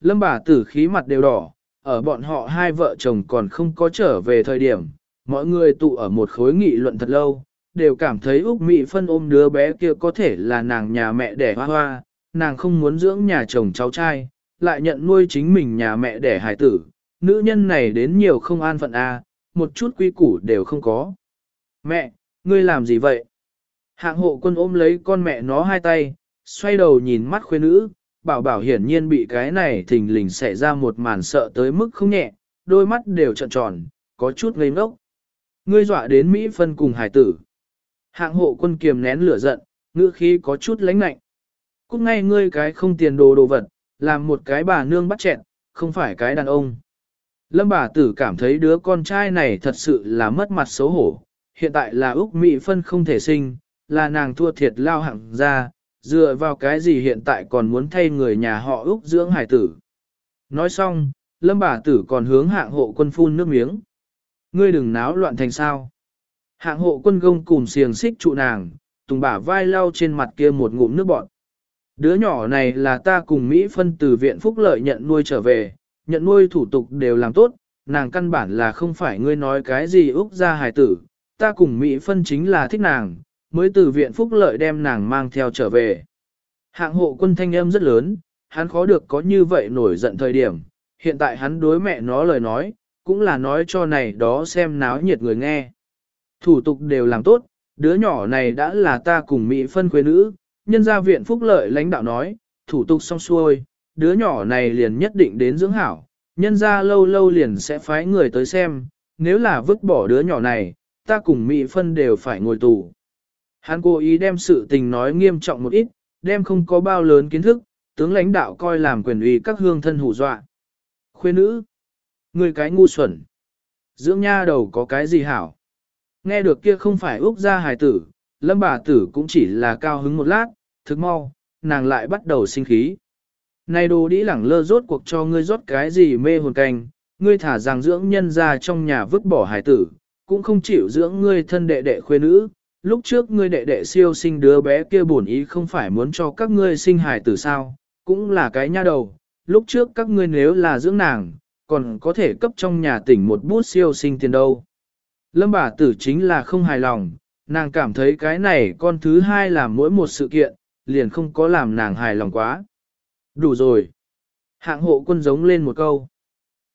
Lâm bà tử khí mặt đều đỏ, ở bọn họ hai vợ chồng còn không có trở về thời điểm, mọi người tụ ở một khối nghị luận thật lâu, đều cảm thấy Úc Mỹ phân ôm đứa bé kia có thể là nàng nhà mẹ đẻ hoa hoa, nàng không muốn dưỡng nhà chồng cháu trai, lại nhận nuôi chính mình nhà mẹ đẻ hài tử, nữ nhân này đến nhiều không an phận a, một chút quy củ đều không có. Mẹ, ngươi làm gì vậy? Hạng hộ quân ôm lấy con mẹ nó hai tay, xoay đầu nhìn mắt khuê nữ, bảo bảo hiển nhiên bị cái này thình lình xảy ra một màn sợ tới mức không nhẹ, đôi mắt đều trợn tròn, có chút ngây ngốc. Ngươi dọa đến Mỹ phân cùng hải tử. Hạng hộ quân kiềm nén lửa giận, ngữ khí có chút lãnh lạnh. Cúc ngay ngươi cái không tiền đồ đồ vật, làm một cái bà nương bắt chẹn, không phải cái đàn ông. Lâm bà tử cảm thấy đứa con trai này thật sự là mất mặt xấu hổ, hiện tại là Úc Mỹ phân không thể sinh, là nàng thua thiệt lao hạng ra, dựa vào cái gì hiện tại còn muốn thay người nhà họ Úc dưỡng hải tử. Nói xong, lâm bà tử còn hướng hạng hộ quân phun nước miếng. Ngươi đừng náo loạn thành sao. Hạng hộ quân gông cùng xiềng xích trụ nàng, tùng bả vai lau trên mặt kia một ngụm nước bọt. Đứa nhỏ này là ta cùng Mỹ phân từ viện phúc lợi nhận nuôi trở về, nhận nuôi thủ tục đều làm tốt, nàng căn bản là không phải ngươi nói cái gì Úc ra hài tử, ta cùng Mỹ phân chính là thích nàng, mới từ viện phúc lợi đem nàng mang theo trở về. Hạng hộ quân thanh âm rất lớn, hắn khó được có như vậy nổi giận thời điểm, hiện tại hắn đối mẹ nó lời nói, cũng là nói cho này đó xem náo nhiệt người nghe. Thủ tục đều làm tốt, đứa nhỏ này đã là ta cùng Mỹ phân quê nữ, nhân gia viện phúc lợi lãnh đạo nói, thủ tục xong xuôi, đứa nhỏ này liền nhất định đến dưỡng hảo, nhân gia lâu lâu liền sẽ phái người tới xem, nếu là vứt bỏ đứa nhỏ này, ta cùng Mỹ phân đều phải ngồi tù. Hắn cố ý đem sự tình nói nghiêm trọng một ít, đem không có bao lớn kiến thức, tướng lãnh đạo coi làm quyền uy các hương thân hủ dọa. Khuê nữ, người cái ngu xuẩn, dưỡng nha đầu có cái gì hảo. Nghe được kia không phải Úc gia hài tử, lâm bà tử cũng chỉ là cao hứng một lát, thức mau, nàng lại bắt đầu sinh khí. Này đồ đĩ lẳng lơ rốt cuộc cho ngươi rót cái gì mê hồn canh, ngươi thả rằng dưỡng nhân ra trong nhà vứt bỏ hài tử, cũng không chịu dưỡng ngươi thân đệ đệ khuê nữ, lúc trước ngươi đệ đệ siêu sinh đứa bé kia bổn ý không phải muốn cho các ngươi sinh hài tử sao, cũng là cái nha đầu, lúc trước các ngươi nếu là dưỡng nàng, còn có thể cấp trong nhà tỉnh một bút siêu sinh tiền đâu. Lâm bà tử chính là không hài lòng, nàng cảm thấy cái này con thứ hai làm mỗi một sự kiện, liền không có làm nàng hài lòng quá. Đủ rồi. Hạng hộ quân giống lên một câu.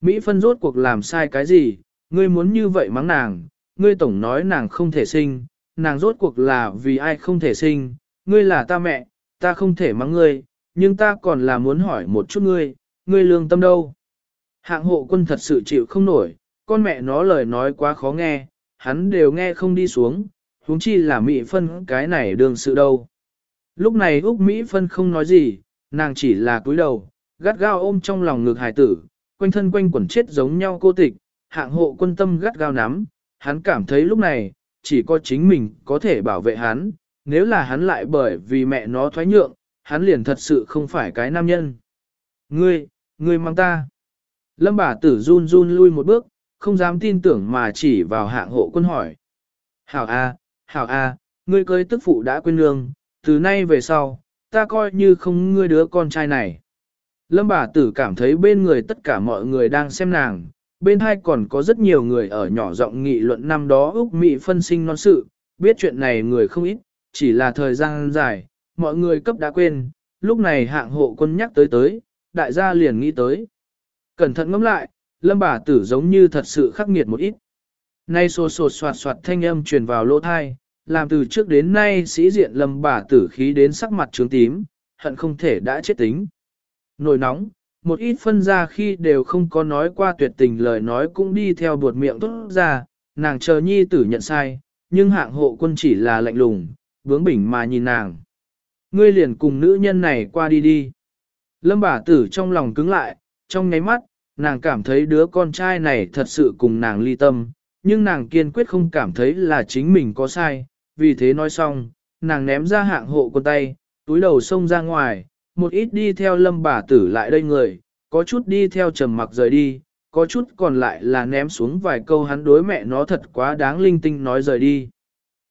Mỹ phân rốt cuộc làm sai cái gì, ngươi muốn như vậy mắng nàng, ngươi tổng nói nàng không thể sinh, nàng rốt cuộc là vì ai không thể sinh, ngươi là ta mẹ, ta không thể mắng ngươi, nhưng ta còn là muốn hỏi một chút ngươi, ngươi lương tâm đâu. Hạng hộ quân thật sự chịu không nổi, con mẹ nó lời nói quá khó nghe, hắn đều nghe không đi xuống, huống chi là Mỹ phân cái này đường sự đâu. Lúc này Úc Mỹ phân không nói gì, nàng chỉ là cúi đầu, gắt gao ôm trong lòng ngực hài tử, quanh thân quanh quẩn chết giống nhau cô tịch, hạng hộ quân tâm gắt gao nắm, hắn cảm thấy lúc này, chỉ có chính mình có thể bảo vệ hắn, nếu là hắn lại bởi vì mẹ nó thoái nhượng, hắn liền thật sự không phải cái nam nhân. Ngươi, ngươi mang ta. Lâm bà tử run run lui một bước, không dám tin tưởng mà chỉ vào hạng hộ quân hỏi. Hảo A, Hảo A, ngươi cưới tức phụ đã quên lương, từ nay về sau, ta coi như không ngươi đứa con trai này. Lâm bà tử cảm thấy bên người tất cả mọi người đang xem nàng, bên hai còn có rất nhiều người ở nhỏ giọng nghị luận năm đó Úc Mỹ phân sinh non sự, biết chuyện này người không ít, chỉ là thời gian dài, mọi người cấp đã quên, lúc này hạng hộ quân nhắc tới tới, đại gia liền nghĩ tới. Cẩn thận ngẫm lại, lâm bà tử giống như thật sự khắc nghiệt một ít. Nay xô sột soạt soạt thanh âm truyền vào lỗ thai, làm từ trước đến nay sĩ diện lâm bà tử khí đến sắc mặt trướng tím, hận không thể đã chết tính. Nổi nóng, một ít phân ra khi đều không có nói qua tuyệt tình lời nói cũng đi theo buột miệng tốt ra, nàng chờ nhi tử nhận sai, nhưng hạng hộ quân chỉ là lạnh lùng, bướng bỉnh mà nhìn nàng. Ngươi liền cùng nữ nhân này qua đi đi. Lâm bà tử trong lòng cứng lại, trong nháy mắt, nàng cảm thấy đứa con trai này thật sự cùng nàng ly tâm, nhưng nàng kiên quyết không cảm thấy là chính mình có sai, vì thế nói xong, nàng ném ra hạng hộ con tay, túi đầu xông ra ngoài, một ít đi theo lâm bà tử lại đây người, có chút đi theo trầm mặc rời đi, có chút còn lại là ném xuống vài câu hắn đối mẹ nó thật quá đáng linh tinh nói rời đi.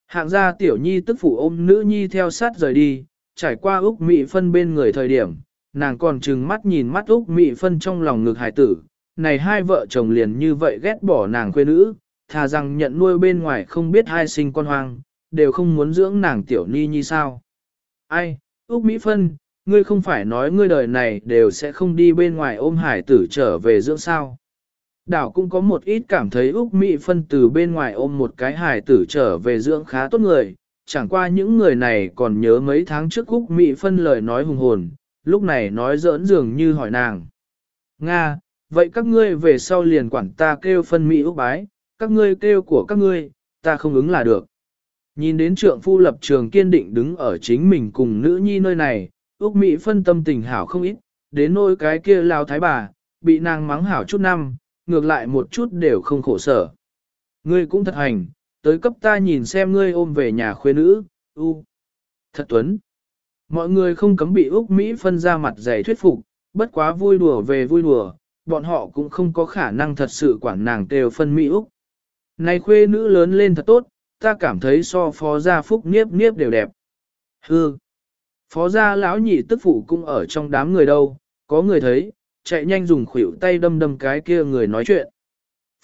Hạng gia tiểu nhi tức phụ ôm nữ nhi theo sát rời đi, trải qua Úc Mỹ phân bên người thời điểm, nàng còn trừng mắt nhìn mắt Úc Mị Phân trong lòng ngực hải tử, này hai vợ chồng liền như vậy ghét bỏ nàng quê nữ, thà rằng nhận nuôi bên ngoài không biết hai sinh con hoang, đều không muốn dưỡng nàng tiểu ni như sao. Ai, Úc Mỹ Phân, ngươi không phải nói ngươi đời này đều sẽ không đi bên ngoài ôm hải tử trở về dưỡng sao. Đảo cũng có một ít cảm thấy Úc Mỹ Phân từ bên ngoài ôm một cái hải tử trở về dưỡng khá tốt người, chẳng qua những người này còn nhớ mấy tháng trước Úc Mỹ Phân lời nói hùng hồn, lúc này nói giỡn dường như hỏi nàng. Nga, vậy các ngươi về sau liền quản ta kêu phân Mỹ Úc bái, các ngươi kêu của các ngươi, ta không ứng là được. Nhìn đến trượng phu lập trường kiên định đứng ở chính mình cùng nữ nhi nơi này, Úc Mỹ phân tâm tình hảo không ít, đến nỗi cái kia lao thái bà, bị nàng mắng hảo chút năm, ngược lại một chút đều không khổ sở. Ngươi cũng thật hành, tới cấp ta nhìn xem ngươi ôm về nhà khuê nữ, u. Thật tuấn. Mọi người không cấm bị Úc Mỹ phân ra mặt dày thuyết phục, bất quá vui đùa về vui đùa, bọn họ cũng không có khả năng thật sự quản nàng đều phân Mỹ Úc. Này khuê nữ lớn lên thật tốt, ta cảm thấy so phó gia phúc niếp niếp đều đẹp. Hư! Phó gia lão nhị tức phụ cũng ở trong đám người đâu, có người thấy, chạy nhanh dùng khuỷu tay đâm đâm cái kia người nói chuyện.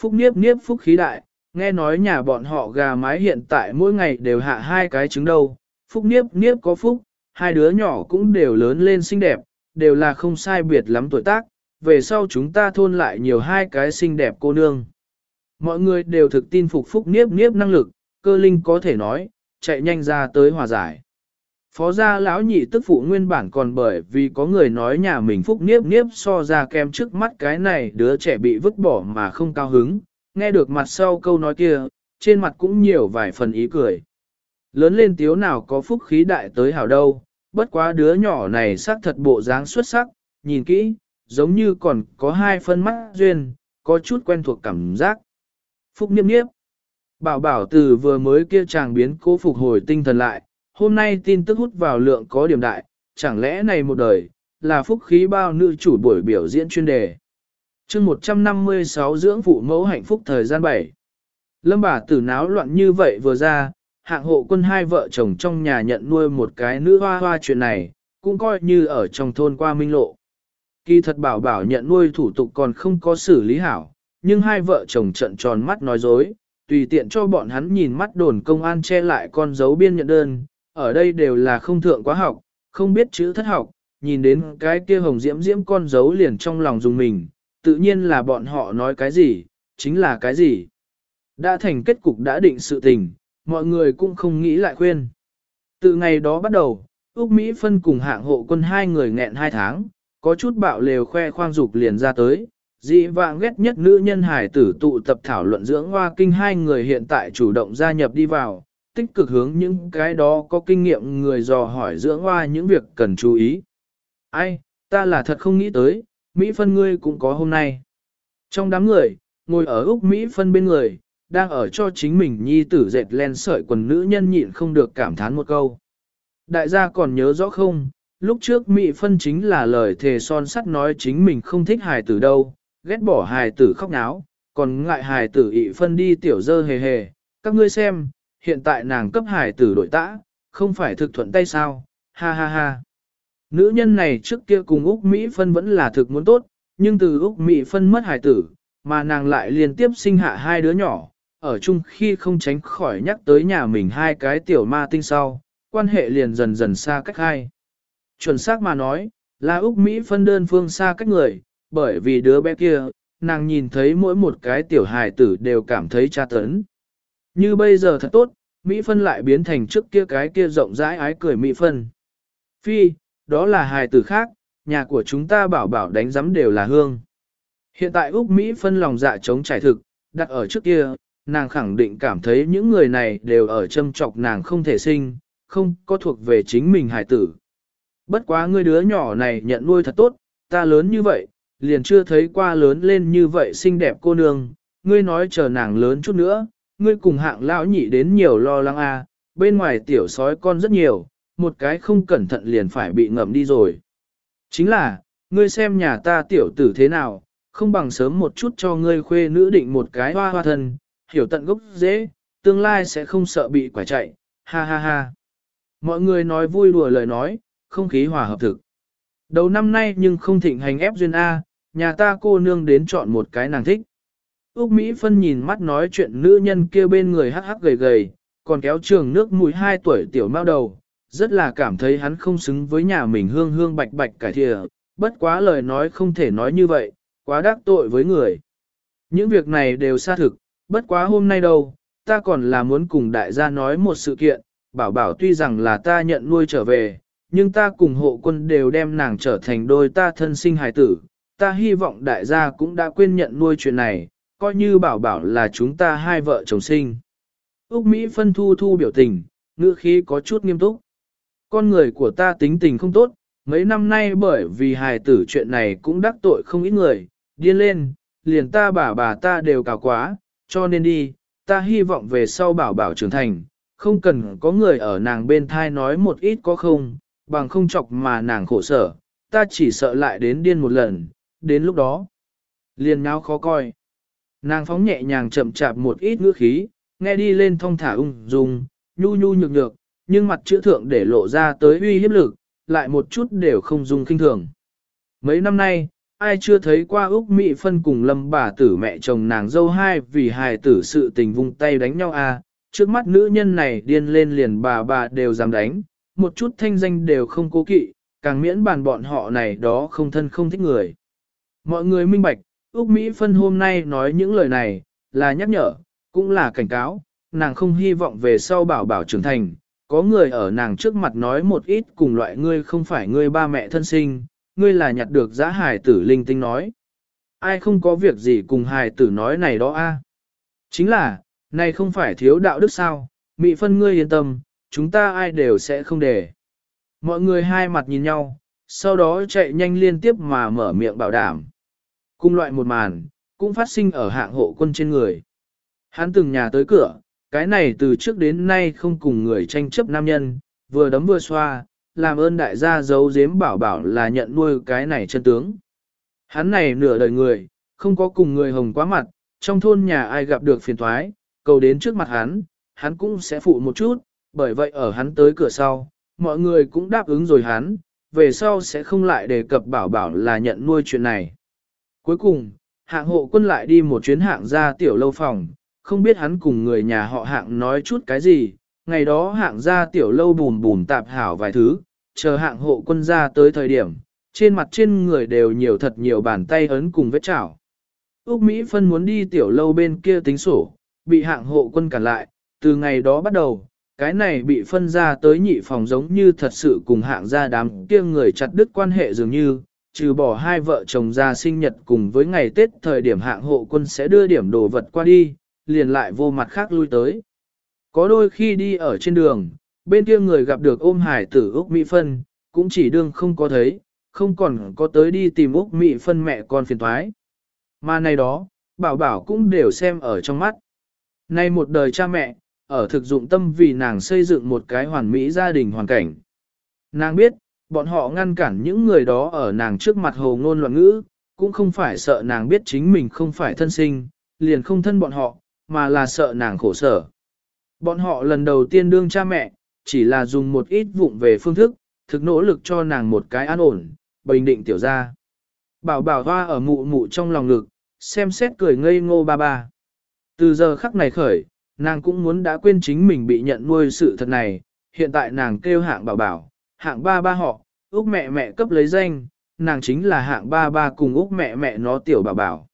Phúc niếp niếp phúc khí đại, nghe nói nhà bọn họ gà mái hiện tại mỗi ngày đều hạ hai cái trứng đâu. Phúc niếp niếp có phúc, hai đứa nhỏ cũng đều lớn lên xinh đẹp, đều là không sai biệt lắm tuổi tác, về sau chúng ta thôn lại nhiều hai cái xinh đẹp cô nương. Mọi người đều thực tin phục phúc niếp niếp năng lực, cơ linh có thể nói, chạy nhanh ra tới hòa giải. Phó gia lão nhị tức phụ nguyên bản còn bởi vì có người nói nhà mình phúc niếp niếp so ra kem trước mắt cái này đứa trẻ bị vứt bỏ mà không cao hứng, nghe được mặt sau câu nói kia, trên mặt cũng nhiều vài phần ý cười. Lớn lên tiếu nào có phúc khí đại tới hảo đâu, bất quá đứa nhỏ này xác thật bộ dáng xuất sắc, nhìn kỹ, giống như còn có hai phân mắt duyên, có chút quen thuộc cảm giác. Phúc niếp niếp. Bảo bảo từ vừa mới kia chàng biến cố phục hồi tinh thần lại, hôm nay tin tức hút vào lượng có điểm đại, chẳng lẽ này một đời, là phúc khí bao nữ chủ buổi biểu diễn chuyên đề. chương 156 dưỡng phụ mẫu hạnh phúc thời gian 7. Lâm bà tử náo loạn như vậy vừa ra, hạng hộ quân hai vợ chồng trong nhà nhận nuôi một cái nữ hoa hoa chuyện này, cũng coi như ở trong thôn qua minh lộ. Kỳ thật bảo bảo nhận nuôi thủ tục còn không có xử lý hảo, nhưng hai vợ chồng trận tròn mắt nói dối, tùy tiện cho bọn hắn nhìn mắt đồn công an che lại con dấu biên nhận đơn, ở đây đều là không thượng quá học, không biết chữ thất học, nhìn đến cái kia hồng diễm diễm con dấu liền trong lòng dùng mình, tự nhiên là bọn họ nói cái gì, chính là cái gì. Đã thành kết cục đã định sự tình, mọi người cũng không nghĩ lại khuyên. Từ ngày đó bắt đầu, Úc Mỹ phân cùng hạng hộ quân hai người nghẹn hai tháng, có chút bạo lều khoe khoang dục liền ra tới, dị vạng ghét nhất nữ nhân hải tử tụ tập thảo luận dưỡng hoa kinh hai người hiện tại chủ động gia nhập đi vào, tích cực hướng những cái đó có kinh nghiệm người dò hỏi dưỡng hoa những việc cần chú ý. Ai, ta là thật không nghĩ tới, Mỹ phân ngươi cũng có hôm nay. Trong đám người, ngồi ở Úc Mỹ phân bên người, đang ở cho chính mình nhi tử dệt len sợi quần nữ nhân nhịn không được cảm thán một câu. Đại gia còn nhớ rõ không, lúc trước Mỹ phân chính là lời thề son sắt nói chính mình không thích hài tử đâu, ghét bỏ hài tử khóc náo, còn ngại hài tử ị phân đi tiểu dơ hề hề, các ngươi xem, hiện tại nàng cấp hải tử đổi tã, không phải thực thuận tay sao, ha ha ha. Nữ nhân này trước kia cùng Úc Mỹ phân vẫn là thực muốn tốt, nhưng từ Úc Mỹ phân mất hải tử, mà nàng lại liên tiếp sinh hạ hai đứa nhỏ, ở chung khi không tránh khỏi nhắc tới nhà mình hai cái tiểu ma tinh sau, quan hệ liền dần dần xa cách hai. Chuẩn xác mà nói, là Úc Mỹ phân đơn phương xa cách người, bởi vì đứa bé kia, nàng nhìn thấy mỗi một cái tiểu hài tử đều cảm thấy tra tấn. Như bây giờ thật tốt, Mỹ phân lại biến thành trước kia cái kia rộng rãi ái cười Mỹ phân. Phi, đó là hài tử khác, nhà của chúng ta bảo bảo đánh giấm đều là hương. Hiện tại Úc Mỹ phân lòng dạ chống trải thực, đặt ở trước kia, nàng khẳng định cảm thấy những người này đều ở châm trọc nàng không thể sinh, không có thuộc về chính mình hài tử. Bất quá ngươi đứa nhỏ này nhận nuôi thật tốt, ta lớn như vậy, liền chưa thấy qua lớn lên như vậy xinh đẹp cô nương, ngươi nói chờ nàng lớn chút nữa, ngươi cùng hạng lão nhị đến nhiều lo lắng a, à, bên ngoài tiểu sói con rất nhiều, một cái không cẩn thận liền phải bị ngậm đi rồi. Chính là, ngươi xem nhà ta tiểu tử thế nào, không bằng sớm một chút cho ngươi khuê nữ định một cái hoa hoa thân, hiểu tận gốc dễ, tương lai sẽ không sợ bị quả chạy, ha ha ha. Mọi người nói vui đùa lời nói, không khí hòa hợp thực. Đầu năm nay nhưng không thịnh hành ép duyên A, nhà ta cô nương đến chọn một cái nàng thích. Úc Mỹ Phân nhìn mắt nói chuyện nữ nhân kia bên người hắc hắc gầy gầy, còn kéo trường nước mũi hai tuổi tiểu mao đầu, rất là cảm thấy hắn không xứng với nhà mình hương hương bạch bạch cải thìa, bất quá lời nói không thể nói như vậy, quá đắc tội với người. Những việc này đều xa thực, bất quá hôm nay đâu, ta còn là muốn cùng đại gia nói một sự kiện, bảo bảo tuy rằng là ta nhận nuôi trở về, nhưng ta cùng hộ quân đều đem nàng trở thành đôi ta thân sinh hài tử, ta hy vọng đại gia cũng đã quên nhận nuôi chuyện này, coi như bảo bảo là chúng ta hai vợ chồng sinh. Úc Mỹ phân thu thu biểu tình, ngữ khí có chút nghiêm túc. Con người của ta tính tình không tốt, mấy năm nay bởi vì hài tử chuyện này cũng đắc tội không ít người, điên lên, liền ta bà bà ta đều cào quá, cho nên đi, ta hy vọng về sau bảo bảo trưởng thành, không cần có người ở nàng bên thai nói một ít có không, bằng không chọc mà nàng khổ sở, ta chỉ sợ lại đến điên một lần, đến lúc đó, liền nháo khó coi. Nàng phóng nhẹ nhàng chậm chạp một ít ngữ khí, nghe đi lên thong thả ung dung, nhu nhu nhược nhược, nhưng mặt chữ thượng để lộ ra tới uy hiếp lực, lại một chút đều không dung kinh thường. Mấy năm nay, ai chưa thấy qua Úc Mỹ phân cùng lâm bà tử mẹ chồng nàng dâu hai vì hài tử sự tình vung tay đánh nhau à, trước mắt nữ nhân này điên lên liền bà bà đều dám đánh, một chút thanh danh đều không cố kỵ, càng miễn bàn bọn họ này đó không thân không thích người. Mọi người minh bạch, Úc Mỹ phân hôm nay nói những lời này, là nhắc nhở, cũng là cảnh cáo, nàng không hy vọng về sau bảo bảo trưởng thành, có người ở nàng trước mặt nói một ít cùng loại ngươi không phải ngươi ba mẹ thân sinh, ngươi là nhặt được giã hài tử linh tinh nói. Ai không có việc gì cùng hài tử nói này đó a? Chính là, này không phải thiếu đạo đức sao, Mỹ phân ngươi yên tâm, chúng ta ai đều sẽ không để. Mọi người hai mặt nhìn nhau, sau đó chạy nhanh liên tiếp mà mở miệng bảo đảm. Cùng loại một màn, cũng phát sinh ở hạng hộ quân trên người. Hắn từng nhà tới cửa, cái này từ trước đến nay không cùng người tranh chấp nam nhân, vừa đấm vừa xoa, làm ơn đại gia giấu giếm bảo bảo là nhận nuôi cái này chân tướng. Hắn này nửa đời người, không có cùng người hồng quá mặt, trong thôn nhà ai gặp được phiền thoái, cầu đến trước mặt hắn, hắn cũng sẽ phụ một chút, bởi vậy ở hắn tới cửa sau, mọi người cũng đáp ứng rồi hắn, về sau sẽ không lại đề cập bảo bảo là nhận nuôi chuyện này. Cuối cùng, hạng hộ quân lại đi một chuyến hạng ra tiểu lâu phòng, không biết hắn cùng người nhà họ hạng nói chút cái gì, ngày đó hạng ra tiểu lâu bùn bùn tạp hảo vài thứ, chờ hạng hộ quân ra tới thời điểm, trên mặt trên người đều nhiều thật nhiều bàn tay ấn cùng vết chảo. Úc Mỹ phân muốn đi tiểu lâu bên kia tính sổ, bị hạng hộ quân cản lại, từ ngày đó bắt đầu, cái này bị phân ra tới nhị phòng giống như thật sự cùng hạng gia đám kia người chặt đứt quan hệ dường như, trừ bỏ hai vợ chồng ra sinh nhật cùng với ngày Tết thời điểm hạng hộ quân sẽ đưa điểm đồ vật qua đi, liền lại vô mặt khác lui tới. Có đôi khi đi ở trên đường, bên kia người gặp được ôm hải tử Úc Mỹ Phân, cũng chỉ đương không có thấy, không còn có tới đi tìm Úc Mỹ Phân mẹ con phiền thoái. Mà này đó, bảo bảo cũng đều xem ở trong mắt. Nay một đời cha mẹ, ở thực dụng tâm vì nàng xây dựng một cái hoàn mỹ gia đình hoàn cảnh. Nàng biết, bọn họ ngăn cản những người đó ở nàng trước mặt hồ ngôn loạn ngữ, cũng không phải sợ nàng biết chính mình không phải thân sinh, liền không thân bọn họ, mà là sợ nàng khổ sở. Bọn họ lần đầu tiên đương cha mẹ, chỉ là dùng một ít vụng về phương thức, thực nỗ lực cho nàng một cái an ổn, bình định tiểu ra. Bảo bảo hoa ở mụ mụ trong lòng ngực, xem xét cười ngây ngô ba ba. Từ giờ khắc này khởi, nàng cũng muốn đã quên chính mình bị nhận nuôi sự thật này, hiện tại nàng kêu hạng bảo bảo, hạng ba ba họ, Úc mẹ mẹ cấp lấy danh, nàng chính là hạng ba ba cùng Úc mẹ mẹ nó tiểu bảo bảo.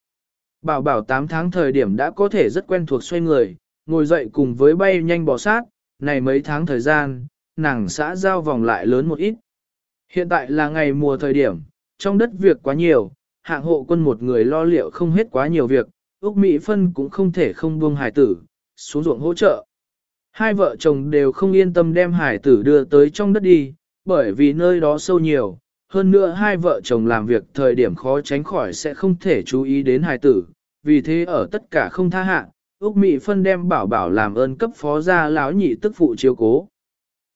Bảo bảo 8 tháng thời điểm đã có thể rất quen thuộc xoay người, ngồi dậy cùng với bay nhanh bò sát, này mấy tháng thời gian, nàng xã giao vòng lại lớn một ít. Hiện tại là ngày mùa thời điểm, trong đất việc quá nhiều, hạng hộ quân một người lo liệu không hết quá nhiều việc, Úc Mỹ Phân cũng không thể không buông hải tử, xuống ruộng hỗ trợ. Hai vợ chồng đều không yên tâm đem hải tử đưa tới trong đất đi, bởi vì nơi đó sâu nhiều, hơn nữa hai vợ chồng làm việc thời điểm khó tránh khỏi sẽ không thể chú ý đến hài tử, vì thế ở tất cả không tha hạ, Úc Mỹ Phân đem bảo bảo làm ơn cấp phó gia lão nhị tức phụ chiếu cố.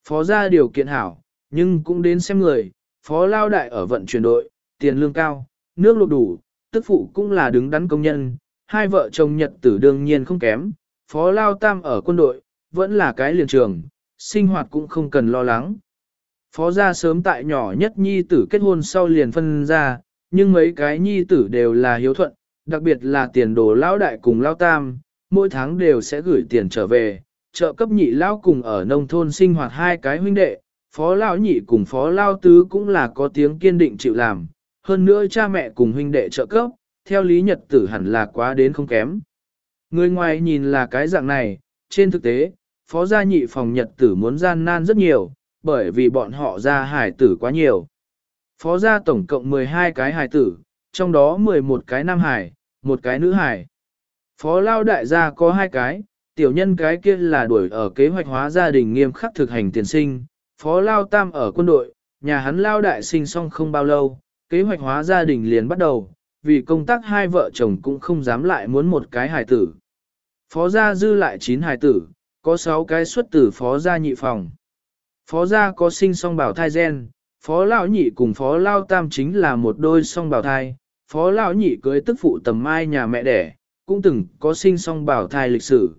Phó gia điều kiện hảo, nhưng cũng đến xem người, phó lao đại ở vận chuyển đội, tiền lương cao, nước luộc đủ, tức phụ cũng là đứng đắn công nhân, hai vợ chồng nhật tử đương nhiên không kém, phó lao tam ở quân đội, vẫn là cái liền trường, sinh hoạt cũng không cần lo lắng phó gia sớm tại nhỏ nhất nhi tử kết hôn sau liền phân ra, nhưng mấy cái nhi tử đều là hiếu thuận, đặc biệt là tiền đồ lão đại cùng lão tam, mỗi tháng đều sẽ gửi tiền trở về, trợ cấp nhị lão cùng ở nông thôn sinh hoạt hai cái huynh đệ, phó lão nhị cùng phó lão tứ cũng là có tiếng kiên định chịu làm, hơn nữa cha mẹ cùng huynh đệ trợ cấp, theo lý nhật tử hẳn là quá đến không kém. Người ngoài nhìn là cái dạng này, trên thực tế, phó gia nhị phòng nhật tử muốn gian nan rất nhiều, bởi vì bọn họ ra hải tử quá nhiều. Phó gia tổng cộng 12 cái hải tử, trong đó 11 cái nam hải, một cái nữ hải. Phó lao đại gia có hai cái, tiểu nhân cái kia là đuổi ở kế hoạch hóa gia đình nghiêm khắc thực hành tiền sinh, phó lao tam ở quân đội, nhà hắn lao đại sinh xong không bao lâu, kế hoạch hóa gia đình liền bắt đầu, vì công tác hai vợ chồng cũng không dám lại muốn một cái hài tử. Phó gia dư lại 9 hài tử, có 6 cái xuất tử phó gia nhị phòng. Phó gia có sinh song bảo thai gen, phó lão nhị cùng phó lao tam chính là một đôi song bảo thai, phó lão nhị cưới tức phụ tầm mai nhà mẹ đẻ, cũng từng có sinh song bảo thai lịch sử.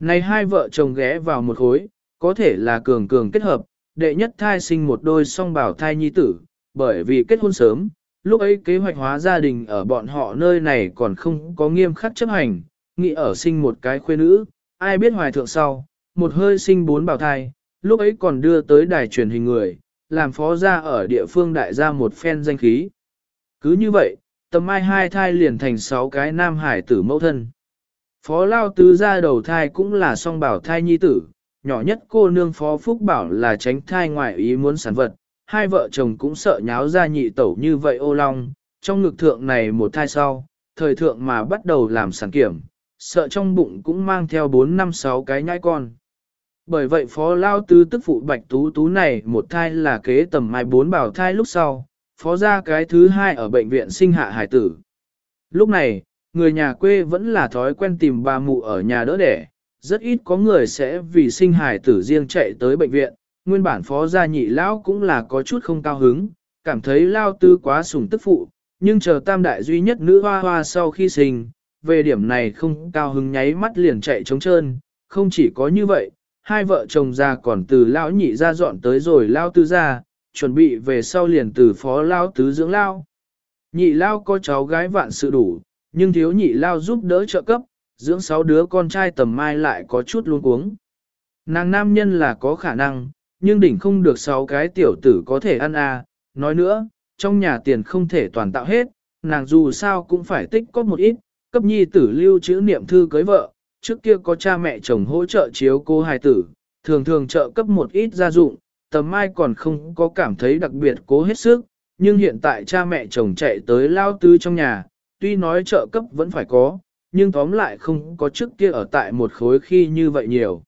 Này hai vợ chồng ghé vào một khối, có thể là cường cường kết hợp, đệ nhất thai sinh một đôi song bảo thai nhi tử, bởi vì kết hôn sớm, lúc ấy kế hoạch hóa gia đình ở bọn họ nơi này còn không có nghiêm khắc chấp hành, nghĩ ở sinh một cái khuê nữ, ai biết hoài thượng sau, một hơi sinh bốn bảo thai, lúc ấy còn đưa tới đài truyền hình người, làm phó gia ở địa phương đại gia một phen danh khí. Cứ như vậy, tầm mai hai thai liền thành sáu cái nam hải tử mẫu thân. Phó Lao Tứ gia đầu thai cũng là song bảo thai nhi tử, nhỏ nhất cô nương Phó Phúc bảo là tránh thai ngoại ý muốn sản vật, hai vợ chồng cũng sợ nháo ra nhị tẩu như vậy ô long, trong ngực thượng này một thai sau, thời thượng mà bắt đầu làm sản kiểm, sợ trong bụng cũng mang theo 4 năm 6 cái nhãi con. Bởi vậy phó lao tứ tức phụ bạch tú tú này một thai là kế tầm mai bốn bảo thai lúc sau, phó ra cái thứ hai ở bệnh viện sinh hạ hải tử. Lúc này, người nhà quê vẫn là thói quen tìm bà mụ ở nhà đỡ đẻ, rất ít có người sẽ vì sinh hải tử riêng chạy tới bệnh viện, nguyên bản phó gia nhị lão cũng là có chút không cao hứng, cảm thấy lao tư quá sủng tức phụ, nhưng chờ tam đại duy nhất nữ hoa hoa sau khi sinh, về điểm này không cao hứng nháy mắt liền chạy trống trơn, không chỉ có như vậy, hai vợ chồng già còn từ lão nhị ra dọn tới rồi lao tứ ra, chuẩn bị về sau liền từ phó lao tứ dưỡng lao. Nhị lao có cháu gái vạn sự đủ, nhưng thiếu nhị lao giúp đỡ trợ cấp, dưỡng sáu đứa con trai tầm mai lại có chút luôn cuống. Nàng nam nhân là có khả năng, nhưng đỉnh không được sáu cái tiểu tử có thể ăn à, nói nữa, trong nhà tiền không thể toàn tạo hết, nàng dù sao cũng phải tích có một ít, cấp nhi tử lưu chữ niệm thư cưới vợ, trước kia có cha mẹ chồng hỗ trợ chiếu cô hài tử, thường thường trợ cấp một ít gia dụng, tầm mai còn không có cảm thấy đặc biệt cố hết sức, nhưng hiện tại cha mẹ chồng chạy tới lao tư trong nhà, tuy nói trợ cấp vẫn phải có, nhưng tóm lại không có trước kia ở tại một khối khi như vậy nhiều.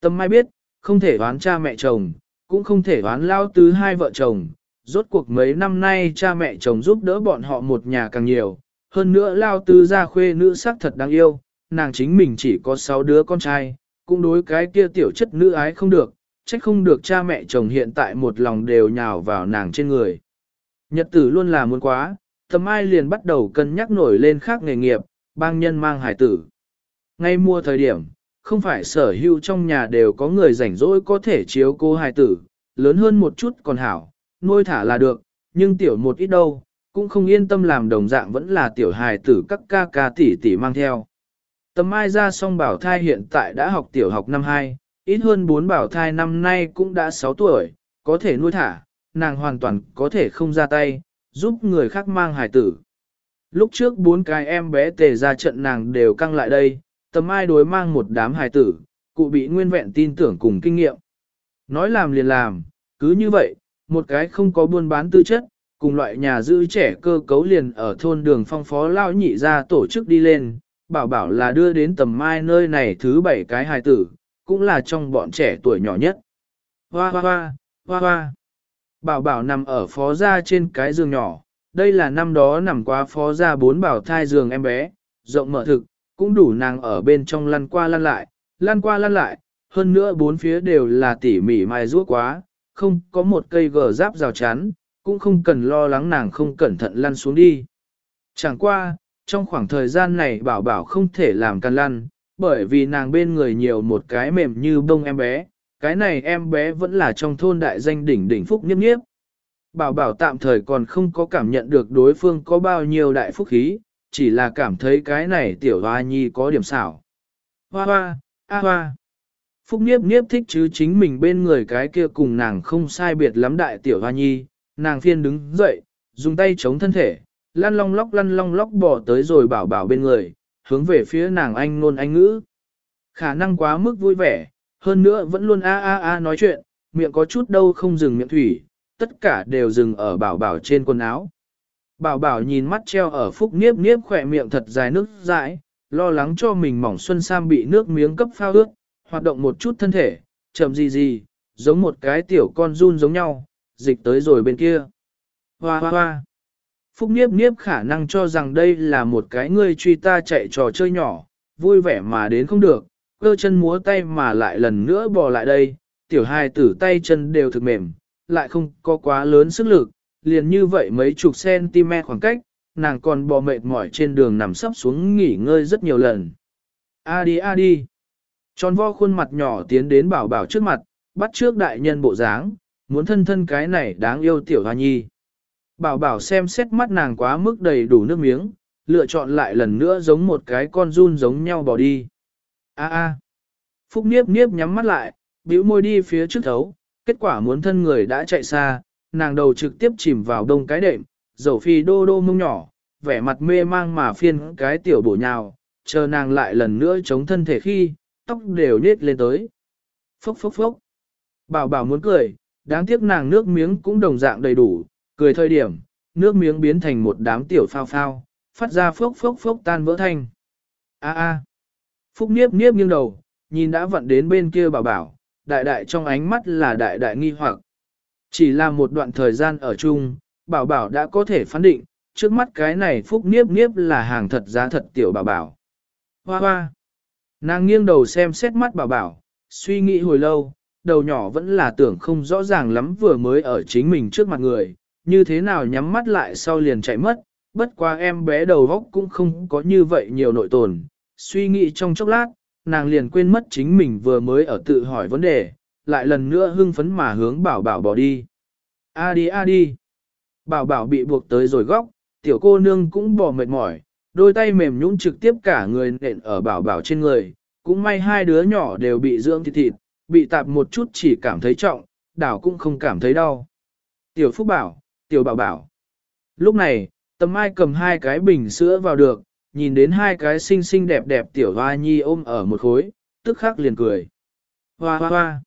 Tầm mai biết, không thể đoán cha mẹ chồng, cũng không thể đoán lao tứ hai vợ chồng. Rốt cuộc mấy năm nay cha mẹ chồng giúp đỡ bọn họ một nhà càng nhiều, hơn nữa lao tứ gia khuê nữ sắc thật đáng yêu, nàng chính mình chỉ có sáu đứa con trai, cũng đối cái kia tiểu chất nữ ái không được, trách không được cha mẹ chồng hiện tại một lòng đều nhào vào nàng trên người. Nhật tử luôn là muốn quá, thầm ai liền bắt đầu cân nhắc nổi lên khác nghề nghiệp, bang nhân mang hải tử. Ngay mua thời điểm, không phải sở hữu trong nhà đều có người rảnh rỗi có thể chiếu cô hải tử, lớn hơn một chút còn hảo, nuôi thả là được, nhưng tiểu một ít đâu, cũng không yên tâm làm đồng dạng vẫn là tiểu hài tử các ca ca tỷ tỷ mang theo. Tầm mai ra song bảo thai hiện tại đã học tiểu học năm 2, ít hơn 4 bảo thai năm nay cũng đã 6 tuổi, có thể nuôi thả, nàng hoàn toàn có thể không ra tay, giúp người khác mang hài tử. Lúc trước bốn cái em bé tề ra trận nàng đều căng lại đây, tầm ai đối mang một đám hài tử, cụ bị nguyên vẹn tin tưởng cùng kinh nghiệm. Nói làm liền làm, cứ như vậy, một cái không có buôn bán tư chất, cùng loại nhà giữ trẻ cơ cấu liền ở thôn đường phong phó lao nhị ra tổ chức đi lên, bảo bảo là đưa đến tầm mai nơi này thứ bảy cái hài tử, cũng là trong bọn trẻ tuổi nhỏ nhất. Hoa hoa hoa, hoa hoa. Bảo bảo nằm ở phó gia trên cái giường nhỏ, đây là năm đó nằm qua phó gia bốn bảo thai giường em bé, rộng mở thực, cũng đủ nàng ở bên trong lăn qua lăn lại, lăn qua lăn lại, hơn nữa bốn phía đều là tỉ mỉ mai ruốc quá, không có một cây gờ giáp rào chắn, cũng không cần lo lắng nàng không cẩn thận lăn xuống đi. Chẳng qua, trong khoảng thời gian này bảo bảo không thể làm can lăn, bởi vì nàng bên người nhiều một cái mềm như bông em bé, cái này em bé vẫn là trong thôn đại danh đỉnh đỉnh phúc nhiếp nhiếp. Bảo bảo tạm thời còn không có cảm nhận được đối phương có bao nhiêu đại phúc khí, chỉ là cảm thấy cái này tiểu hoa nhi có điểm xảo. Hoa hoa, a hoa. Phúc Niếp Niếp thích chứ chính mình bên người cái kia cùng nàng không sai biệt lắm đại tiểu hoa nhi, nàng phiên đứng dậy, dùng tay chống thân thể, lăn long lóc lăn long lóc bỏ tới rồi bảo bảo bên người, hướng về phía nàng anh nôn anh ngữ. Khả năng quá mức vui vẻ, hơn nữa vẫn luôn a a a nói chuyện, miệng có chút đâu không dừng miệng thủy, tất cả đều dừng ở bảo bảo trên quần áo. Bảo bảo nhìn mắt treo ở phúc niếp niếp khỏe miệng thật dài nước dãi, lo lắng cho mình mỏng xuân sam bị nước miếng cấp phao ướt, hoạt động một chút thân thể, chậm gì gì, giống một cái tiểu con run giống nhau, dịch tới rồi bên kia. Hoa hoa hoa. Phúc Niếp Niếp khả năng cho rằng đây là một cái người truy ta chạy trò chơi nhỏ, vui vẻ mà đến không được, cơ chân múa tay mà lại lần nữa bò lại đây, tiểu hài tử tay chân đều thực mềm, lại không có quá lớn sức lực, liền như vậy mấy chục cm khoảng cách, nàng còn bò mệt mỏi trên đường nằm sấp xuống nghỉ ngơi rất nhiều lần. A đi a đi. Tròn vo khuôn mặt nhỏ tiến đến bảo bảo trước mặt, bắt trước đại nhân bộ dáng, muốn thân thân cái này đáng yêu tiểu hoa nhi. Bảo bảo xem xét mắt nàng quá mức đầy đủ nước miếng, lựa chọn lại lần nữa giống một cái con run giống nhau bỏ đi. A a. Phúc Niếp Niếp nhắm mắt lại, bĩu môi đi phía trước thấu, kết quả muốn thân người đã chạy xa, nàng đầu trực tiếp chìm vào đông cái đệm, dầu phi đô đô mông nhỏ, vẻ mặt mê mang mà phiên cái tiểu bổ nhào, chờ nàng lại lần nữa chống thân thể khi, tóc đều nết lên tới. Phốc phốc phốc. Bảo bảo muốn cười, đáng tiếc nàng nước miếng cũng đồng dạng đầy đủ, cười thời điểm, nước miếng biến thành một đám tiểu phao phao, phát ra phốc phốc phốc tan vỡ thanh. A a. Phúc Niếp Niếp nghiêng đầu, nhìn đã vặn đến bên kia bảo bảo, đại đại trong ánh mắt là đại đại nghi hoặc. Chỉ là một đoạn thời gian ở chung, bảo bảo đã có thể phán định, trước mắt cái này Phúc Niếp Niếp là hàng thật giá thật tiểu bảo bảo. Hoa hoa. Nàng nghiêng đầu xem xét mắt bảo bảo, suy nghĩ hồi lâu, đầu nhỏ vẫn là tưởng không rõ ràng lắm vừa mới ở chính mình trước mặt người, như thế nào nhắm mắt lại sau liền chạy mất, bất quá em bé đầu góc cũng không có như vậy nhiều nội tồn, suy nghĩ trong chốc lát, nàng liền quên mất chính mình vừa mới ở tự hỏi vấn đề, lại lần nữa hưng phấn mà hướng bảo bảo bỏ đi. A đi a đi. Bảo bảo bị buộc tới rồi góc, tiểu cô nương cũng bỏ mệt mỏi, đôi tay mềm nhũn trực tiếp cả người nện ở bảo bảo trên người, cũng may hai đứa nhỏ đều bị dưỡng thịt thịt, bị tạp một chút chỉ cảm thấy trọng, đảo cũng không cảm thấy đau. Tiểu Phúc bảo, tiểu bảo bảo. Lúc này, tầm ai cầm hai cái bình sữa vào được, nhìn đến hai cái xinh xinh đẹp đẹp tiểu hoa nhi ôm ở một khối, tức khắc liền cười. Hoa hoa hoa.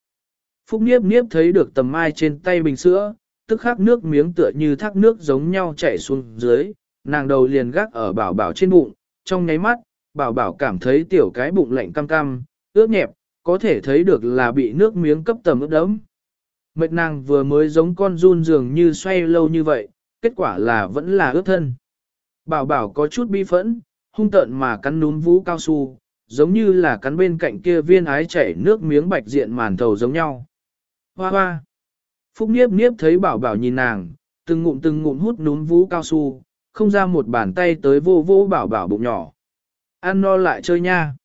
Phúc Niếp Niếp thấy được tầm mai trên tay bình sữa, tức khắc nước miếng tựa như thác nước giống nhau chảy xuống dưới, nàng đầu liền gác ở bảo bảo trên bụng, trong nháy mắt, bảo bảo cảm thấy tiểu cái bụng lạnh cam cam, ướt nhẹp, có thể thấy được là bị nước miếng cấp tầm ướt đẫm. Mệt nàng vừa mới giống con run dường như xoay lâu như vậy, kết quả là vẫn là ướt thân. Bảo bảo có chút bi phẫn, hung tợn mà cắn núm vũ cao su, giống như là cắn bên cạnh kia viên ái chảy nước miếng bạch diện màn thầu giống nhau. Hoa hoa! Phúc Niếp Niếp thấy bảo bảo nhìn nàng, từng ngụm từng ngụm hút núm vũ cao su, không ra một bàn tay tới vô vô bảo bảo bụng nhỏ. Ăn no lại chơi nha.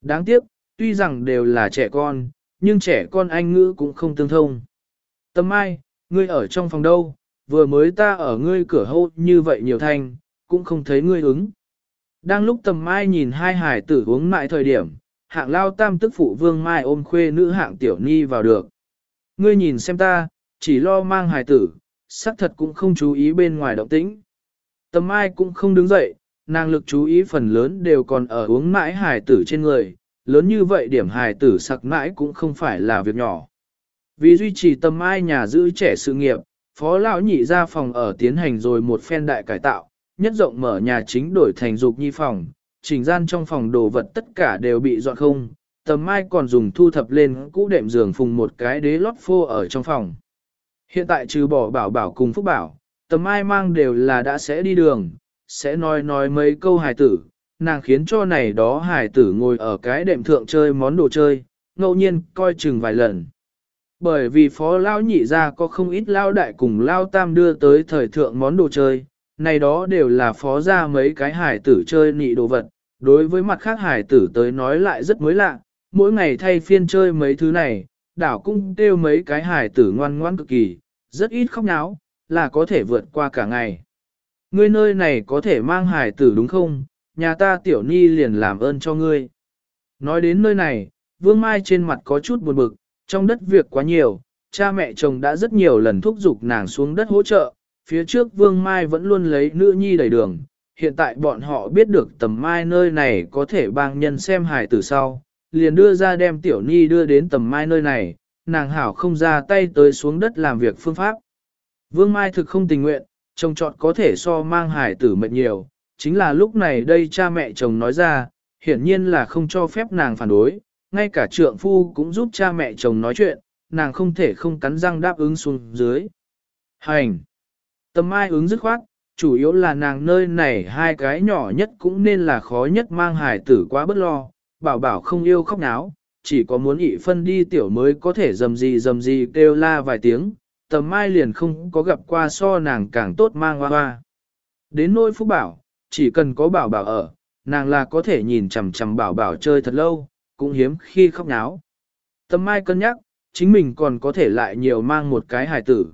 Đáng tiếc, tuy rằng đều là trẻ con, nhưng trẻ con anh ngữ cũng không tương thông. Tâm ai, ngươi ở trong phòng đâu, vừa mới ta ở ngươi cửa hô như vậy nhiều thanh, cũng không thấy ngươi ứng. Đang lúc tầm mai nhìn hai hải tử uống mại thời điểm, hạng lao tam tức phụ vương mai ôm khuê nữ hạng tiểu ni vào được. Ngươi nhìn xem ta, chỉ lo mang hải tử, xác thật cũng không chú ý bên ngoài động tĩnh. Tầm mai cũng không đứng dậy, nàng lực chú ý phần lớn đều còn ở uống mãi hải tử trên người, lớn như vậy điểm hải tử sặc mãi cũng không phải là việc nhỏ. Vì duy trì tâm ai nhà giữ trẻ sự nghiệp, phó lão nhị ra phòng ở tiến hành rồi một phen đại cải tạo, nhất rộng mở nhà chính đổi thành dục nhi phòng, Trình gian trong phòng đồ vật tất cả đều bị dọn không, tầm mai còn dùng thu thập lên cũ đệm giường phùng một cái đế lót phô ở trong phòng. Hiện tại trừ bỏ bảo bảo cùng phúc bảo, tầm mai mang đều là đã sẽ đi đường, sẽ nói nói mấy câu hài tử, nàng khiến cho này đó hài tử ngồi ở cái đệm thượng chơi món đồ chơi, ngẫu nhiên coi chừng vài lần. Bởi vì phó lao nhị ra có không ít lao đại cùng lao tam đưa tới thời thượng món đồ chơi, này đó đều là phó ra mấy cái hải tử chơi nị đồ vật, đối với mặt khác hải tử tới nói lại rất mới lạ, mỗi ngày thay phiên chơi mấy thứ này, đảo cũng kêu mấy cái hải tử ngoan ngoan cực kỳ, rất ít khóc náo, là có thể vượt qua cả ngày. Ngươi nơi này có thể mang hải tử đúng không? Nhà ta tiểu ni liền làm ơn cho ngươi. Nói đến nơi này, Vương Mai trên mặt có chút buồn bực, trong đất việc quá nhiều, cha mẹ chồng đã rất nhiều lần thúc giục nàng xuống đất hỗ trợ, phía trước Vương Mai vẫn luôn lấy nữ nhi đầy đường, hiện tại bọn họ biết được tầm mai nơi này có thể bang nhân xem hài tử sau, liền đưa ra đem tiểu Nhi đưa đến tầm mai nơi này, nàng hảo không ra tay tới xuống đất làm việc phương pháp. Vương Mai thực không tình nguyện, chồng chọn có thể so mang hài tử mệt nhiều, chính là lúc này đây cha mẹ chồng nói ra, hiển nhiên là không cho phép nàng phản đối, ngay cả trượng phu cũng giúp cha mẹ chồng nói chuyện, nàng không thể không cắn răng đáp ứng xuống dưới. Hành! Tầm mai ứng dứt khoát, chủ yếu là nàng nơi này hai cái nhỏ nhất cũng nên là khó nhất mang hài tử quá bất lo, bảo bảo không yêu khóc náo, chỉ có muốn ị phân đi tiểu mới có thể dầm gì dầm gì kêu la vài tiếng, tầm mai liền không có gặp qua so nàng càng tốt mang hoa hoa. Đến nỗi phúc bảo, chỉ cần có bảo bảo ở, nàng là có thể nhìn chằm chằm bảo bảo chơi thật lâu, cũng hiếm khi khóc náo. Tâm mai cân nhắc, chính mình còn có thể lại nhiều mang một cái hài tử.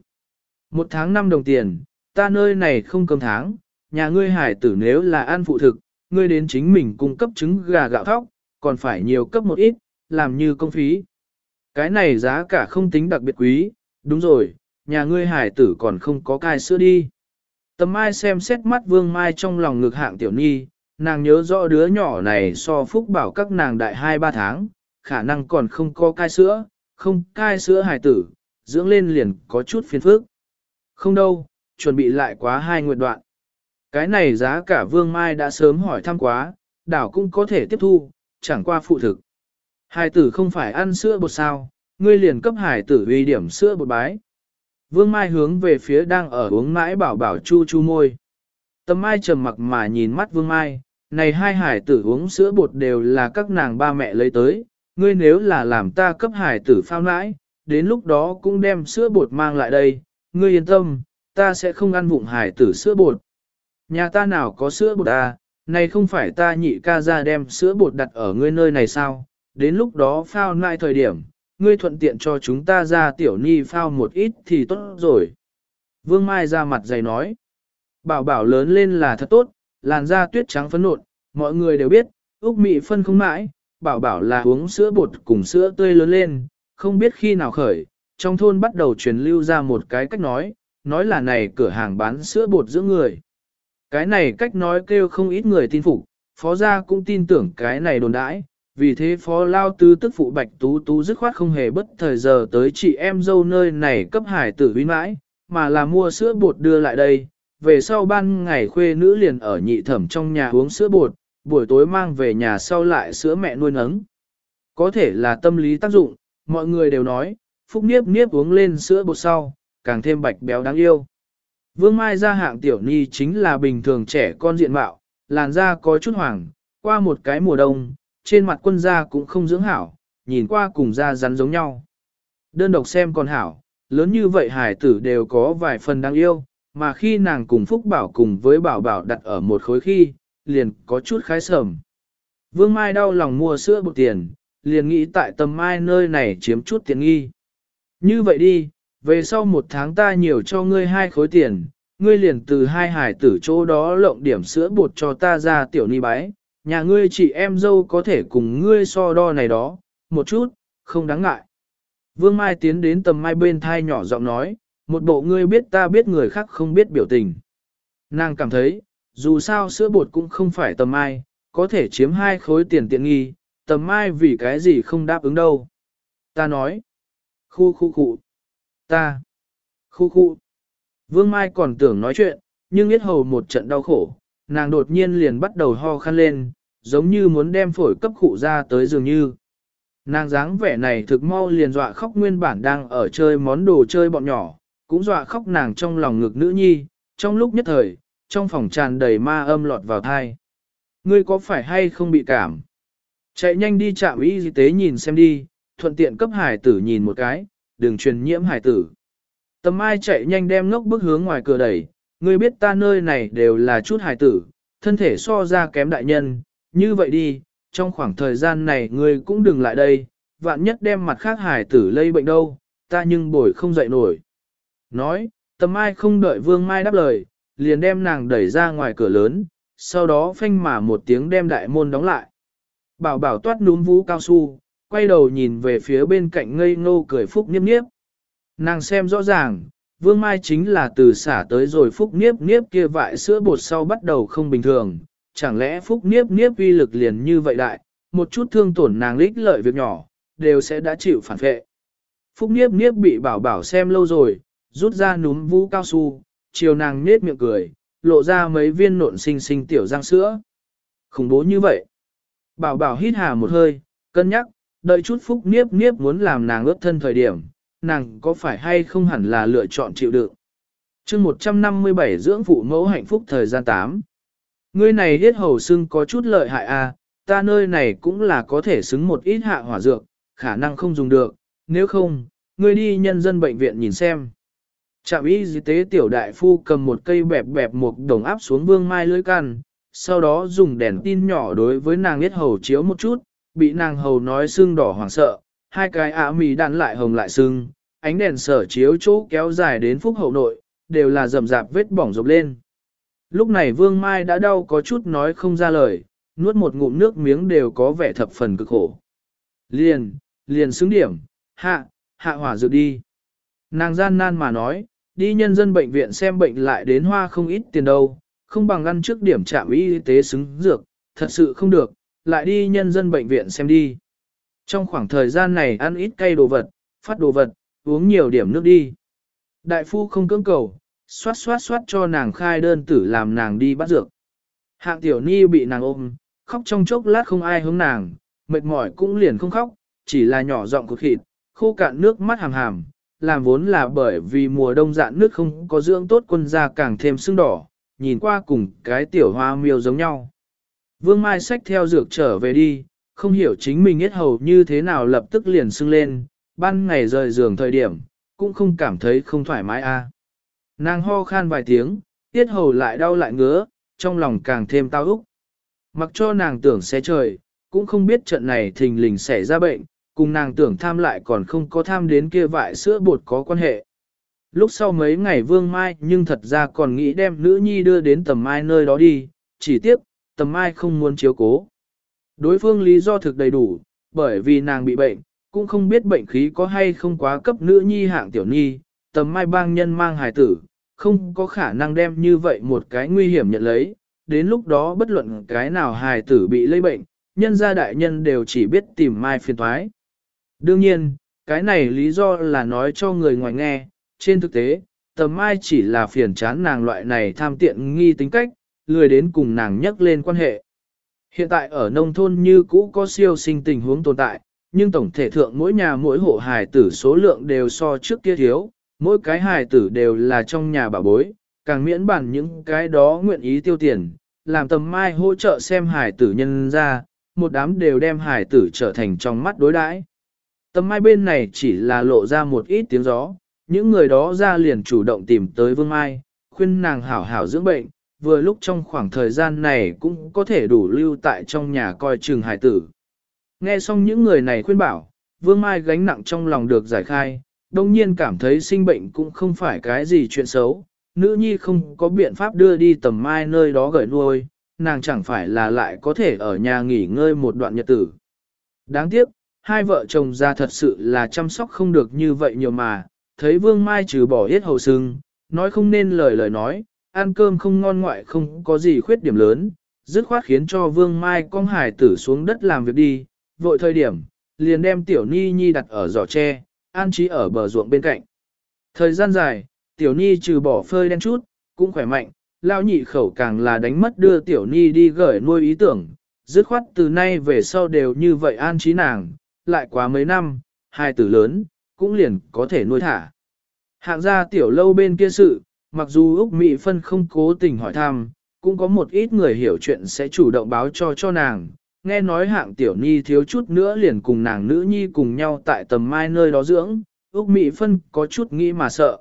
Một tháng năm đồng tiền, ta nơi này không cơm tháng, nhà ngươi hải tử nếu là ăn phụ thực, ngươi đến chính mình cung cấp trứng gà gạo thóc, còn phải nhiều cấp một ít, làm như công phí. Cái này giá cả không tính đặc biệt quý, đúng rồi, nhà ngươi hải tử còn không có cai sữa đi. Tầm mai xem xét mắt vương mai trong lòng ngực hạng tiểu nhi, nàng nhớ rõ đứa nhỏ này so phúc bảo các nàng đại 2-3 tháng, khả năng còn không có cai sữa, không cai sữa hải tử, dưỡng lên liền có chút phiền phức. Không đâu, chuẩn bị lại quá hai nguyện đoạn. Cái này giá cả Vương Mai đã sớm hỏi thăm quá, đảo cũng có thể tiếp thu, chẳng qua phụ thực. Hải tử không phải ăn sữa bột sao, ngươi liền cấp hải tử uy điểm sữa bột bái. Vương Mai hướng về phía đang ở uống mãi bảo bảo chu chu môi. Tâm Mai trầm mặc mà nhìn mắt Vương Mai, này hai hải tử uống sữa bột đều là các nàng ba mẹ lấy tới, ngươi nếu là làm ta cấp hải tử phao nãi, đến lúc đó cũng đem sữa bột mang lại đây, ngươi yên tâm, ta sẽ không ăn vụng hải tử sữa bột. Nhà ta nào có sữa bột à, này không phải ta nhị ca ra đem sữa bột đặt ở ngươi nơi này sao, đến lúc đó phao nãi thời điểm, ngươi thuận tiện cho chúng ta ra tiểu ni phao một ít thì tốt rồi. Vương Mai ra mặt dày nói, bảo bảo lớn lên là thật tốt, làn da tuyết trắng phấn nộn, mọi người đều biết, Úc Mị phân không mãi, bảo bảo là uống sữa bột cùng sữa tươi lớn lên, không biết khi nào khởi, trong thôn bắt đầu truyền lưu ra một cái cách nói, nói là này cửa hàng bán sữa bột giữa người. Cái này cách nói kêu không ít người tin phục, phó gia cũng tin tưởng cái này đồn đãi, vì thế phó lao tư tức phụ bạch tú tú dứt khoát không hề bất thời giờ tới chị em dâu nơi này cấp hải tử huy mãi, mà là mua sữa bột đưa lại đây. Về sau ban ngày khuê nữ liền ở nhị thẩm trong nhà uống sữa bột, buổi tối mang về nhà sau lại sữa mẹ nuôi nấng. Có thể là tâm lý tác dụng, mọi người đều nói, phúc niếp niếp uống lên sữa bột sau, càng thêm bạch béo đáng yêu. Vương Mai ra hạng tiểu ni chính là bình thường trẻ con diện mạo, làn da có chút hoàng, qua một cái mùa đông, trên mặt quân da cũng không dưỡng hảo, nhìn qua cùng da rắn giống nhau. Đơn độc xem còn hảo, lớn như vậy hải tử đều có vài phần đáng yêu, mà khi nàng cùng Phúc Bảo cùng với Bảo Bảo đặt ở một khối khi, liền có chút khái sầm. Vương Mai đau lòng mua sữa bột tiền, liền nghĩ tại tầm mai nơi này chiếm chút tiền nghi. Như vậy đi, về sau một tháng ta nhiều cho ngươi hai khối tiền, ngươi liền từ hai hải tử chỗ đó lộng điểm sữa bột cho ta ra tiểu ni bái, nhà ngươi chị em dâu có thể cùng ngươi so đo này đó, một chút, không đáng ngại. Vương Mai tiến đến tầm mai bên thai nhỏ giọng nói, một bộ ngươi biết ta biết người khác không biết biểu tình. Nàng cảm thấy, dù sao sữa bột cũng không phải tầm ai có thể chiếm hai khối tiền tiện nghi, tầm ai vì cái gì không đáp ứng đâu. Ta nói, khu khu khu, ta, khu khu. Vương Mai còn tưởng nói chuyện, nhưng biết hầu một trận đau khổ, nàng đột nhiên liền bắt đầu ho khăn lên, giống như muốn đem phổi cấp khụ ra tới dường như. Nàng dáng vẻ này thực mau liền dọa khóc nguyên bản đang ở chơi món đồ chơi bọn nhỏ, cũng dọa khóc nàng trong lòng ngực nữ nhi, trong lúc nhất thời, trong phòng tràn đầy ma âm lọt vào thai. Ngươi có phải hay không bị cảm? Chạy nhanh đi chạm y tế nhìn xem đi, thuận tiện cấp hải tử nhìn một cái, đừng truyền nhiễm hải tử. Tầm ai chạy nhanh đem ngốc bước hướng ngoài cửa đẩy, ngươi biết ta nơi này đều là chút hải tử, thân thể so ra kém đại nhân, như vậy đi, trong khoảng thời gian này ngươi cũng đừng lại đây, vạn nhất đem mặt khác hải tử lây bệnh đâu, ta nhưng bồi không dậy nổi. Nói, tầm mai không đợi vương mai đáp lời, liền đem nàng đẩy ra ngoài cửa lớn, sau đó phanh mà một tiếng đem đại môn đóng lại. Bảo bảo toát núm vũ cao su, quay đầu nhìn về phía bên cạnh ngây ngô cười phúc niếp niếp. Nàng xem rõ ràng, vương mai chính là từ xả tới rồi phúc niếp niếp kia vại sữa bột sau bắt đầu không bình thường, chẳng lẽ phúc niếp niếp uy lực liền như vậy đại, một chút thương tổn nàng lích lợi việc nhỏ, đều sẽ đã chịu phản vệ. Phúc niếp niếp bị bảo bảo xem lâu rồi, rút ra núm vũ cao su, chiều nàng nết miệng cười, lộ ra mấy viên nộn xinh xinh tiểu răng sữa. Khủng bố như vậy. Bảo bảo hít hà một hơi, cân nhắc, đợi chút phúc niếp niếp muốn làm nàng ướt thân thời điểm, nàng có phải hay không hẳn là lựa chọn chịu đựng. chương 157 dưỡng phụ mẫu hạnh phúc thời gian 8. Ngươi này hết hầu xưng có chút lợi hại à, ta nơi này cũng là có thể xứng một ít hạ hỏa dược, khả năng không dùng được, nếu không, ngươi đi nhân dân bệnh viện nhìn xem. Trạm y tế tiểu đại phu cầm một cây bẹp bẹp một đồng áp xuống vương mai lưới can, sau đó dùng đèn tin nhỏ đối với nàng biết hầu chiếu một chút, bị nàng hầu nói sưng đỏ hoảng sợ, hai cái ả mì đạn lại hồng lại sưng, ánh đèn sở chiếu chỗ kéo dài đến phúc hậu nội, đều là rầm rạp vết bỏng rộp lên. Lúc này vương mai đã đau có chút nói không ra lời, nuốt một ngụm nước miếng đều có vẻ thập phần cực khổ. Liền, liền xứng điểm, hạ, hạ hỏa dược đi. Nàng gian nan mà nói, đi nhân dân bệnh viện xem bệnh lại đến hoa không ít tiền đâu, không bằng ăn trước điểm trạm y tế xứng dược, thật sự không được, lại đi nhân dân bệnh viện xem đi. Trong khoảng thời gian này ăn ít cay đồ vật, phát đồ vật, uống nhiều điểm nước đi. Đại phu không cưỡng cầu, xoát xoát xoát cho nàng khai đơn tử làm nàng đi bắt dược. Hạng tiểu ni bị nàng ôm, khóc trong chốc lát không ai hướng nàng, mệt mỏi cũng liền không khóc, chỉ là nhỏ giọng cột thịt, khô cạn nước mắt hàm hàm, làm vốn là bởi vì mùa đông dạn nước không có dưỡng tốt quân da càng thêm sưng đỏ, nhìn qua cùng cái tiểu hoa miêu giống nhau. Vương Mai xách theo dược trở về đi, không hiểu chính mình hết hầu như thế nào lập tức liền sưng lên, ban ngày rời giường thời điểm, cũng không cảm thấy không thoải mái a. Nàng ho khan vài tiếng, tiết hầu lại đau lại ngứa, trong lòng càng thêm tao úc. Mặc cho nàng tưởng sẽ trời, cũng không biết trận này thình lình xảy ra bệnh, cùng nàng tưởng tham lại còn không có tham đến kia vại sữa bột có quan hệ. Lúc sau mấy ngày vương mai nhưng thật ra còn nghĩ đem nữ nhi đưa đến tầm mai nơi đó đi, chỉ tiếc, tầm mai không muốn chiếu cố. Đối phương lý do thực đầy đủ, bởi vì nàng bị bệnh, cũng không biết bệnh khí có hay không quá cấp nữ nhi hạng tiểu nhi, tầm mai bang nhân mang hài tử, không có khả năng đem như vậy một cái nguy hiểm nhận lấy, đến lúc đó bất luận cái nào hài tử bị lây bệnh, nhân gia đại nhân đều chỉ biết tìm mai phiền thoái. Đương nhiên, cái này lý do là nói cho người ngoài nghe, trên thực tế, tầm mai chỉ là phiền chán nàng loại này tham tiện nghi tính cách, lười đến cùng nàng nhắc lên quan hệ. Hiện tại ở nông thôn như cũ có siêu sinh tình huống tồn tại, nhưng tổng thể thượng mỗi nhà mỗi hộ hài tử số lượng đều so trước kia thiếu, mỗi cái hài tử đều là trong nhà bà bối, càng miễn bản những cái đó nguyện ý tiêu tiền, làm tầm mai hỗ trợ xem hài tử nhân ra, một đám đều đem hài tử trở thành trong mắt đối đãi. Tầm mai bên này chỉ là lộ ra một ít tiếng gió, những người đó ra liền chủ động tìm tới Vương Mai, khuyên nàng hảo hảo dưỡng bệnh, vừa lúc trong khoảng thời gian này cũng có thể đủ lưu tại trong nhà coi trường hải tử. Nghe xong những người này khuyên bảo, Vương Mai gánh nặng trong lòng được giải khai, đồng nhiên cảm thấy sinh bệnh cũng không phải cái gì chuyện xấu, nữ nhi không có biện pháp đưa đi tầm mai nơi đó gửi nuôi, nàng chẳng phải là lại có thể ở nhà nghỉ ngơi một đoạn nhật tử. Đáng tiếc, hai vợ chồng ra thật sự là chăm sóc không được như vậy nhiều mà, thấy Vương Mai trừ bỏ hết hầu sưng, nói không nên lời lời nói, ăn cơm không ngon ngoại không có gì khuyết điểm lớn, dứt khoát khiến cho Vương Mai con hải tử xuống đất làm việc đi, vội thời điểm, liền đem Tiểu Ni Nhi đặt ở giỏ tre, an trí ở bờ ruộng bên cạnh. Thời gian dài, Tiểu Ni trừ bỏ phơi đen chút, cũng khỏe mạnh, lao nhị khẩu càng là đánh mất đưa Tiểu Ni đi gửi nuôi ý tưởng, dứt khoát từ nay về sau đều như vậy an trí nàng, lại quá mấy năm, hai tử lớn, cũng liền có thể nuôi thả. Hạng gia tiểu lâu bên kia sự, mặc dù Úc Mỹ Phân không cố tình hỏi thăm, cũng có một ít người hiểu chuyện sẽ chủ động báo cho cho nàng. Nghe nói hạng tiểu nhi thiếu chút nữa liền cùng nàng nữ nhi cùng nhau tại tầm mai nơi đó dưỡng, Úc Mỹ Phân có chút nghĩ mà sợ.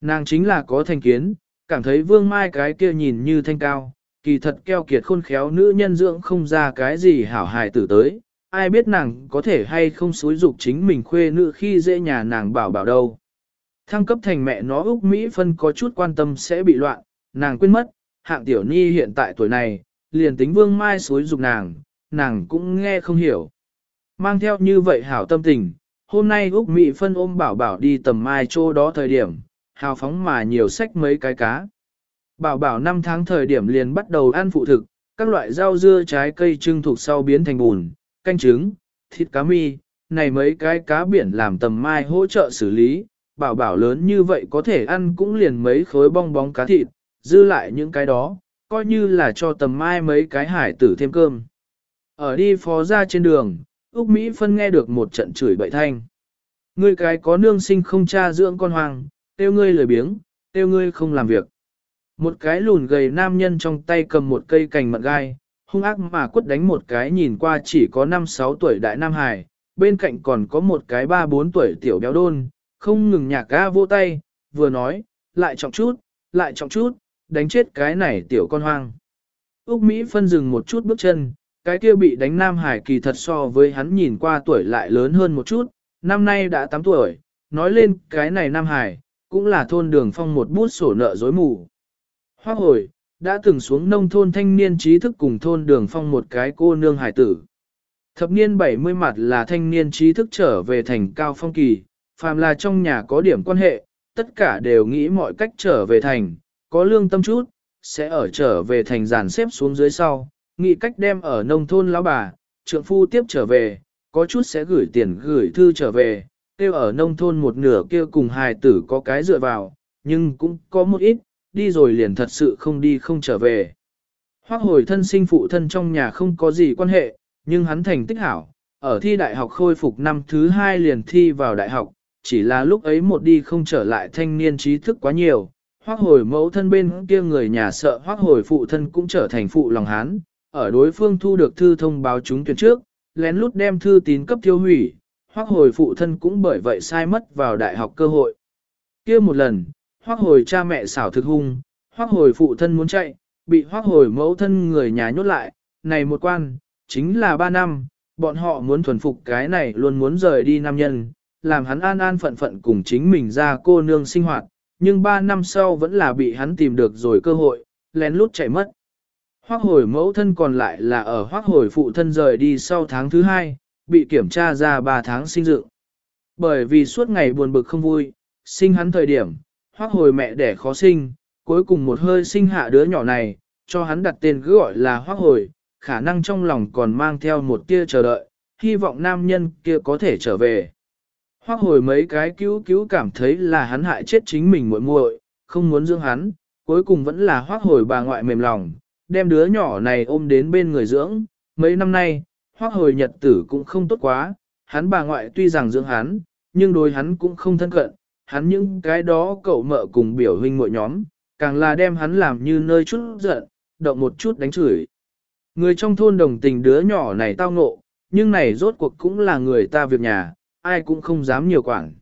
Nàng chính là có thành kiến, cảm thấy vương mai cái kia nhìn như thanh cao, kỳ thật keo kiệt khôn khéo nữ nhân dưỡng không ra cái gì hảo hài tử tới, ai biết nàng có thể hay không xúi dục chính mình khuê nữ khi dễ nhà nàng bảo bảo đâu. Thăng cấp thành mẹ nó Úc Mỹ phân có chút quan tâm sẽ bị loạn, nàng quên mất, hạng tiểu ni hiện tại tuổi này, liền tính vương mai xúi dục nàng, nàng cũng nghe không hiểu. Mang theo như vậy hảo tâm tình, hôm nay Úc Mỹ phân ôm bảo bảo đi tầm mai chỗ đó thời điểm, hào phóng mà nhiều sách mấy cái cá. Bảo bảo 5 tháng thời điểm liền bắt đầu ăn phụ thực, các loại rau dưa trái cây trưng thuộc sau biến thành bùn, canh trứng, thịt cá mi, này mấy cái cá biển làm tầm mai hỗ trợ xử lý, bảo bảo lớn như vậy có thể ăn cũng liền mấy khối bong bóng cá thịt, dư lại những cái đó, coi như là cho tầm mai mấy cái hải tử thêm cơm. Ở đi phó ra trên đường, Úc Mỹ Phân nghe được một trận chửi bậy thanh. Ngươi cái có nương sinh không cha dưỡng con hoàng, tiêu ngươi lười biếng, tiêu ngươi không làm việc. Một cái lùn gầy nam nhân trong tay cầm một cây cành mận gai, hung ác mà quất đánh một cái nhìn qua chỉ có 5-6 tuổi đại nam hải, bên cạnh còn có một cái 3-4 tuổi tiểu béo đôn, không ngừng nhạc ga vô tay, vừa nói, lại trọng chút, lại trọng chút, đánh chết cái này tiểu con hoang. Úc Mỹ phân dừng một chút bước chân, cái kia bị đánh Nam Hải kỳ thật so với hắn nhìn qua tuổi lại lớn hơn một chút, năm nay đã 8 tuổi, nói lên cái này Nam Hải, cũng là thôn đường phong một bút sổ nợ dối mù. Hoa hồi, đã từng xuống nông thôn thanh niên trí thức cùng thôn đường phong một cái cô nương hải tử. Thập niên 70 mặt là thanh niên trí thức trở về thành cao phong kỳ, phàm là trong nhà có điểm quan hệ, tất cả đều nghĩ mọi cách trở về thành, có lương tâm chút, sẽ ở trở về thành giàn xếp xuống dưới sau, nghĩ cách đem ở nông thôn lão bà, trượng phu tiếp trở về, có chút sẽ gửi tiền gửi thư trở về, kêu ở nông thôn một nửa kia cùng hài tử có cái dựa vào, nhưng cũng có một ít, đi rồi liền thật sự không đi không trở về. Hoác hồi thân sinh phụ thân trong nhà không có gì quan hệ, nhưng hắn thành tích hảo, ở thi đại học khôi phục năm thứ hai liền thi vào đại học, chỉ là lúc ấy một đi không trở lại thanh niên trí thức quá nhiều. Hoác hồi mẫu thân bên kia người nhà sợ hoác hồi phụ thân cũng trở thành phụ lòng hán, ở đối phương thu được thư thông báo chúng tuyển trước, lén lút đem thư tín cấp tiêu hủy, hoác hồi phụ thân cũng bởi vậy sai mất vào đại học cơ hội. kia một lần, hoác hồi cha mẹ xảo thực hung, hoác hồi phụ thân muốn chạy, bị hoác hồi mẫu thân người nhà nhốt lại, này một quan, chính là ba năm, bọn họ muốn thuần phục cái này luôn muốn rời đi nam nhân, làm hắn an an phận phận cùng chính mình ra cô nương sinh hoạt, nhưng ba năm sau vẫn là bị hắn tìm được rồi cơ hội, lén lút chạy mất. Hoác hồi mẫu thân còn lại là ở hoác hồi phụ thân rời đi sau tháng thứ hai, bị kiểm tra ra 3 tháng sinh dự. Bởi vì suốt ngày buồn bực không vui, sinh hắn thời điểm, hoác hồi mẹ đẻ khó sinh, cuối cùng một hơi sinh hạ đứa nhỏ này, cho hắn đặt tên cứ gọi là hoác hồi, khả năng trong lòng còn mang theo một tia chờ đợi, hy vọng nam nhân kia có thể trở về. Hoác hồi mấy cái cứu cứu cảm thấy là hắn hại chết chính mình muội muội, không muốn dưỡng hắn, cuối cùng vẫn là hoác hồi bà ngoại mềm lòng, đem đứa nhỏ này ôm đến bên người dưỡng. Mấy năm nay, hoác hồi nhật tử cũng không tốt quá, hắn bà ngoại tuy rằng dưỡng hắn, nhưng đối hắn cũng không thân cận, hắn những cái đó cậu mợ cùng biểu huynh muội nhóm, càng là đem hắn làm như nơi chút giận, động một chút đánh chửi. Người trong thôn đồng tình đứa nhỏ này tao ngộ, nhưng này rốt cuộc cũng là người ta việc nhà, ai cũng không dám nhiều quản.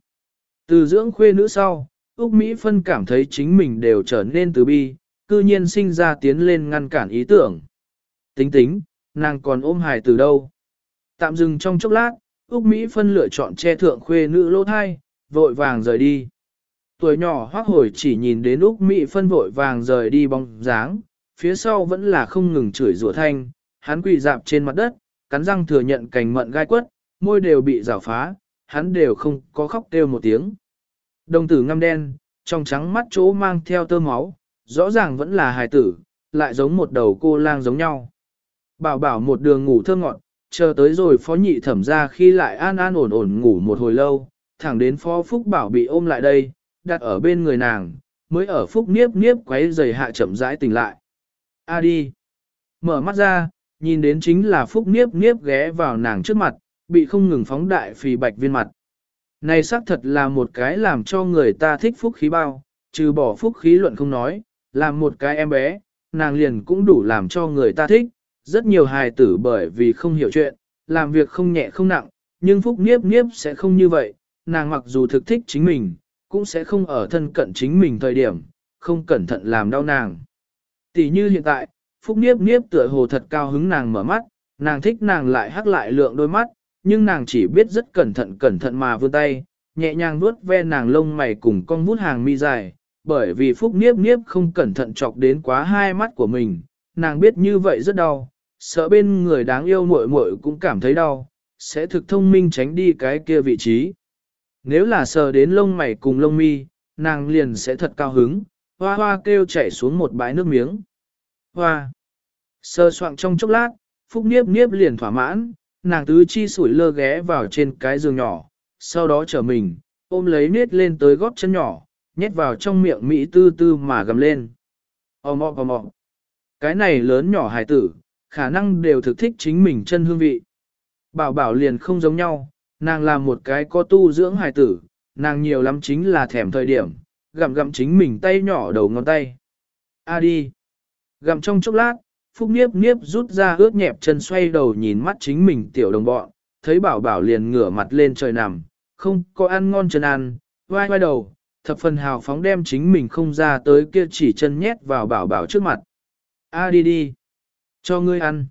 Từ dưỡng khuê nữ sau, Úc Mỹ Phân cảm thấy chính mình đều trở nên từ bi, cư nhiên sinh ra tiến lên ngăn cản ý tưởng. Tính tính, nàng còn ôm hài từ đâu. Tạm dừng trong chốc lát, Úc Mỹ Phân lựa chọn che thượng khuê nữ lỗ thai, vội vàng rời đi. Tuổi nhỏ hoác hồi chỉ nhìn đến Úc Mỹ Phân vội vàng rời đi bóng dáng, phía sau vẫn là không ngừng chửi rủa thanh, hắn quỳ dạp trên mặt đất, cắn răng thừa nhận cành mận gai quất, môi đều bị rào phá, hắn đều không có khóc kêu một tiếng. Đồng tử ngăm đen, trong trắng mắt chỗ mang theo tơ máu, rõ ràng vẫn là hài tử, lại giống một đầu cô lang giống nhau. Bảo bảo một đường ngủ thơ ngọn, chờ tới rồi phó nhị thẩm ra khi lại an an ổn ổn ngủ một hồi lâu, thẳng đến phó phúc bảo bị ôm lại đây, đặt ở bên người nàng, mới ở phúc niếp niếp quấy giày hạ chậm rãi tỉnh lại. A đi. Mở mắt ra, nhìn đến chính là phúc niếp niếp ghé vào nàng trước mặt, bị không ngừng phóng đại phì bạch viên mặt. Này xác thật là một cái làm cho người ta thích phúc khí bao, trừ bỏ phúc khí luận không nói, làm một cái em bé, nàng liền cũng đủ làm cho người ta thích, rất nhiều hài tử bởi vì không hiểu chuyện, làm việc không nhẹ không nặng, nhưng phúc niếp niếp sẽ không như vậy, nàng mặc dù thực thích chính mình, cũng sẽ không ở thân cận chính mình thời điểm, không cẩn thận làm đau nàng. Tỷ như hiện tại, phúc niếp niếp tựa hồ thật cao hứng nàng mở mắt, nàng thích nàng lại hắc lại lượng đôi mắt, nhưng nàng chỉ biết rất cẩn thận cẩn thận mà vươn tay, nhẹ nhàng vuốt ve nàng lông mày cùng con vút hàng mi dài, bởi vì Phúc Niếp Niếp không cẩn thận chọc đến quá hai mắt của mình, nàng biết như vậy rất đau, sợ bên người đáng yêu muội muội cũng cảm thấy đau, sẽ thực thông minh tránh đi cái kia vị trí. Nếu là sờ đến lông mày cùng lông mi, nàng liền sẽ thật cao hứng, hoa hoa kêu chảy xuống một bãi nước miếng. Hoa! Sờ soạng trong chốc lát, Phúc Niếp Niếp liền thỏa mãn, nàng tứ chi sủi lơ ghé vào trên cái giường nhỏ, sau đó trở mình, ôm lấy niết lên tới góp chân nhỏ, nhét vào trong miệng Mỹ tư tư mà gầm lên. Ôm ọ ôm ọ. Cái này lớn nhỏ hài tử, khả năng đều thực thích chính mình chân hương vị. Bảo bảo liền không giống nhau, nàng là một cái có tu dưỡng hài tử, nàng nhiều lắm chính là thèm thời điểm, gặm gặm chính mình tay nhỏ đầu ngón tay. A đi. Gặm trong chốc lát, Phúc Niếp Niếp rút ra ướt nhẹp chân xoay đầu nhìn mắt chính mình tiểu đồng bọn, thấy bảo bảo liền ngửa mặt lên trời nằm, không có ăn ngon chân ăn, vai vai đầu, thập phần hào phóng đem chính mình không ra tới kia chỉ chân nhét vào bảo bảo trước mặt. A đi đi, cho ngươi ăn.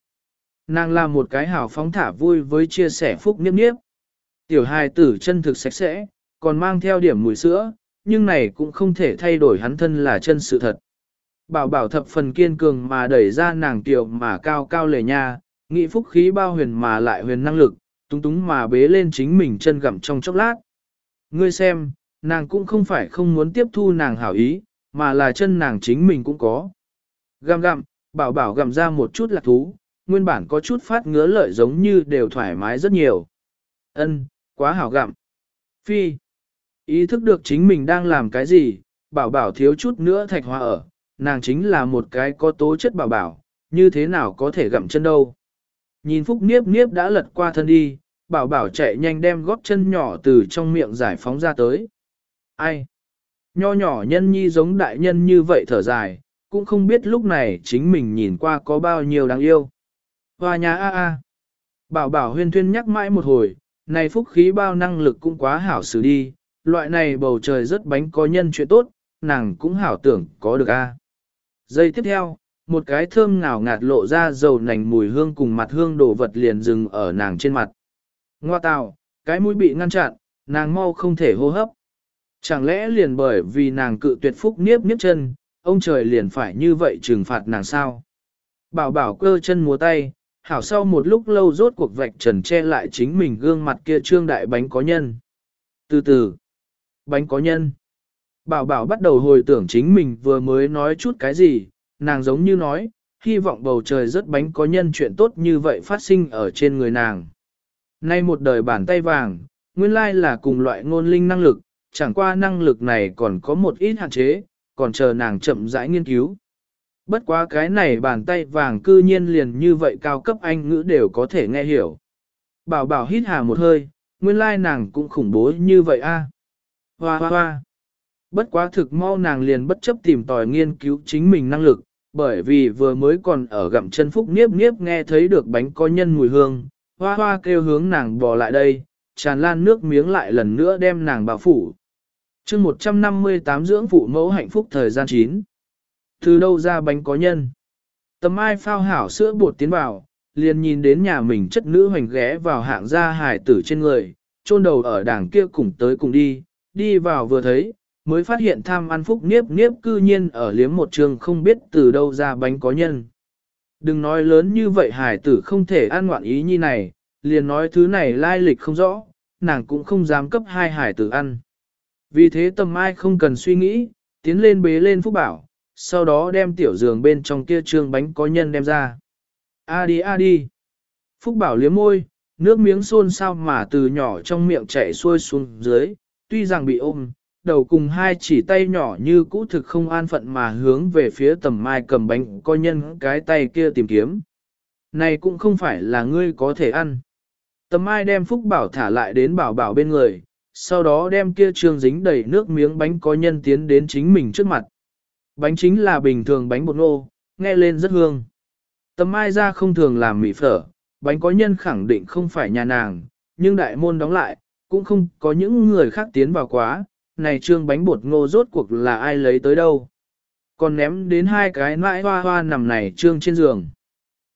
Nàng làm một cái hào phóng thả vui với chia sẻ Phúc Niếp Niếp. Tiểu hài tử chân thực sạch sẽ, còn mang theo điểm mùi sữa, nhưng này cũng không thể thay đổi hắn thân là chân sự thật. Bảo bảo thập phần kiên cường mà đẩy ra nàng tiểu mà cao cao lề nha, nghị phúc khí bao huyền mà lại huyền năng lực, túng túng mà bế lên chính mình chân gặm trong chốc lát. Ngươi xem, nàng cũng không phải không muốn tiếp thu nàng hảo ý, mà là chân nàng chính mình cũng có. Gặm gặm, bảo bảo gặm ra một chút lạc thú, nguyên bản có chút phát ngứa lợi giống như đều thoải mái rất nhiều. Ân, quá hảo gặm. Phi, ý thức được chính mình đang làm cái gì, bảo bảo thiếu chút nữa thạch hoa ở, nàng chính là một cái có tố chất bảo bảo, như thế nào có thể gặm chân đâu. Nhìn Phúc Niếp Niếp đã lật qua thân đi, bảo bảo chạy nhanh đem góp chân nhỏ từ trong miệng giải phóng ra tới. Ai? Nho nhỏ nhân nhi giống đại nhân như vậy thở dài, cũng không biết lúc này chính mình nhìn qua có bao nhiêu đáng yêu. Hoa nhà a a. Bảo bảo huyên thuyên nhắc mãi một hồi, này phúc khí bao năng lực cũng quá hảo xử đi, loại này bầu trời rất bánh có nhân chuyện tốt, nàng cũng hảo tưởng có được a. Giây tiếp theo, một cái thơm ngào ngạt lộ ra dầu nành mùi hương cùng mặt hương đồ vật liền dừng ở nàng trên mặt. Ngoa tào, cái mũi bị ngăn chặn, nàng mau không thể hô hấp. Chẳng lẽ liền bởi vì nàng cự tuyệt phúc niếp niếp chân, ông trời liền phải như vậy trừng phạt nàng sao? Bảo bảo cơ chân múa tay, hảo sau một lúc lâu rốt cuộc vạch trần che lại chính mình gương mặt kia trương đại bánh có nhân. Từ từ, bánh có nhân. Bảo bảo bắt đầu hồi tưởng chính mình vừa mới nói chút cái gì, nàng giống như nói, hy vọng bầu trời rất bánh có nhân chuyện tốt như vậy phát sinh ở trên người nàng. Nay một đời bàn tay vàng, nguyên lai là cùng loại ngôn linh năng lực, chẳng qua năng lực này còn có một ít hạn chế, còn chờ nàng chậm rãi nghiên cứu. Bất quá cái này bàn tay vàng cư nhiên liền như vậy cao cấp anh ngữ đều có thể nghe hiểu. Bảo bảo hít hà một hơi, nguyên lai nàng cũng khủng bố như vậy a. Hoa hoa hoa. Bất quá thực mau nàng liền bất chấp tìm tòi nghiên cứu chính mình năng lực, bởi vì vừa mới còn ở gặm chân phúc niếp niếp nghe thấy được bánh có nhân mùi hương, hoa hoa kêu hướng nàng bò lại đây, tràn lan nước miếng lại lần nữa đem nàng bao phủ. chương 158 dưỡng phụ mẫu hạnh phúc thời gian 9. Từ đâu ra bánh có nhân? Tầm ai phao hảo sữa bột tiến vào, liền nhìn đến nhà mình chất nữ hoành ghé vào hạng gia hải tử trên người, chôn đầu ở đảng kia cùng tới cùng đi, đi vào vừa thấy, mới phát hiện tham ăn phúc niếp niếp cư nhiên ở liếm một trường không biết từ đâu ra bánh có nhân. Đừng nói lớn như vậy hải tử không thể ăn ngoạn ý như này, liền nói thứ này lai lịch không rõ, nàng cũng không dám cấp hai hải tử ăn. Vì thế tầm ai không cần suy nghĩ, tiến lên bế lên phúc bảo, sau đó đem tiểu giường bên trong kia trương bánh có nhân đem ra. A đi a đi. Phúc bảo liếm môi, nước miếng xôn sao mà từ nhỏ trong miệng chảy xuôi xuống dưới, tuy rằng bị ôm, đầu cùng hai chỉ tay nhỏ như cũ thực không an phận mà hướng về phía tầm mai cầm bánh coi nhân cái tay kia tìm kiếm. Này cũng không phải là ngươi có thể ăn. Tầm mai đem phúc bảo thả lại đến bảo bảo bên người, sau đó đem kia trương dính đầy nước miếng bánh có nhân tiến đến chính mình trước mặt. Bánh chính là bình thường bánh bột ngô, nghe lên rất hương. Tầm mai ra không thường làm mì phở, bánh có nhân khẳng định không phải nhà nàng, nhưng đại môn đóng lại, cũng không có những người khác tiến vào quá, này trương bánh bột ngô rốt cuộc là ai lấy tới đâu. Còn ném đến hai cái nãi hoa hoa nằm này trương trên giường.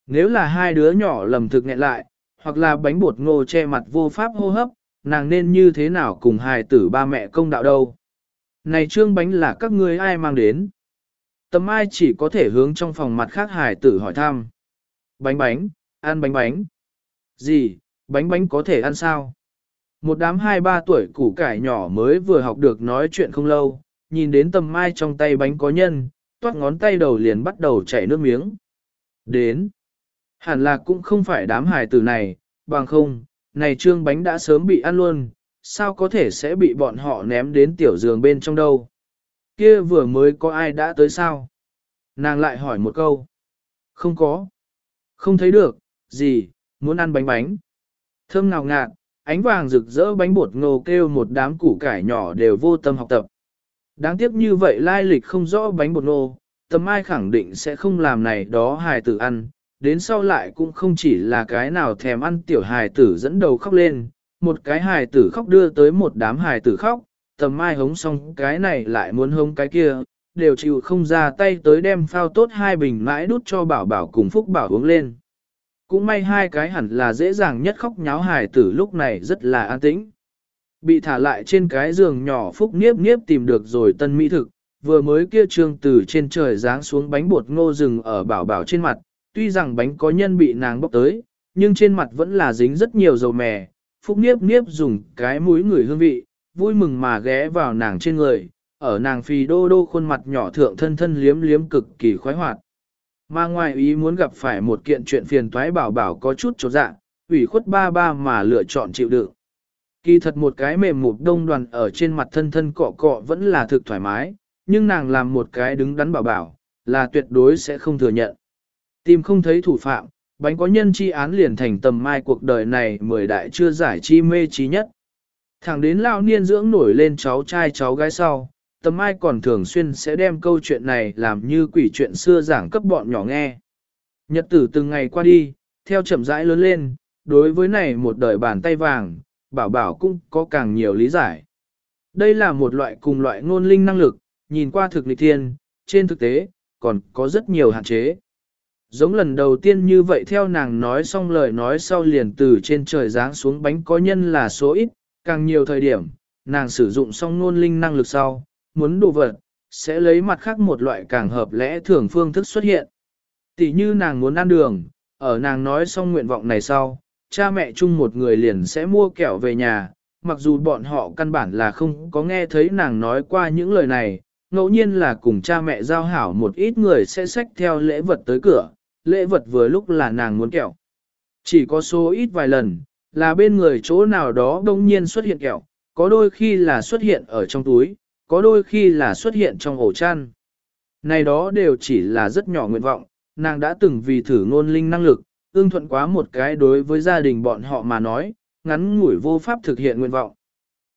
Nếu là hai đứa nhỏ lầm thực nghẹn lại, hoặc là bánh bột ngô che mặt vô pháp hô hấp, nàng nên như thế nào cùng hài tử ba mẹ công đạo đâu. Này trương bánh là các ngươi ai mang đến? Tầm ai chỉ có thể hướng trong phòng mặt khác hài tử hỏi thăm. Bánh bánh, ăn bánh bánh. Gì, bánh bánh có thể ăn sao? Một đám hai ba tuổi củ cải nhỏ mới vừa học được nói chuyện không lâu, nhìn đến tầm mai trong tay bánh có nhân, toát ngón tay đầu liền bắt đầu chảy nước miếng. Đến. Hẳn là cũng không phải đám hài tử này, bằng không, này trương bánh đã sớm bị ăn luôn, sao có thể sẽ bị bọn họ ném đến tiểu giường bên trong đâu. Kia vừa mới có ai đã tới sao? Nàng lại hỏi một câu. Không có. Không thấy được, gì, muốn ăn bánh bánh. Thơm ngào ngạt, ánh vàng rực rỡ bánh bột ngô kêu một đám củ cải nhỏ đều vô tâm học tập. Đáng tiếc như vậy lai lịch không rõ bánh bột ngô, tầm ai khẳng định sẽ không làm này đó hài tử ăn, đến sau lại cũng không chỉ là cái nào thèm ăn tiểu hài tử dẫn đầu khóc lên, một cái hài tử khóc đưa tới một đám hài tử khóc, tầm mai hống xong cái này lại muốn hống cái kia, đều chịu không ra tay tới đem phao tốt hai bình mãi đút cho bảo bảo cùng phúc bảo uống lên. Cũng may hai cái hẳn là dễ dàng nhất khóc nháo hài tử lúc này rất là an tĩnh. Bị thả lại trên cái giường nhỏ phúc niếp niếp tìm được rồi tân mỹ thực, vừa mới kia trương từ trên trời giáng xuống bánh bột ngô rừng ở bảo bảo trên mặt, tuy rằng bánh có nhân bị nàng bóc tới, nhưng trên mặt vẫn là dính rất nhiều dầu mè, phúc niếp niếp dùng cái mũi người hương vị, vui mừng mà ghé vào nàng trên người, ở nàng phì đô đô khuôn mặt nhỏ thượng thân thân liếm liếm cực kỳ khoái hoạt. Mà ngoài ý muốn gặp phải một kiện chuyện phiền toái bảo bảo có chút chỗ dạng ủy khuất ba ba mà lựa chọn chịu đựng. Kỳ thật một cái mềm mụt đông đoàn ở trên mặt thân thân cọ cọ vẫn là thực thoải mái, nhưng nàng làm một cái đứng đắn bảo bảo, là tuyệt đối sẽ không thừa nhận. Tìm không thấy thủ phạm, bánh có nhân chi án liền thành tầm mai cuộc đời này mười đại chưa giải chi mê trí nhất. Thẳng đến lao niên dưỡng nổi lên cháu trai cháu gái sau, tầm mai còn thường xuyên sẽ đem câu chuyện này làm như quỷ chuyện xưa giảng cấp bọn nhỏ nghe. Nhật tử từng ngày qua đi, theo chậm rãi lớn lên, đối với này một đời bàn tay vàng, bảo bảo cũng có càng nhiều lý giải. Đây là một loại cùng loại ngôn linh năng lực, nhìn qua thực lịch thiên, trên thực tế, còn có rất nhiều hạn chế. Giống lần đầu tiên như vậy theo nàng nói xong lời nói sau liền từ trên trời giáng xuống bánh có nhân là số ít, càng nhiều thời điểm, nàng sử dụng xong ngôn linh năng lực sau, muốn đồ vật, sẽ lấy mặt khác một loại càng hợp lẽ thường phương thức xuất hiện. Tỷ như nàng muốn ăn đường, ở nàng nói xong nguyện vọng này sau, cha mẹ chung một người liền sẽ mua kẹo về nhà, mặc dù bọn họ căn bản là không có nghe thấy nàng nói qua những lời này, ngẫu nhiên là cùng cha mẹ giao hảo một ít người sẽ xách theo lễ vật tới cửa, lễ vật vừa lúc là nàng muốn kẹo. Chỉ có số ít vài lần, là bên người chỗ nào đó đông nhiên xuất hiện kẹo, có đôi khi là xuất hiện ở trong túi, có đôi khi là xuất hiện trong ổ chăn. Này đó đều chỉ là rất nhỏ nguyện vọng, nàng đã từng vì thử ngôn linh năng lực, ương thuận quá một cái đối với gia đình bọn họ mà nói, ngắn ngủi vô pháp thực hiện nguyện vọng.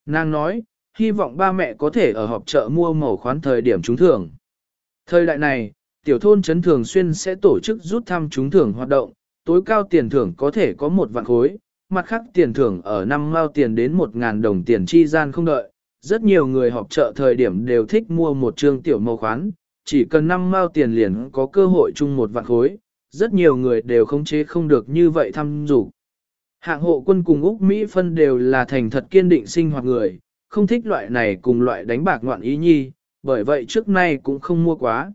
Nàng nói, hy vọng ba mẹ có thể ở họp chợ mua màu khoán thời điểm trúng thưởng. Thời đại này, tiểu thôn chấn thường xuyên sẽ tổ chức rút thăm trúng thưởng hoạt động, tối cao tiền thưởng có thể có một vạn khối, mặt khác tiền thưởng ở năm mao tiền đến một ngàn đồng tiền chi gian không đợi. Rất nhiều người họp chợ thời điểm đều thích mua một trương tiểu màu khoán, chỉ cần năm mao tiền liền có cơ hội chung một vạn khối, rất nhiều người đều không chế không được như vậy thăm dục. Hạng hộ quân cùng Úc Mỹ phân đều là thành thật kiên định sinh hoạt người, không thích loại này cùng loại đánh bạc ngoạn ý nhi, bởi vậy trước nay cũng không mua quá.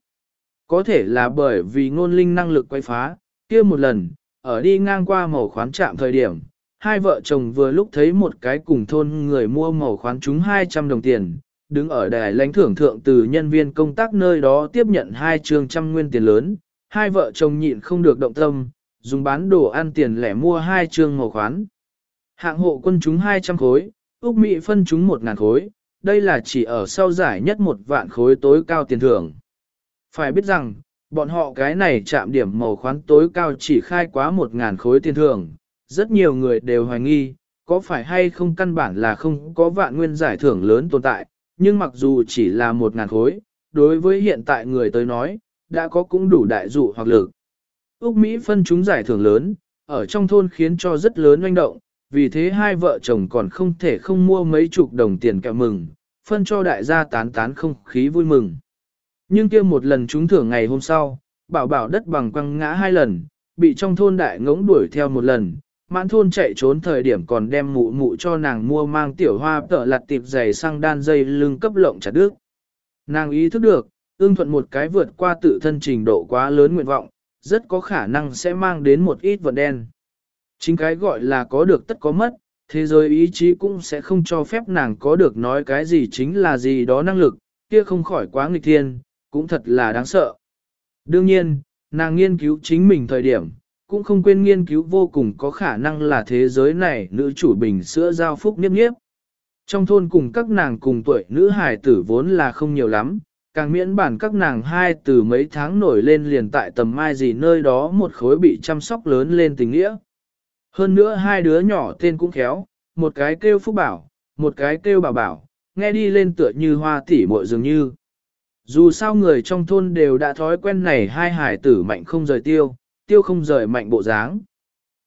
Có thể là bởi vì ngôn linh năng lực quay phá, kia một lần, ở đi ngang qua màu khoán trạm thời điểm, hai vợ chồng vừa lúc thấy một cái cùng thôn người mua màu khoán chúng 200 đồng tiền, đứng ở đài lãnh thưởng thượng từ nhân viên công tác nơi đó tiếp nhận hai trường trăm nguyên tiền lớn, hai vợ chồng nhịn không được động tâm, dùng bán đồ ăn tiền lẻ mua hai trường màu khoán. Hạng hộ quân chúng 200 khối, Úc Mỹ phân chúng 1.000 khối, đây là chỉ ở sau giải nhất một vạn khối tối cao tiền thưởng. Phải biết rằng, bọn họ cái này chạm điểm màu khoán tối cao chỉ khai quá 1.000 khối tiền thưởng, rất nhiều người đều hoài nghi, có phải hay không căn bản là không có vạn nguyên giải thưởng lớn tồn tại, nhưng mặc dù chỉ là một ngàn khối, đối với hiện tại người tới nói, đã có cũng đủ đại dụ hoặc lực. Úc Mỹ phân chúng giải thưởng lớn, ở trong thôn khiến cho rất lớn oanh động, vì thế hai vợ chồng còn không thể không mua mấy chục đồng tiền kẹo mừng, phân cho đại gia tán tán không khí vui mừng. Nhưng kia một lần chúng thưởng ngày hôm sau, bảo bảo đất bằng quăng ngã hai lần, bị trong thôn đại ngỗng đuổi theo một lần, mãn thôn chạy trốn thời điểm còn đem mụ mụ cho nàng mua mang tiểu hoa tợ lặt tiệp giày sang đan dây lưng cấp lộng chặt đứt. Nàng ý thức được, ưng thuận một cái vượt qua tự thân trình độ quá lớn nguyện vọng, rất có khả năng sẽ mang đến một ít vận đen. Chính cái gọi là có được tất có mất, thế giới ý chí cũng sẽ không cho phép nàng có được nói cái gì chính là gì đó năng lực, kia không khỏi quá nghịch thiên, cũng thật là đáng sợ. Đương nhiên, nàng nghiên cứu chính mình thời điểm, cũng không quên nghiên cứu vô cùng có khả năng là thế giới này nữ chủ bình sữa giao phúc niếp niếp. Trong thôn cùng các nàng cùng tuổi nữ hài tử vốn là không nhiều lắm, càng miễn bản các nàng hai từ mấy tháng nổi lên liền tại tầm mai gì nơi đó một khối bị chăm sóc lớn lên tình nghĩa. Hơn nữa hai đứa nhỏ tên cũng khéo, một cái kêu Phúc Bảo, một cái kêu Bảo Bảo, nghe đi lên tựa như hoa tỉ muội dường như. Dù sao người trong thôn đều đã thói quen này hai hải tử mạnh không rời tiêu, tiêu không rời mạnh bộ dáng.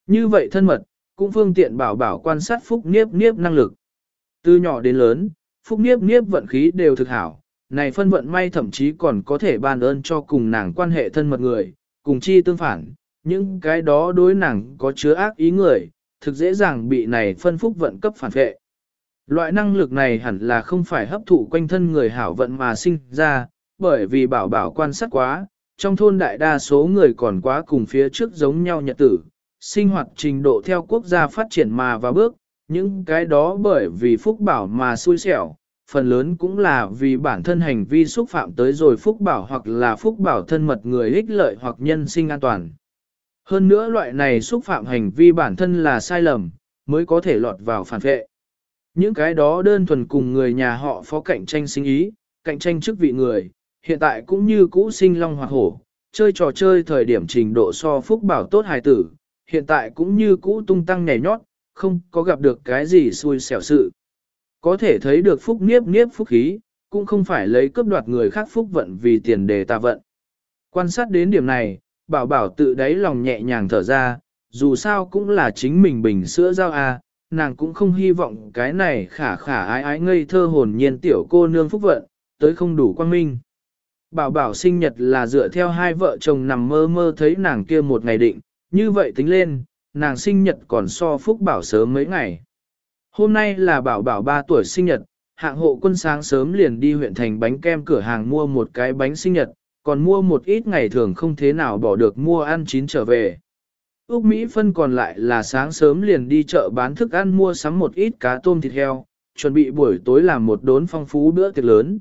Như vậy thân mật, cũng phương tiện bảo bảo quan sát Phúc Niếp Niếp năng lực. Từ nhỏ đến lớn, Phúc Niếp Niếp vận khí đều thực hảo, này phân vận may thậm chí còn có thể ban ơn cho cùng nàng quan hệ thân mật người, cùng chi tương phản, những cái đó đối nàng có chứa ác ý người, thực dễ dàng bị này phân phúc vận cấp phản vệ. Loại năng lực này hẳn là không phải hấp thụ quanh thân người hảo vận mà sinh ra, bởi vì bảo bảo quan sát quá, trong thôn đại đa số người còn quá cùng phía trước giống nhau nhật tử, sinh hoạt trình độ theo quốc gia phát triển mà vào bước, những cái đó bởi vì phúc bảo mà xui xẻo, phần lớn cũng là vì bản thân hành vi xúc phạm tới rồi phúc bảo hoặc là phúc bảo thân mật người ích lợi hoặc nhân sinh an toàn. Hơn nữa loại này xúc phạm hành vi bản thân là sai lầm, mới có thể lọt vào phản vệ. Những cái đó đơn thuần cùng người nhà họ phó cạnh tranh sinh ý, cạnh tranh chức vị người, hiện tại cũng như cũ sinh long hoặc hổ, chơi trò chơi thời điểm trình độ so phúc bảo tốt hài tử, hiện tại cũng như cũ tung tăng nhảy nhót, không có gặp được cái gì xui xẻo sự. Có thể thấy được phúc niếp niếp phúc khí, cũng không phải lấy cướp đoạt người khác phúc vận vì tiền đề ta vận. Quan sát đến điểm này, bảo bảo tự đáy lòng nhẹ nhàng thở ra, dù sao cũng là chính mình bình sữa giao a, nàng cũng không hy vọng cái này khả khả ái ái ngây thơ hồn nhiên tiểu cô nương phúc vận, tới không đủ quan minh. Bảo bảo sinh nhật là dựa theo hai vợ chồng nằm mơ mơ thấy nàng kia một ngày định, như vậy tính lên, nàng sinh nhật còn so phúc bảo sớm mấy ngày. Hôm nay là bảo bảo 3 tuổi sinh nhật, hạng hộ quân sáng sớm liền đi huyện thành bánh kem cửa hàng mua một cái bánh sinh nhật, còn mua một ít ngày thường không thế nào bỏ được mua ăn chín trở về. Úc Mỹ phân còn lại là sáng sớm liền đi chợ bán thức ăn mua sắm một ít cá tôm thịt heo, chuẩn bị buổi tối làm một đốn phong phú bữa tiệc lớn.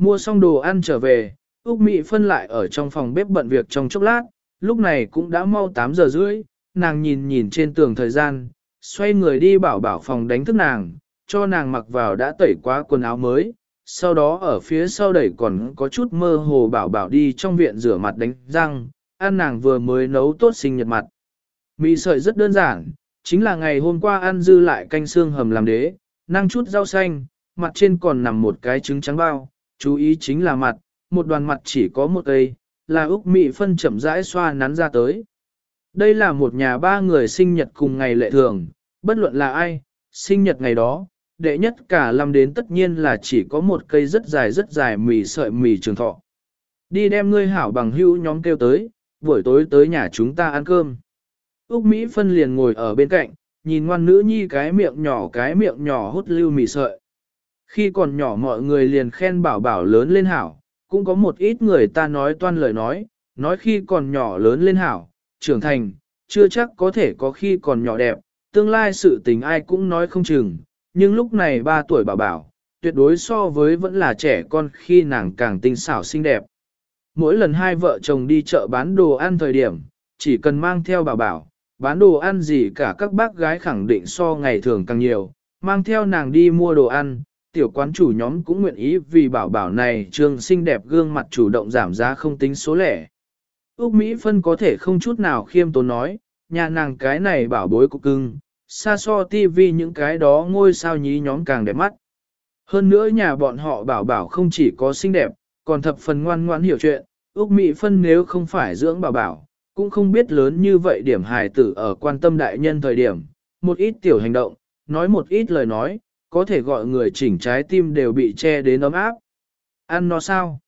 Mua xong đồ ăn trở về, Úc mị phân lại ở trong phòng bếp bận việc trong chốc lát, lúc này cũng đã mau 8 giờ rưỡi, nàng nhìn nhìn trên tường thời gian, xoay người đi bảo bảo phòng đánh thức nàng, cho nàng mặc vào đã tẩy quá quần áo mới, sau đó ở phía sau đẩy còn có chút mơ hồ bảo bảo đi trong viện rửa mặt đánh răng, ăn nàng vừa mới nấu tốt sinh nhật mặt. Mì sợi rất đơn giản, chính là ngày hôm qua ăn dư lại canh xương hầm làm đế, năng chút rau xanh, mặt trên còn nằm một cái trứng trắng bao, chú ý chính là mặt, một đoàn mặt chỉ có một cây, là Úc Mị phân chậm rãi xoa nắn ra tới. Đây là một nhà ba người sinh nhật cùng ngày lệ thường, bất luận là ai, sinh nhật ngày đó, đệ nhất cả làm đến tất nhiên là chỉ có một cây rất dài rất dài mì sợi mì trường thọ. Đi đem ngươi hảo bằng hữu nhóm kêu tới, buổi tối tới nhà chúng ta ăn cơm. Úc Mỹ phân liền ngồi ở bên cạnh, nhìn ngoan nữ nhi cái miệng nhỏ cái miệng nhỏ hút lưu mì sợi. Khi còn nhỏ mọi người liền khen bảo bảo lớn lên hảo, cũng có một ít người ta nói toan lời nói, nói khi còn nhỏ lớn lên hảo, trưởng thành, chưa chắc có thể có khi còn nhỏ đẹp, tương lai sự tình ai cũng nói không chừng, nhưng lúc này 3 tuổi bảo bảo, tuyệt đối so với vẫn là trẻ con khi nàng càng tinh xảo xinh đẹp. Mỗi lần hai vợ chồng đi chợ bán đồ ăn thời điểm, chỉ cần mang theo bảo bảo, bán đồ ăn gì cả các bác gái khẳng định so ngày thường càng nhiều, mang theo nàng đi mua đồ ăn, tiểu quán chủ nhóm cũng nguyện ý vì bảo bảo này trương xinh đẹp gương mặt chủ động giảm giá không tính số lẻ. Úc Mỹ Phân có thể không chút nào khiêm tốn nói, nhà nàng cái này bảo bối cục cưng, xa so tivi những cái đó ngôi sao nhí nhóm càng đẹp mắt. Hơn nữa nhà bọn họ bảo bảo không chỉ có xinh đẹp, còn thập phần ngoan ngoãn hiểu chuyện, Úc Mỹ Phân nếu không phải dưỡng bảo bảo, cũng không biết lớn như vậy điểm hài tử ở quan tâm đại nhân thời điểm, một ít tiểu hành động, nói một ít lời nói, có thể gọi người chỉnh trái tim đều bị che đến ấm áp. Ăn nó sao?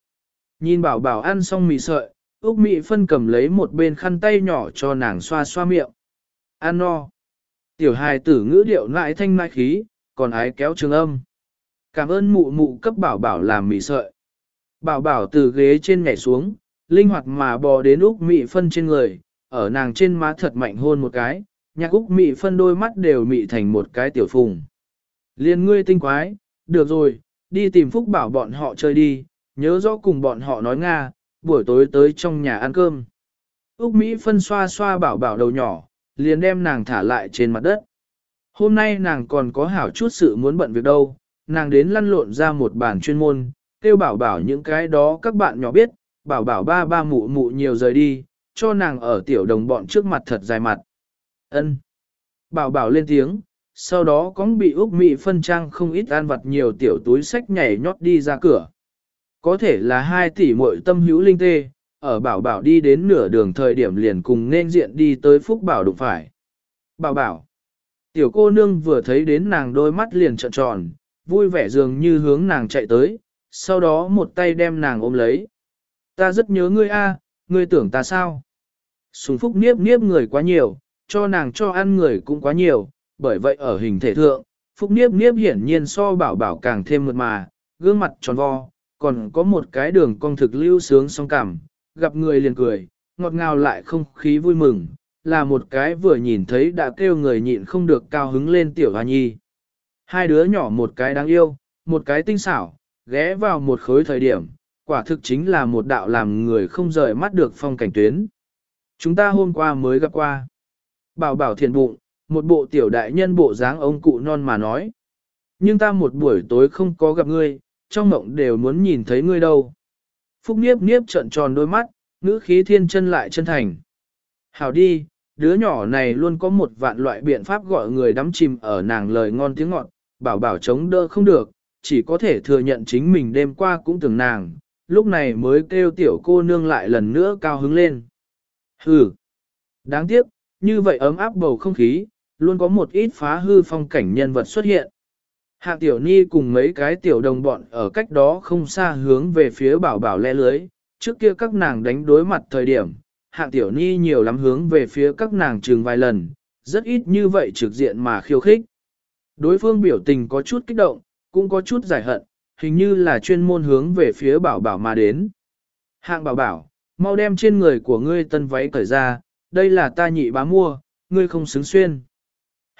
Nhìn bảo bảo ăn xong mì sợi, Úc mị Phân cầm lấy một bên khăn tay nhỏ cho nàng xoa xoa miệng. ăn no. Tiểu hài tử ngữ điệu lại thanh mai khí, còn ái kéo trường âm. Cảm ơn mụ mụ cấp bảo bảo làm mì sợi. Bảo bảo từ ghế trên nhảy xuống, linh hoạt mà bò đến Úc mị Phân trên người, ở nàng trên má thật mạnh hôn một cái, nhạc Úc mị Phân đôi mắt đều mị thành một cái tiểu phùng. Liên ngươi tinh quái, được rồi, đi tìm Phúc bảo bọn họ chơi đi, nhớ rõ cùng bọn họ nói Nga, buổi tối tới trong nhà ăn cơm. Úc Mỹ phân xoa xoa bảo bảo đầu nhỏ, liền đem nàng thả lại trên mặt đất. Hôm nay nàng còn có hảo chút sự muốn bận việc đâu, nàng đến lăn lộn ra một bản chuyên môn, kêu bảo bảo những cái đó các bạn nhỏ biết, bảo bảo ba ba mụ mụ nhiều rời đi, cho nàng ở tiểu đồng bọn trước mặt thật dài mặt. ân Bảo bảo lên tiếng, sau đó có bị Úc Mỹ phân trang không ít ăn vặt nhiều tiểu túi sách nhảy nhót đi ra cửa. Có thể là hai tỷ muội tâm hữu linh tê, ở bảo bảo đi đến nửa đường thời điểm liền cùng nên diện đi tới Phúc Bảo đụng phải. Bảo bảo, tiểu cô nương vừa thấy đến nàng đôi mắt liền trợn tròn, vui vẻ dường như hướng nàng chạy tới, sau đó một tay đem nàng ôm lấy. Ta rất nhớ ngươi a, ngươi tưởng ta sao? Sùng Phúc niếp niếp người quá nhiều, cho nàng cho ăn người cũng quá nhiều, bởi vậy ở hình thể thượng, Phúc niếp niếp hiển nhiên so bảo bảo càng thêm mượt mà, gương mặt tròn vo, còn có một cái đường cong thực lưu sướng song cảm, gặp người liền cười, ngọt ngào lại không khí vui mừng, là một cái vừa nhìn thấy đã kêu người nhịn không được cao hứng lên tiểu hoa nhi. Hai đứa nhỏ một cái đáng yêu, một cái tinh xảo, ghé vào một khối thời điểm, quả thực chính là một đạo làm người không rời mắt được phong cảnh tuyến. Chúng ta hôm qua mới gặp qua. Bảo bảo thiền bụng, một bộ tiểu đại nhân bộ dáng ông cụ non mà nói. Nhưng ta một buổi tối không có gặp ngươi, trong mộng đều muốn nhìn thấy ngươi đâu. Phúc Niếp Niếp trợn tròn đôi mắt, ngữ khí thiên chân lại chân thành. Hảo đi, đứa nhỏ này luôn có một vạn loại biện pháp gọi người đắm chìm ở nàng lời ngon tiếng ngọt, bảo bảo chống đỡ không được, chỉ có thể thừa nhận chính mình đêm qua cũng tưởng nàng, lúc này mới kêu tiểu cô nương lại lần nữa cao hứng lên. Hừ, đáng tiếc, như vậy ấm áp bầu không khí, luôn có một ít phá hư phong cảnh nhân vật xuất hiện. Hạ tiểu ni cùng mấy cái tiểu đồng bọn ở cách đó không xa hướng về phía bảo bảo le lưới, trước kia các nàng đánh đối mặt thời điểm, hạ tiểu ni nhiều lắm hướng về phía các nàng trường vài lần, rất ít như vậy trực diện mà khiêu khích. Đối phương biểu tình có chút kích động, cũng có chút giải hận, hình như là chuyên môn hướng về phía bảo bảo mà đến. Hạng bảo bảo, mau đem trên người của ngươi tân váy cởi ra, đây là ta nhị bá mua, ngươi không xứng xuyên.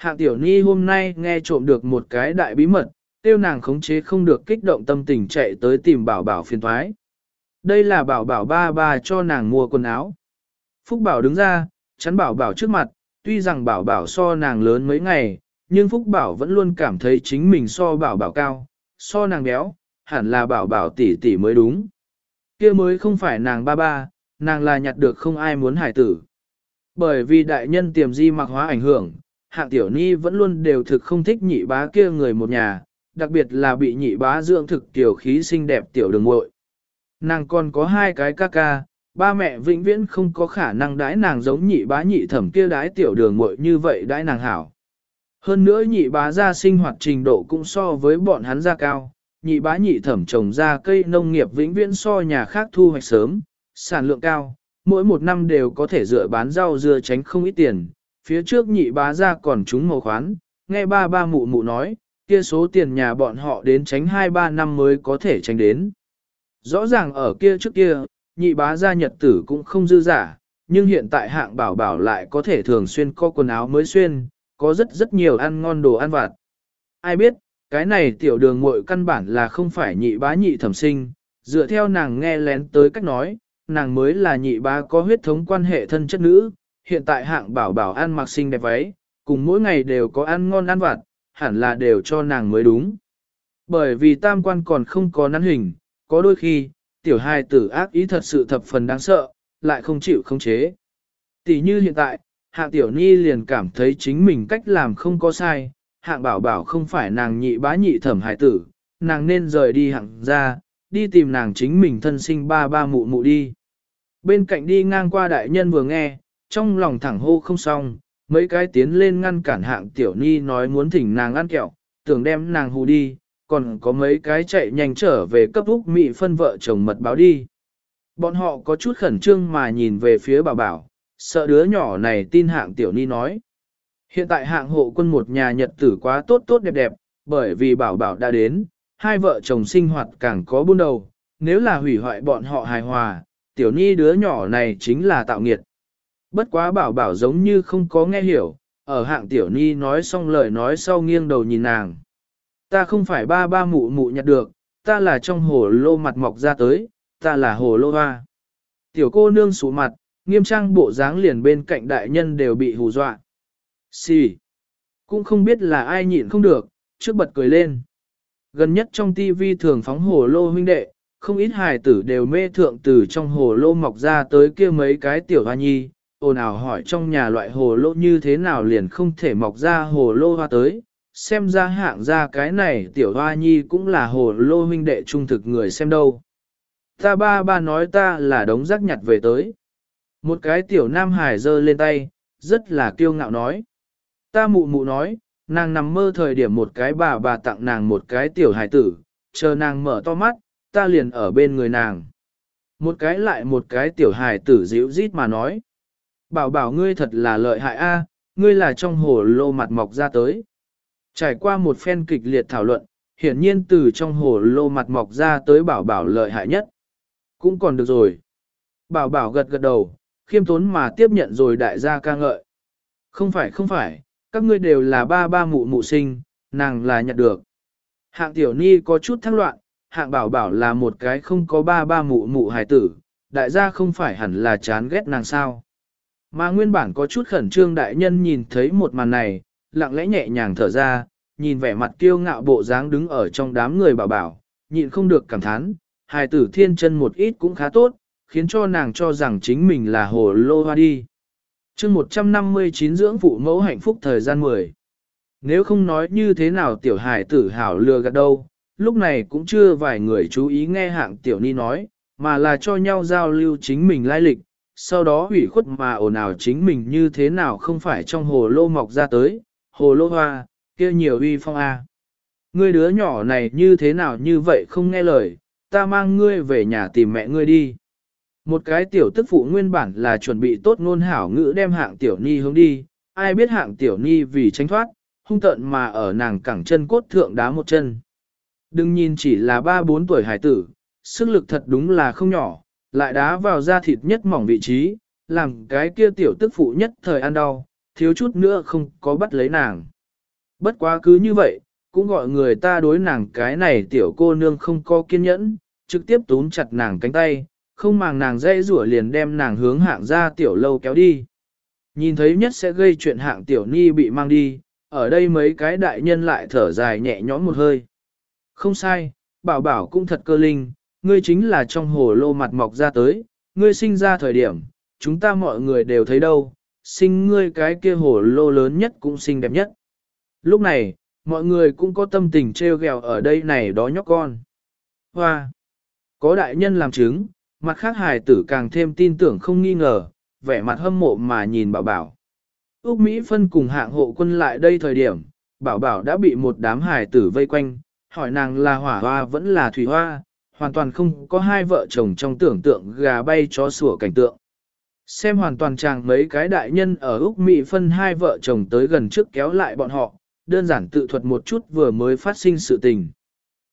Hạ tiểu ni hôm nay nghe trộm được một cái đại bí mật, tiêu nàng khống chế không được kích động tâm tình chạy tới tìm bảo bảo phiền thoái. Đây là bảo bảo ba ba cho nàng mua quần áo. Phúc bảo đứng ra, chắn bảo bảo trước mặt, tuy rằng bảo bảo so nàng lớn mấy ngày, nhưng Phúc bảo vẫn luôn cảm thấy chính mình so bảo bảo cao, so nàng béo, hẳn là bảo bảo tỷ tỷ mới đúng. kia mới không phải nàng ba ba, nàng là nhặt được không ai muốn hải tử. Bởi vì đại nhân tiềm di mặc hóa ảnh hưởng, hạng tiểu ni vẫn luôn đều thực không thích nhị bá kia người một nhà, đặc biệt là bị nhị bá dưỡng thực tiểu khí xinh đẹp tiểu đường muội. Nàng còn có hai cái ca ca, ba mẹ vĩnh viễn không có khả năng đãi nàng giống nhị bá nhị thẩm kia đãi tiểu đường muội như vậy đãi nàng hảo. Hơn nữa nhị bá ra sinh hoạt trình độ cũng so với bọn hắn ra cao, nhị bá nhị thẩm trồng ra cây nông nghiệp vĩnh viễn so nhà khác thu hoạch sớm, sản lượng cao, mỗi một năm đều có thể dựa bán rau dưa tránh không ít tiền, phía trước nhị bá ra còn chúng màu khoán, nghe ba ba mụ mụ nói, kia số tiền nhà bọn họ đến tránh 2-3 năm mới có thể tránh đến. Rõ ràng ở kia trước kia, nhị bá ra nhật tử cũng không dư giả, nhưng hiện tại hạng bảo bảo lại có thể thường xuyên co quần áo mới xuyên, có rất rất nhiều ăn ngon đồ ăn vặt. Ai biết, cái này tiểu đường muội căn bản là không phải nhị bá nhị thẩm sinh, dựa theo nàng nghe lén tới cách nói, nàng mới là nhị bá có huyết thống quan hệ thân chất nữ, hiện tại hạng bảo bảo ăn mặc xinh đẹp váy, cùng mỗi ngày đều có ăn ngon ăn vặt, hẳn là đều cho nàng mới đúng. Bởi vì tam quan còn không có nắn hình, có đôi khi, tiểu hài tử ác ý thật sự thập phần đáng sợ, lại không chịu không chế. Tỷ như hiện tại, hạng tiểu ni liền cảm thấy chính mình cách làm không có sai, hạng bảo bảo không phải nàng nhị bá nhị thẩm hài tử, nàng nên rời đi hạng ra, đi tìm nàng chính mình thân sinh ba ba mụ mụ đi. Bên cạnh đi ngang qua đại nhân vừa nghe, trong lòng thẳng hô không xong, mấy cái tiến lên ngăn cản hạng tiểu ni nói muốn thỉnh nàng ăn kẹo, tưởng đem nàng hù đi, còn có mấy cái chạy nhanh trở về cấp úc mị phân vợ chồng mật báo đi. Bọn họ có chút khẩn trương mà nhìn về phía bảo bảo, sợ đứa nhỏ này tin hạng tiểu ni nói. Hiện tại hạng hộ quân một nhà nhật tử quá tốt tốt đẹp đẹp, bởi vì bảo bảo đã đến, hai vợ chồng sinh hoạt càng có buôn đầu, nếu là hủy hoại bọn họ hài hòa, tiểu ni đứa nhỏ này chính là tạo nghiệt. Bất quá bảo bảo giống như không có nghe hiểu, ở hạng tiểu ni nói xong lời nói sau nghiêng đầu nhìn nàng. Ta không phải ba ba mụ mụ nhặt được, ta là trong hồ lô mặt mọc ra tới, ta là hồ lô hoa. Tiểu cô nương sủ mặt, nghiêm trang bộ dáng liền bên cạnh đại nhân đều bị hù dọa. Xì. Cũng không biết là ai nhịn không được, trước bật cười lên. Gần nhất trong tivi thường phóng hồ lô huynh đệ, không ít hài tử đều mê thượng từ trong hồ lô mọc ra tới kia mấy cái tiểu hoa nhi, ồn ào hỏi trong nhà loại hồ lô như thế nào liền không thể mọc ra hồ lô hoa tới, xem ra hạng ra cái này tiểu hoa nhi cũng là hồ lô huynh đệ trung thực người xem đâu. Ta ba ba nói ta là đống rác nhặt về tới. Một cái tiểu nam hải giơ lên tay, rất là kiêu ngạo nói. Ta mụ mụ nói, nàng nằm mơ thời điểm một cái bà bà tặng nàng một cái tiểu hải tử, chờ nàng mở to mắt, ta liền ở bên người nàng. Một cái lại một cái tiểu hải tử dịu rít mà nói. Bảo bảo ngươi thật là lợi hại a, ngươi là trong hồ lô mặt mọc ra tới. Trải qua một phen kịch liệt thảo luận, hiển nhiên từ trong hồ lô mặt mọc ra tới bảo bảo lợi hại nhất. Cũng còn được rồi. Bảo bảo gật gật đầu, khiêm tốn mà tiếp nhận rồi đại gia ca ngợi. Không phải không phải, các ngươi đều là ba ba mụ mụ sinh, nàng là nhận được. Hạng tiểu ni có chút thăng loạn, hạng bảo bảo là một cái không có ba ba mụ mụ hài tử, đại gia không phải hẳn là chán ghét nàng sao. Mà nguyên bản có chút khẩn trương đại nhân nhìn thấy một màn này, lặng lẽ nhẹ nhàng thở ra, nhìn vẻ mặt kiêu ngạo bộ dáng đứng ở trong đám người bảo bảo, nhịn không được cảm thán, hài tử thiên chân một ít cũng khá tốt, khiến cho nàng cho rằng chính mình là hồ lô hoa đi. chương 159 dưỡng phụ mẫu hạnh phúc thời gian 10. Nếu không nói như thế nào tiểu hài tử hảo lừa gạt đâu, lúc này cũng chưa vài người chú ý nghe hạng tiểu ni nói, mà là cho nhau giao lưu chính mình lai lịch, sau đó hủy khuất mà ồn ào chính mình như thế nào không phải trong hồ lô mọc ra tới, hồ lô hoa, kia nhiều uy phong a. À. Ngươi đứa nhỏ này như thế nào như vậy không nghe lời, ta mang ngươi về nhà tìm mẹ ngươi đi. Một cái tiểu tức phụ nguyên bản là chuẩn bị tốt ngôn hảo ngữ đem hạng tiểu ni hướng đi, ai biết hạng tiểu ni vì tránh thoát, hung tận mà ở nàng cẳng chân cốt thượng đá một chân. Đừng nhìn chỉ là ba bốn tuổi hải tử, sức lực thật đúng là không nhỏ, lại đá vào da thịt nhất mỏng vị trí, làm cái kia tiểu tức phụ nhất thời ăn đau, thiếu chút nữa không có bắt lấy nàng. Bất quá cứ như vậy, cũng gọi người ta đối nàng cái này tiểu cô nương không có kiên nhẫn, trực tiếp túm chặt nàng cánh tay, không màng nàng dây rủa liền đem nàng hướng hạng ra tiểu lâu kéo đi. Nhìn thấy nhất sẽ gây chuyện hạng tiểu ni bị mang đi, ở đây mấy cái đại nhân lại thở dài nhẹ nhõm một hơi. Không sai, bảo bảo cũng thật cơ linh, ngươi chính là trong hồ lô mặt mọc ra tới, ngươi sinh ra thời điểm, chúng ta mọi người đều thấy đâu, sinh ngươi cái kia hồ lô lớn nhất cũng xinh đẹp nhất. Lúc này, mọi người cũng có tâm tình treo gẹo ở đây này đó nhóc con. Hoa! Có đại nhân làm chứng, mặt khác hài tử càng thêm tin tưởng không nghi ngờ, vẻ mặt hâm mộ mà nhìn bảo bảo. Úc Mỹ phân cùng hạng hộ quân lại đây thời điểm, bảo bảo đã bị một đám hài tử vây quanh, hỏi nàng là hỏa hoa vẫn là thủy hoa, hoàn toàn không có hai vợ chồng trong tưởng tượng gà bay chó sủa cảnh tượng. Xem hoàn toàn chàng mấy cái đại nhân ở Úc Mỹ phân hai vợ chồng tới gần trước kéo lại bọn họ, đơn giản tự thuật một chút vừa mới phát sinh sự tình.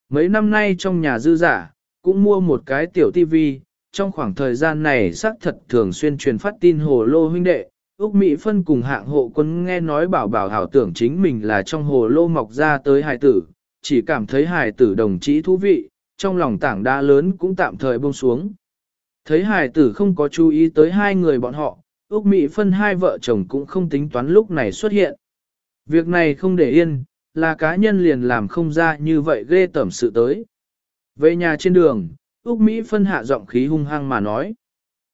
Mấy năm nay trong nhà dư giả, cũng mua một cái tiểu tivi, trong khoảng thời gian này xác thật thường xuyên truyền phát tin hồ lô huynh đệ, Úc Mỹ phân cùng hạng hộ quân nghe nói bảo bảo hảo tưởng chính mình là trong hồ lô mọc ra tới hài tử, chỉ cảm thấy hài tử đồng chí thú vị, trong lòng tảng đá lớn cũng tạm thời buông xuống. Thấy hài tử không có chú ý tới hai người bọn họ, Úc Mỹ phân hai vợ chồng cũng không tính toán lúc này xuất hiện. Việc này không để yên, là cá nhân liền làm không ra như vậy ghê tẩm sự tới. Về nhà trên đường, Úc Mỹ phân hạ giọng khí hung hăng mà nói.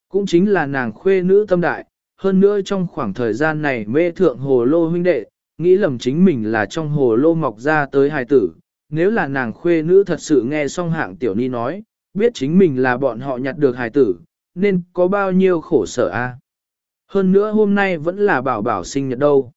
Cũng chính là nàng khuê nữ tâm đại, hơn nữa trong khoảng thời gian này mê thượng hồ lô huynh đệ, nghĩ lầm chính mình là trong hồ lô mọc ra tới hài tử. Nếu là nàng khuê nữ thật sự nghe xong hạng tiểu ni nói, biết chính mình là bọn họ nhặt được hài tử, nên có bao nhiêu khổ sở a. Hơn nữa hôm nay vẫn là bảo bảo sinh nhật đâu.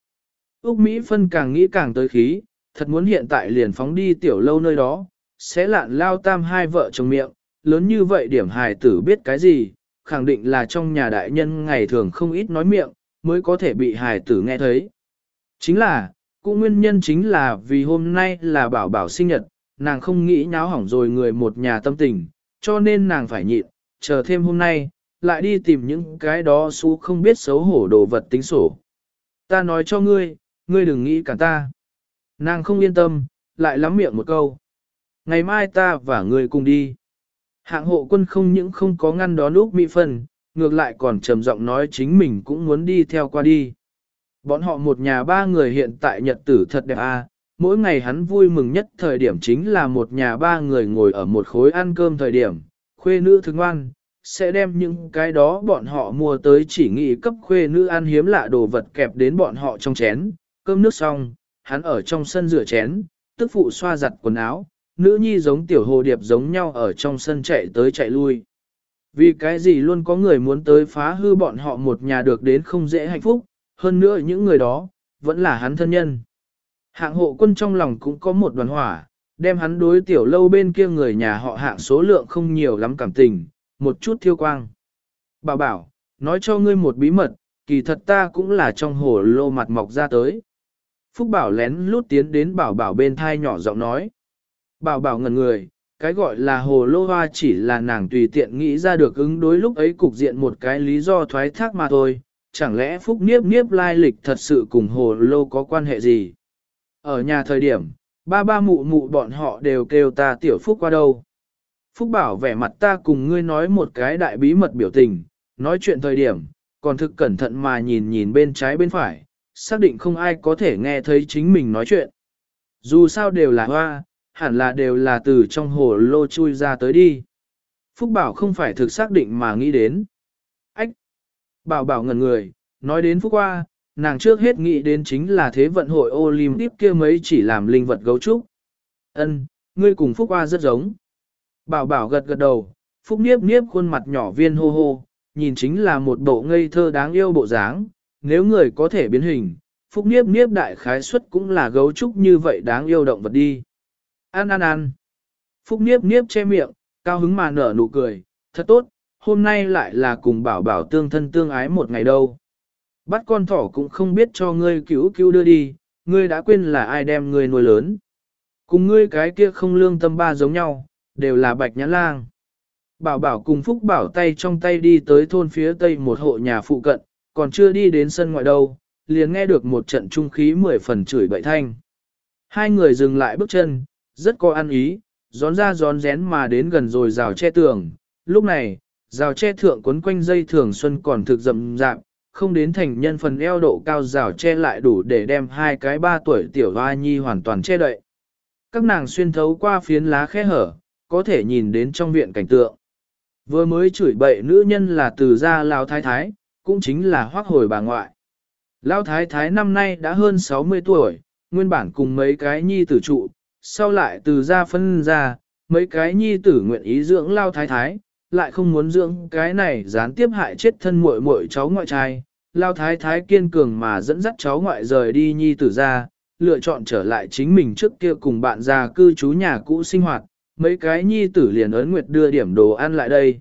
Úc Mỹ phân càng nghĩ càng tới khí, thật muốn hiện tại liền phóng đi tiểu lâu nơi đó, sẽ lạn lao tam hai vợ chồng miệng, lớn như vậy điểm hài tử biết cái gì, khẳng định là trong nhà đại nhân ngày thường không ít nói miệng, mới có thể bị hài tử nghe thấy. Chính là, cũng nguyên nhân chính là vì hôm nay là bảo bảo sinh nhật, nàng không nghĩ nháo hỏng rồi người một nhà tâm tình, cho nên nàng phải nhịn, chờ thêm hôm nay, lại đi tìm những cái đó xú không biết xấu hổ đồ vật tính sổ. Ta nói cho ngươi, ngươi đừng nghĩ cả ta. Nàng không yên tâm, lại lắm miệng một câu. Ngày mai ta và ngươi cùng đi. Hạng hộ quân không những không có ngăn đón Úc Mỹ Phân, ngược lại còn trầm giọng nói chính mình cũng muốn đi theo qua đi. Bọn họ một nhà ba người hiện tại nhật tử thật đẹp à, mỗi ngày hắn vui mừng nhất thời điểm chính là một nhà ba người ngồi ở một khối ăn cơm thời điểm, khuê nữ thức ngoan, sẽ đem những cái đó bọn họ mua tới chỉ nghĩ cấp khuê nữ ăn hiếm lạ đồ vật kẹp đến bọn họ trong chén, cơm nước xong, hắn ở trong sân rửa chén, tức phụ xoa giặt quần áo, nữ nhi giống tiểu hồ điệp giống nhau ở trong sân chạy tới chạy lui. Vì cái gì luôn có người muốn tới phá hư bọn họ một nhà được đến không dễ hạnh phúc, hơn nữa những người đó, vẫn là hắn thân nhân. Hạng hộ quân trong lòng cũng có một đoàn hỏa, đem hắn đối tiểu lâu bên kia người nhà họ hạng số lượng không nhiều lắm cảm tình, một chút thiêu quang. Bảo bảo, nói cho ngươi một bí mật, kỳ thật ta cũng là trong hồ lô mặt mọc ra tới. Phúc bảo lén lút tiến đến bảo bảo bên thai nhỏ giọng nói. Bảo bảo ngần người, cái gọi là hồ lô hoa chỉ là nàng tùy tiện nghĩ ra được ứng đối lúc ấy cục diện một cái lý do thoái thác mà thôi, chẳng lẽ Phúc Niếp Niếp lai lịch thật sự cùng hồ lô có quan hệ gì? Ở nhà thời điểm, ba ba mụ mụ bọn họ đều kêu ta tiểu Phúc qua đâu. Phúc bảo vẻ mặt ta cùng ngươi nói một cái đại bí mật biểu tình, nói chuyện thời điểm, còn thực cẩn thận mà nhìn nhìn bên trái bên phải, xác định không ai có thể nghe thấy chính mình nói chuyện. Dù sao đều là hoa, hẳn là đều là từ trong hồ lô chui ra tới đi. Phúc Bảo không phải thực xác định mà nghĩ đến. Bảo Bảo ngẩn người, nói đến Phúc qua, nàng trước hết nghĩ đến chính là thế vận hội Olympic kia mấy chỉ làm linh vật gấu trúc. Ân, ngươi cùng Phúc Hoa rất giống. Bảo Bảo gật gật đầu, Phúc Niếp Niếp khuôn mặt nhỏ viên hô hô, nhìn chính là một bộ ngây thơ đáng yêu bộ dáng, nếu người có thể biến hình, Phúc Niếp Niếp đại khái suất cũng là gấu trúc như vậy đáng yêu động vật đi. An an an, Phúc Niếp Niếp che miệng, cao hứng mà nở nụ cười, thật tốt, hôm nay lại là cùng bảo bảo tương thân tương ái một ngày đâu. Bắt con thỏ cũng không biết cho ngươi cứu cứu đưa đi, ngươi đã quên là ai đem ngươi nuôi lớn. Cùng ngươi cái kia không lương tâm ba giống nhau, đều là bạch nhãn lang. Bảo bảo cùng Phúc bảo tay trong tay đi tới thôn phía tây một hộ nhà phụ cận, còn chưa đi đến sân ngoại đâu, liền nghe được một trận trung khí mười phần chửi bậy thanh. Hai người dừng lại bước chân, rất có ăn ý, gión ra gión rén mà đến gần rồi rào che tường. Lúc này, rào che thượng quấn quanh dây thường xuân còn thực rậm rạp, không đến thành nhân phần eo độ cao rào che lại đủ để đem hai cái ba tuổi tiểu hoa nhi hoàn toàn che đậy. Các nàng xuyên thấu qua phiến lá khe hở, có thể nhìn đến trong viện cảnh tượng. Vừa mới chửi bậy nữ nhân là từ gia Lao Thái Thái, cũng chính là hoác hồi bà ngoại. Lao Thái Thái năm nay đã hơn 60 tuổi, nguyên bản cùng mấy cái nhi tử trụ, sau lại từ gia phân ra, mấy cái nhi tử nguyện ý dưỡng Lao Thái Thái, lại không muốn dưỡng cái này gián tiếp hại chết thân muội muội cháu ngoại trai. Lao Thái Thái kiên cường mà dẫn dắt cháu ngoại rời đi nhi tử ra, lựa chọn trở lại chính mình trước kia cùng bạn già cư trú nhà cũ sinh hoạt, mấy cái nhi tử liền ấn nguyệt đưa điểm đồ ăn lại đây.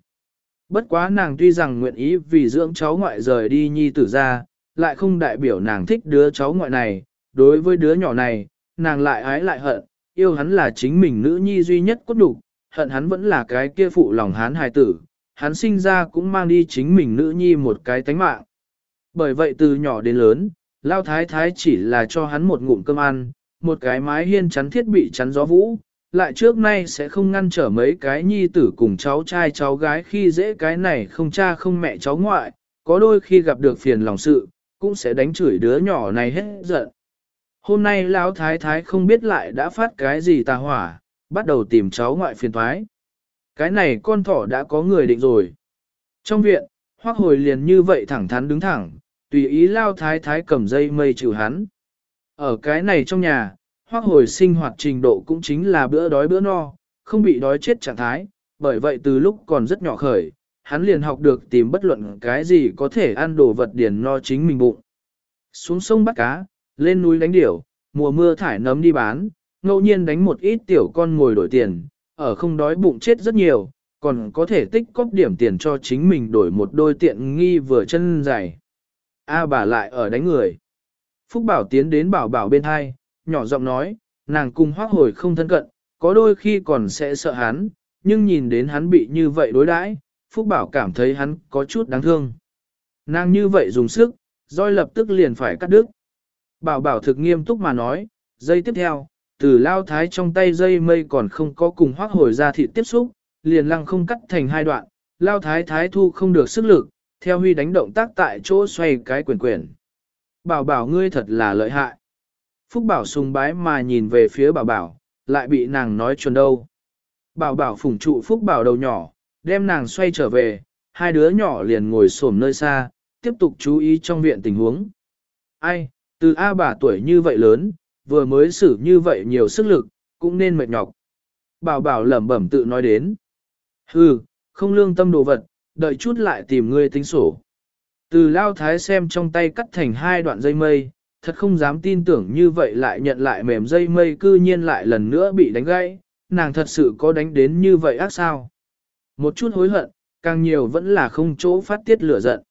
Bất quá nàng tuy rằng nguyện ý vì dưỡng cháu ngoại rời đi nhi tử ra, lại không đại biểu nàng thích đứa cháu ngoại này, đối với đứa nhỏ này, nàng lại ái lại hận, yêu hắn là chính mình nữ nhi duy nhất cốt đủ, hận hắn vẫn là cái kia phụ lòng hán hài tử, hắn sinh ra cũng mang đi chính mình nữ nhi một cái tánh mạng. Bởi vậy từ nhỏ đến lớn, Lao Thái Thái chỉ là cho hắn một ngụm cơm ăn, một cái mái hiên chắn thiết bị chắn gió vũ, lại trước nay sẽ không ngăn trở mấy cái nhi tử cùng cháu trai cháu gái khi dễ cái này không cha không mẹ cháu ngoại, có đôi khi gặp được phiền lòng sự, cũng sẽ đánh chửi đứa nhỏ này hết giận. Hôm nay lão thái thái không biết lại đã phát cái gì tà hỏa, bắt đầu tìm cháu ngoại phiền thoái. Cái này con thỏ đã có người định rồi. Trong viện, hoác hồi liền như vậy thẳng thắn đứng thẳng, tùy ý lao thái thái cầm dây mây trừ hắn. Ở cái này trong nhà, hoác hồi sinh hoạt trình độ cũng chính là bữa đói bữa no, không bị đói chết trạng thái, bởi vậy từ lúc còn rất nhỏ khởi, hắn liền học được tìm bất luận cái gì có thể ăn đồ vật điền no chính mình bụng. Xuống sông bắt cá, lên núi đánh điểu, mùa mưa thải nấm đi bán, ngẫu nhiên đánh một ít tiểu con ngồi đổi tiền, ở không đói bụng chết rất nhiều, còn có thể tích cóp điểm tiền cho chính mình đổi một đôi tiện nghi vừa chân dài. A bà lại ở đánh người. Phúc Bảo tiến đến bảo bảo bên hai, nhỏ giọng nói, nàng cùng hoác hồi không thân cận, có đôi khi còn sẽ sợ hắn, nhưng nhìn đến hắn bị như vậy đối đãi, Phúc Bảo cảm thấy hắn có chút đáng thương. Nàng như vậy dùng sức, roi lập tức liền phải cắt đứt. Bảo bảo thực nghiêm túc mà nói, giây tiếp theo, từ lao thái trong tay dây mây còn không có cùng hoác hồi ra thịt tiếp xúc, liền lăng không cắt thành hai đoạn, lao thái thái thu không được sức lực, theo huy đánh động tác tại chỗ xoay cái quyền quyền. Bảo bảo ngươi thật là lợi hại. Phúc bảo sùng bái mà nhìn về phía bảo bảo, lại bị nàng nói chuẩn đâu. Bảo bảo phủng trụ Phúc bảo đầu nhỏ, đem nàng xoay trở về, hai đứa nhỏ liền ngồi xổm nơi xa, tiếp tục chú ý trong viện tình huống. Ai, từ A bà tuổi như vậy lớn, vừa mới xử như vậy nhiều sức lực, cũng nên mệt nhọc. Bảo bảo lẩm bẩm tự nói đến. Hừ, không lương tâm đồ vật, đợi chút lại tìm ngươi tính sổ. Từ lao thái xem trong tay cắt thành hai đoạn dây mây, thật không dám tin tưởng như vậy lại nhận lại mềm dây mây cư nhiên lại lần nữa bị đánh gãy, nàng thật sự có đánh đến như vậy ác sao. Một chút hối hận, càng nhiều vẫn là không chỗ phát tiết lửa giận.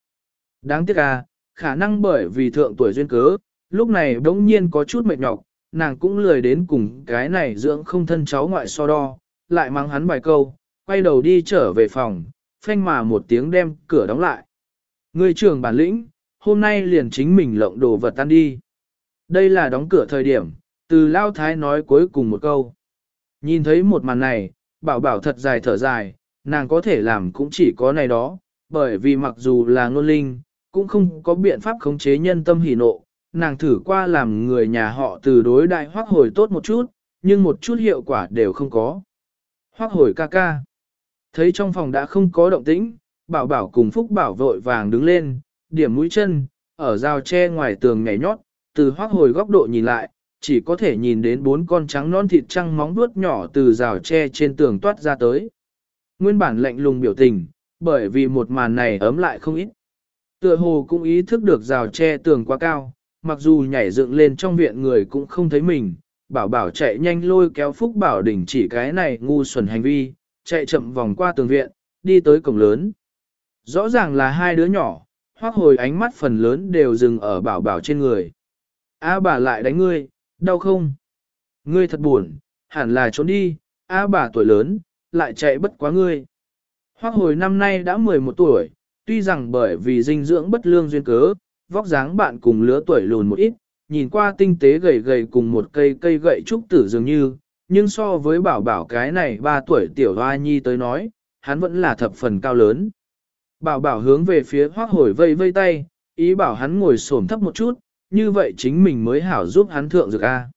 Đáng tiếc à, khả năng bởi vì thượng tuổi duyên cớ, lúc này đống nhiên có chút mệt nhọc, nàng cũng lười đến cùng cái này dưỡng không thân cháu ngoại so đo, lại mắng hắn vài câu, quay đầu đi trở về phòng, phanh mà một tiếng đem cửa đóng lại. Người trưởng bản lĩnh, hôm nay liền chính mình lộng đồ vật tan đi. Đây là đóng cửa thời điểm, từ lao thái nói cuối cùng một câu. Nhìn thấy một màn này, bảo bảo thật dài thở dài, nàng có thể làm cũng chỉ có này đó, bởi vì mặc dù là ngôn linh, cũng không có biện pháp khống chế nhân tâm hỉ nộ, nàng thử qua làm người nhà họ từ đối đại hoác hồi tốt một chút, nhưng một chút hiệu quả đều không có. Hoác hồi ca ca. Thấy trong phòng đã không có động tĩnh, bảo bảo cùng phúc bảo vội vàng đứng lên, điểm mũi chân, ở rào tre ngoài tường nhảy nhót, từ hoác hồi góc độ nhìn lại, chỉ có thể nhìn đến bốn con trắng non thịt trăng móng vuốt nhỏ từ rào tre trên tường toát ra tới. Nguyên bản lạnh lùng biểu tình, bởi vì một màn này ấm lại không ít. Tựa hồ cũng ý thức được rào tre tường quá cao, mặc dù nhảy dựng lên trong viện người cũng không thấy mình, bảo bảo chạy nhanh lôi kéo Phúc Bảo đỉnh chỉ cái này ngu xuẩn hành vi, chạy chậm vòng qua tường viện, đi tới cổng lớn. Rõ ràng là hai đứa nhỏ, hoác hồi ánh mắt phần lớn đều dừng ở bảo bảo trên người. A bà lại đánh ngươi, đau không? Ngươi thật buồn, hẳn là trốn đi, A bà tuổi lớn, lại chạy bất quá ngươi. Hoác hồi năm nay đã 11 tuổi, tuy rằng bởi vì dinh dưỡng bất lương duyên cớ, vóc dáng bạn cùng lứa tuổi lùn một ít, nhìn qua tinh tế gầy gầy cùng một cây cây gậy trúc tử dường như, nhưng so với bảo bảo cái này 3 tuổi tiểu hoa nhi tới nói, hắn vẫn là thập phần cao lớn. Bảo bảo hướng về phía hoác hồi vây vây tay, ý bảo hắn ngồi xổm thấp một chút, như vậy chính mình mới hảo giúp hắn thượng dược A.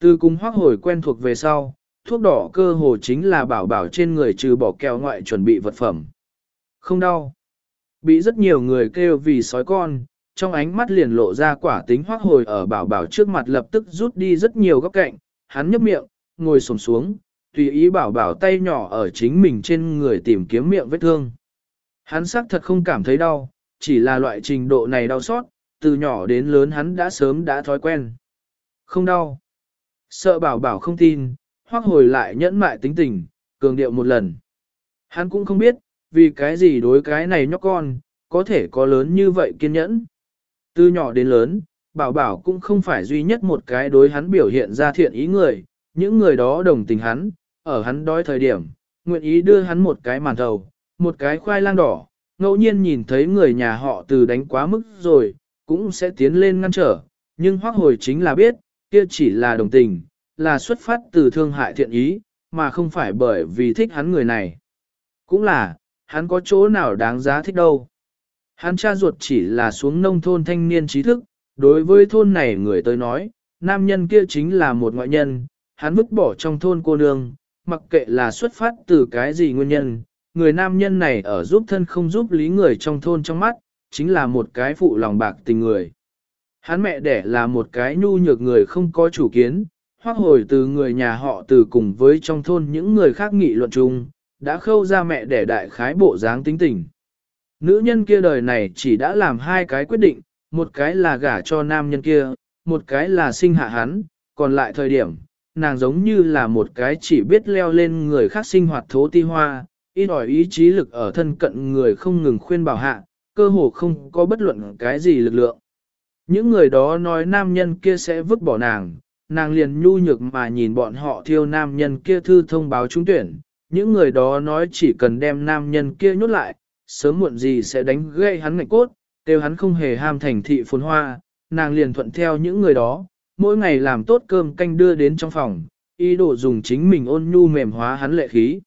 Từ cùng hoác hồi quen thuộc về sau, thuốc đỏ cơ hồ chính là bảo bảo trên người trừ bỏ kẹo ngoại chuẩn bị vật phẩm. Không đau. Bị rất nhiều người kêu vì sói con, trong ánh mắt liền lộ ra quả tính hoác hồi ở bảo bảo trước mặt lập tức rút đi rất nhiều góc cạnh, hắn nhấp miệng, ngồi sồm xuống, tùy ý bảo bảo tay nhỏ ở chính mình trên người tìm kiếm miệng vết thương. Hắn xác thật không cảm thấy đau, chỉ là loại trình độ này đau xót, từ nhỏ đến lớn hắn đã sớm đã thói quen. Không đau. Sợ bảo bảo không tin, hoác hồi lại nhẫn mại tính tình, cường điệu một lần. Hắn cũng không biết, vì cái gì đối cái này nhóc con, có thể có lớn như vậy kiên nhẫn. Từ nhỏ đến lớn, bảo bảo cũng không phải duy nhất một cái đối hắn biểu hiện ra thiện ý người, những người đó đồng tình hắn, ở hắn đói thời điểm, nguyện ý đưa hắn một cái màn thầu, một cái khoai lang đỏ, ngẫu nhiên nhìn thấy người nhà họ từ đánh quá mức rồi, cũng sẽ tiến lên ngăn trở, nhưng hoác hồi chính là biết, kia chỉ là đồng tình, là xuất phát từ thương hại thiện ý, mà không phải bởi vì thích hắn người này. Cũng là, hắn có chỗ nào đáng giá thích đâu. Hắn cha ruột chỉ là xuống nông thôn thanh niên trí thức, đối với thôn này người tới nói, nam nhân kia chính là một ngoại nhân, hắn vứt bỏ trong thôn cô nương, mặc kệ là xuất phát từ cái gì nguyên nhân, người nam nhân này ở giúp thân không giúp lý người trong thôn trong mắt, chính là một cái phụ lòng bạc tình người. Hắn mẹ đẻ là một cái nhu nhược người không có chủ kiến, hoác hồi từ người nhà họ từ cùng với trong thôn những người khác nghị luận chung, đã khâu ra mẹ đẻ đại khái bộ dáng tính tình. Nữ nhân kia đời này chỉ đã làm hai cái quyết định, một cái là gả cho nam nhân kia, một cái là sinh hạ hắn, còn lại thời điểm, nàng giống như là một cái chỉ biết leo lên người khác sinh hoạt thố ti hoa, ít ỏi ý chí lực ở thân cận người không ngừng khuyên bảo hạ, cơ hồ không có bất luận cái gì lực lượng. Những người đó nói nam nhân kia sẽ vứt bỏ nàng, nàng liền nhu nhược mà nhìn bọn họ thiêu nam nhân kia thư thông báo trúng tuyển. Những người đó nói chỉ cần đem nam nhân kia nhốt lại, sớm muộn gì sẽ đánh gây hắn ngạch cốt, đều hắn không hề ham thành thị phồn hoa, nàng liền thuận theo những người đó, mỗi ngày làm tốt cơm canh đưa đến trong phòng, ý đồ dùng chính mình ôn nhu mềm hóa hắn lệ khí.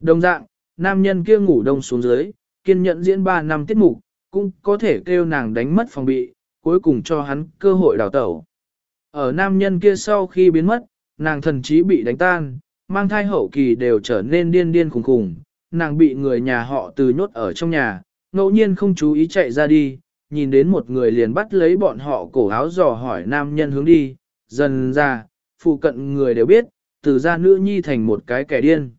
Đồng dạng, nam nhân kia ngủ đông xuống dưới, kiên nhẫn diễn 3 năm tiết mục, cũng có thể kêu nàng đánh mất phòng bị, cuối cùng cho hắn cơ hội đào tẩu. Ở nam nhân kia sau khi biến mất, nàng thần trí bị đánh tan, mang thai hậu kỳ đều trở nên điên điên khủng khủng nàng bị người nhà họ từ nhốt ở trong nhà, ngẫu nhiên không chú ý chạy ra đi, nhìn đến một người liền bắt lấy bọn họ cổ áo dò hỏi nam nhân hướng đi, dần ra, phụ cận người đều biết, từ ra nữ nhi thành một cái kẻ điên.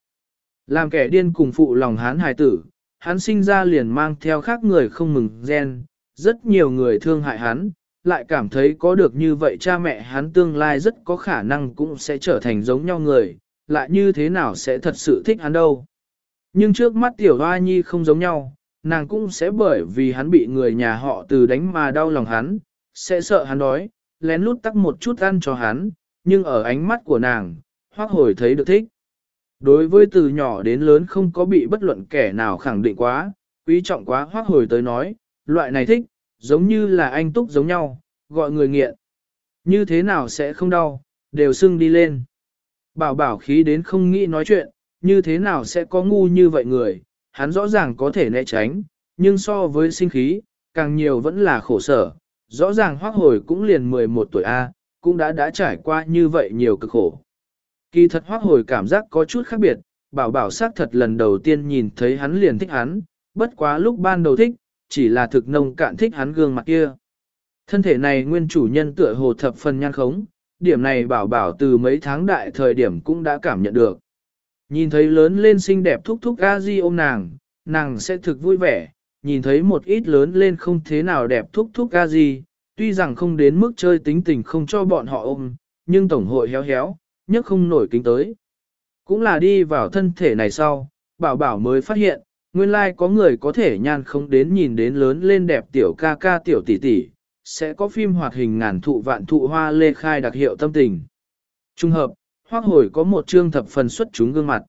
Làm kẻ điên cùng phụ lòng hán hài tử, hắn sinh ra liền mang theo khác người không mừng gen, rất nhiều người thương hại hắn, lại cảm thấy có được như vậy cha mẹ hắn tương lai rất có khả năng cũng sẽ trở thành giống nhau người, lại như thế nào sẽ thật sự thích hắn đâu. Nhưng trước mắt tiểu hoa nhi không giống nhau, nàng cũng sẽ bởi vì hắn bị người nhà họ từ đánh mà đau lòng hắn, sẽ sợ hắn đói, lén lút tắc một chút ăn cho hắn, nhưng ở ánh mắt của nàng, hoác hồi thấy được thích. Đối với từ nhỏ đến lớn không có bị bất luận kẻ nào khẳng định quá, quý trọng quá hoác hồi tới nói, loại này thích, giống như là anh túc giống nhau, gọi người nghiện. Như thế nào sẽ không đau, đều sưng đi lên. Bảo bảo khí đến không nghĩ nói chuyện, như thế nào sẽ có ngu như vậy người, hắn rõ ràng có thể né tránh, nhưng so với sinh khí, càng nhiều vẫn là khổ sở. Rõ ràng hoác hồi cũng liền 11 tuổi A, cũng đã đã trải qua như vậy nhiều cực khổ. Kỳ thật hoác hồi cảm giác có chút khác biệt, bảo bảo xác thật lần đầu tiên nhìn thấy hắn liền thích hắn, bất quá lúc ban đầu thích, chỉ là thực nông cạn thích hắn gương mặt kia. Thân thể này nguyên chủ nhân tựa hồ thập phần nhan khống, điểm này bảo bảo từ mấy tháng đại thời điểm cũng đã cảm nhận được. Nhìn thấy lớn lên xinh đẹp thúc thúc a di ôm nàng, nàng sẽ thực vui vẻ, nhìn thấy một ít lớn lên không thế nào đẹp thúc thúc a di, tuy rằng không đến mức chơi tính tình không cho bọn họ ôm, nhưng tổng hội héo héo, nhất không nổi kính tới. Cũng là đi vào thân thể này sau, bảo bảo mới phát hiện, nguyên lai có người có thể nhan không đến nhìn đến lớn lên đẹp tiểu ca ca tiểu tỷ tỷ, sẽ có phim hoạt hình ngàn thụ vạn thụ hoa lê khai đặc hiệu tâm tình. Trung hợp, hoác hồi có một trương thập phần xuất chúng gương mặt.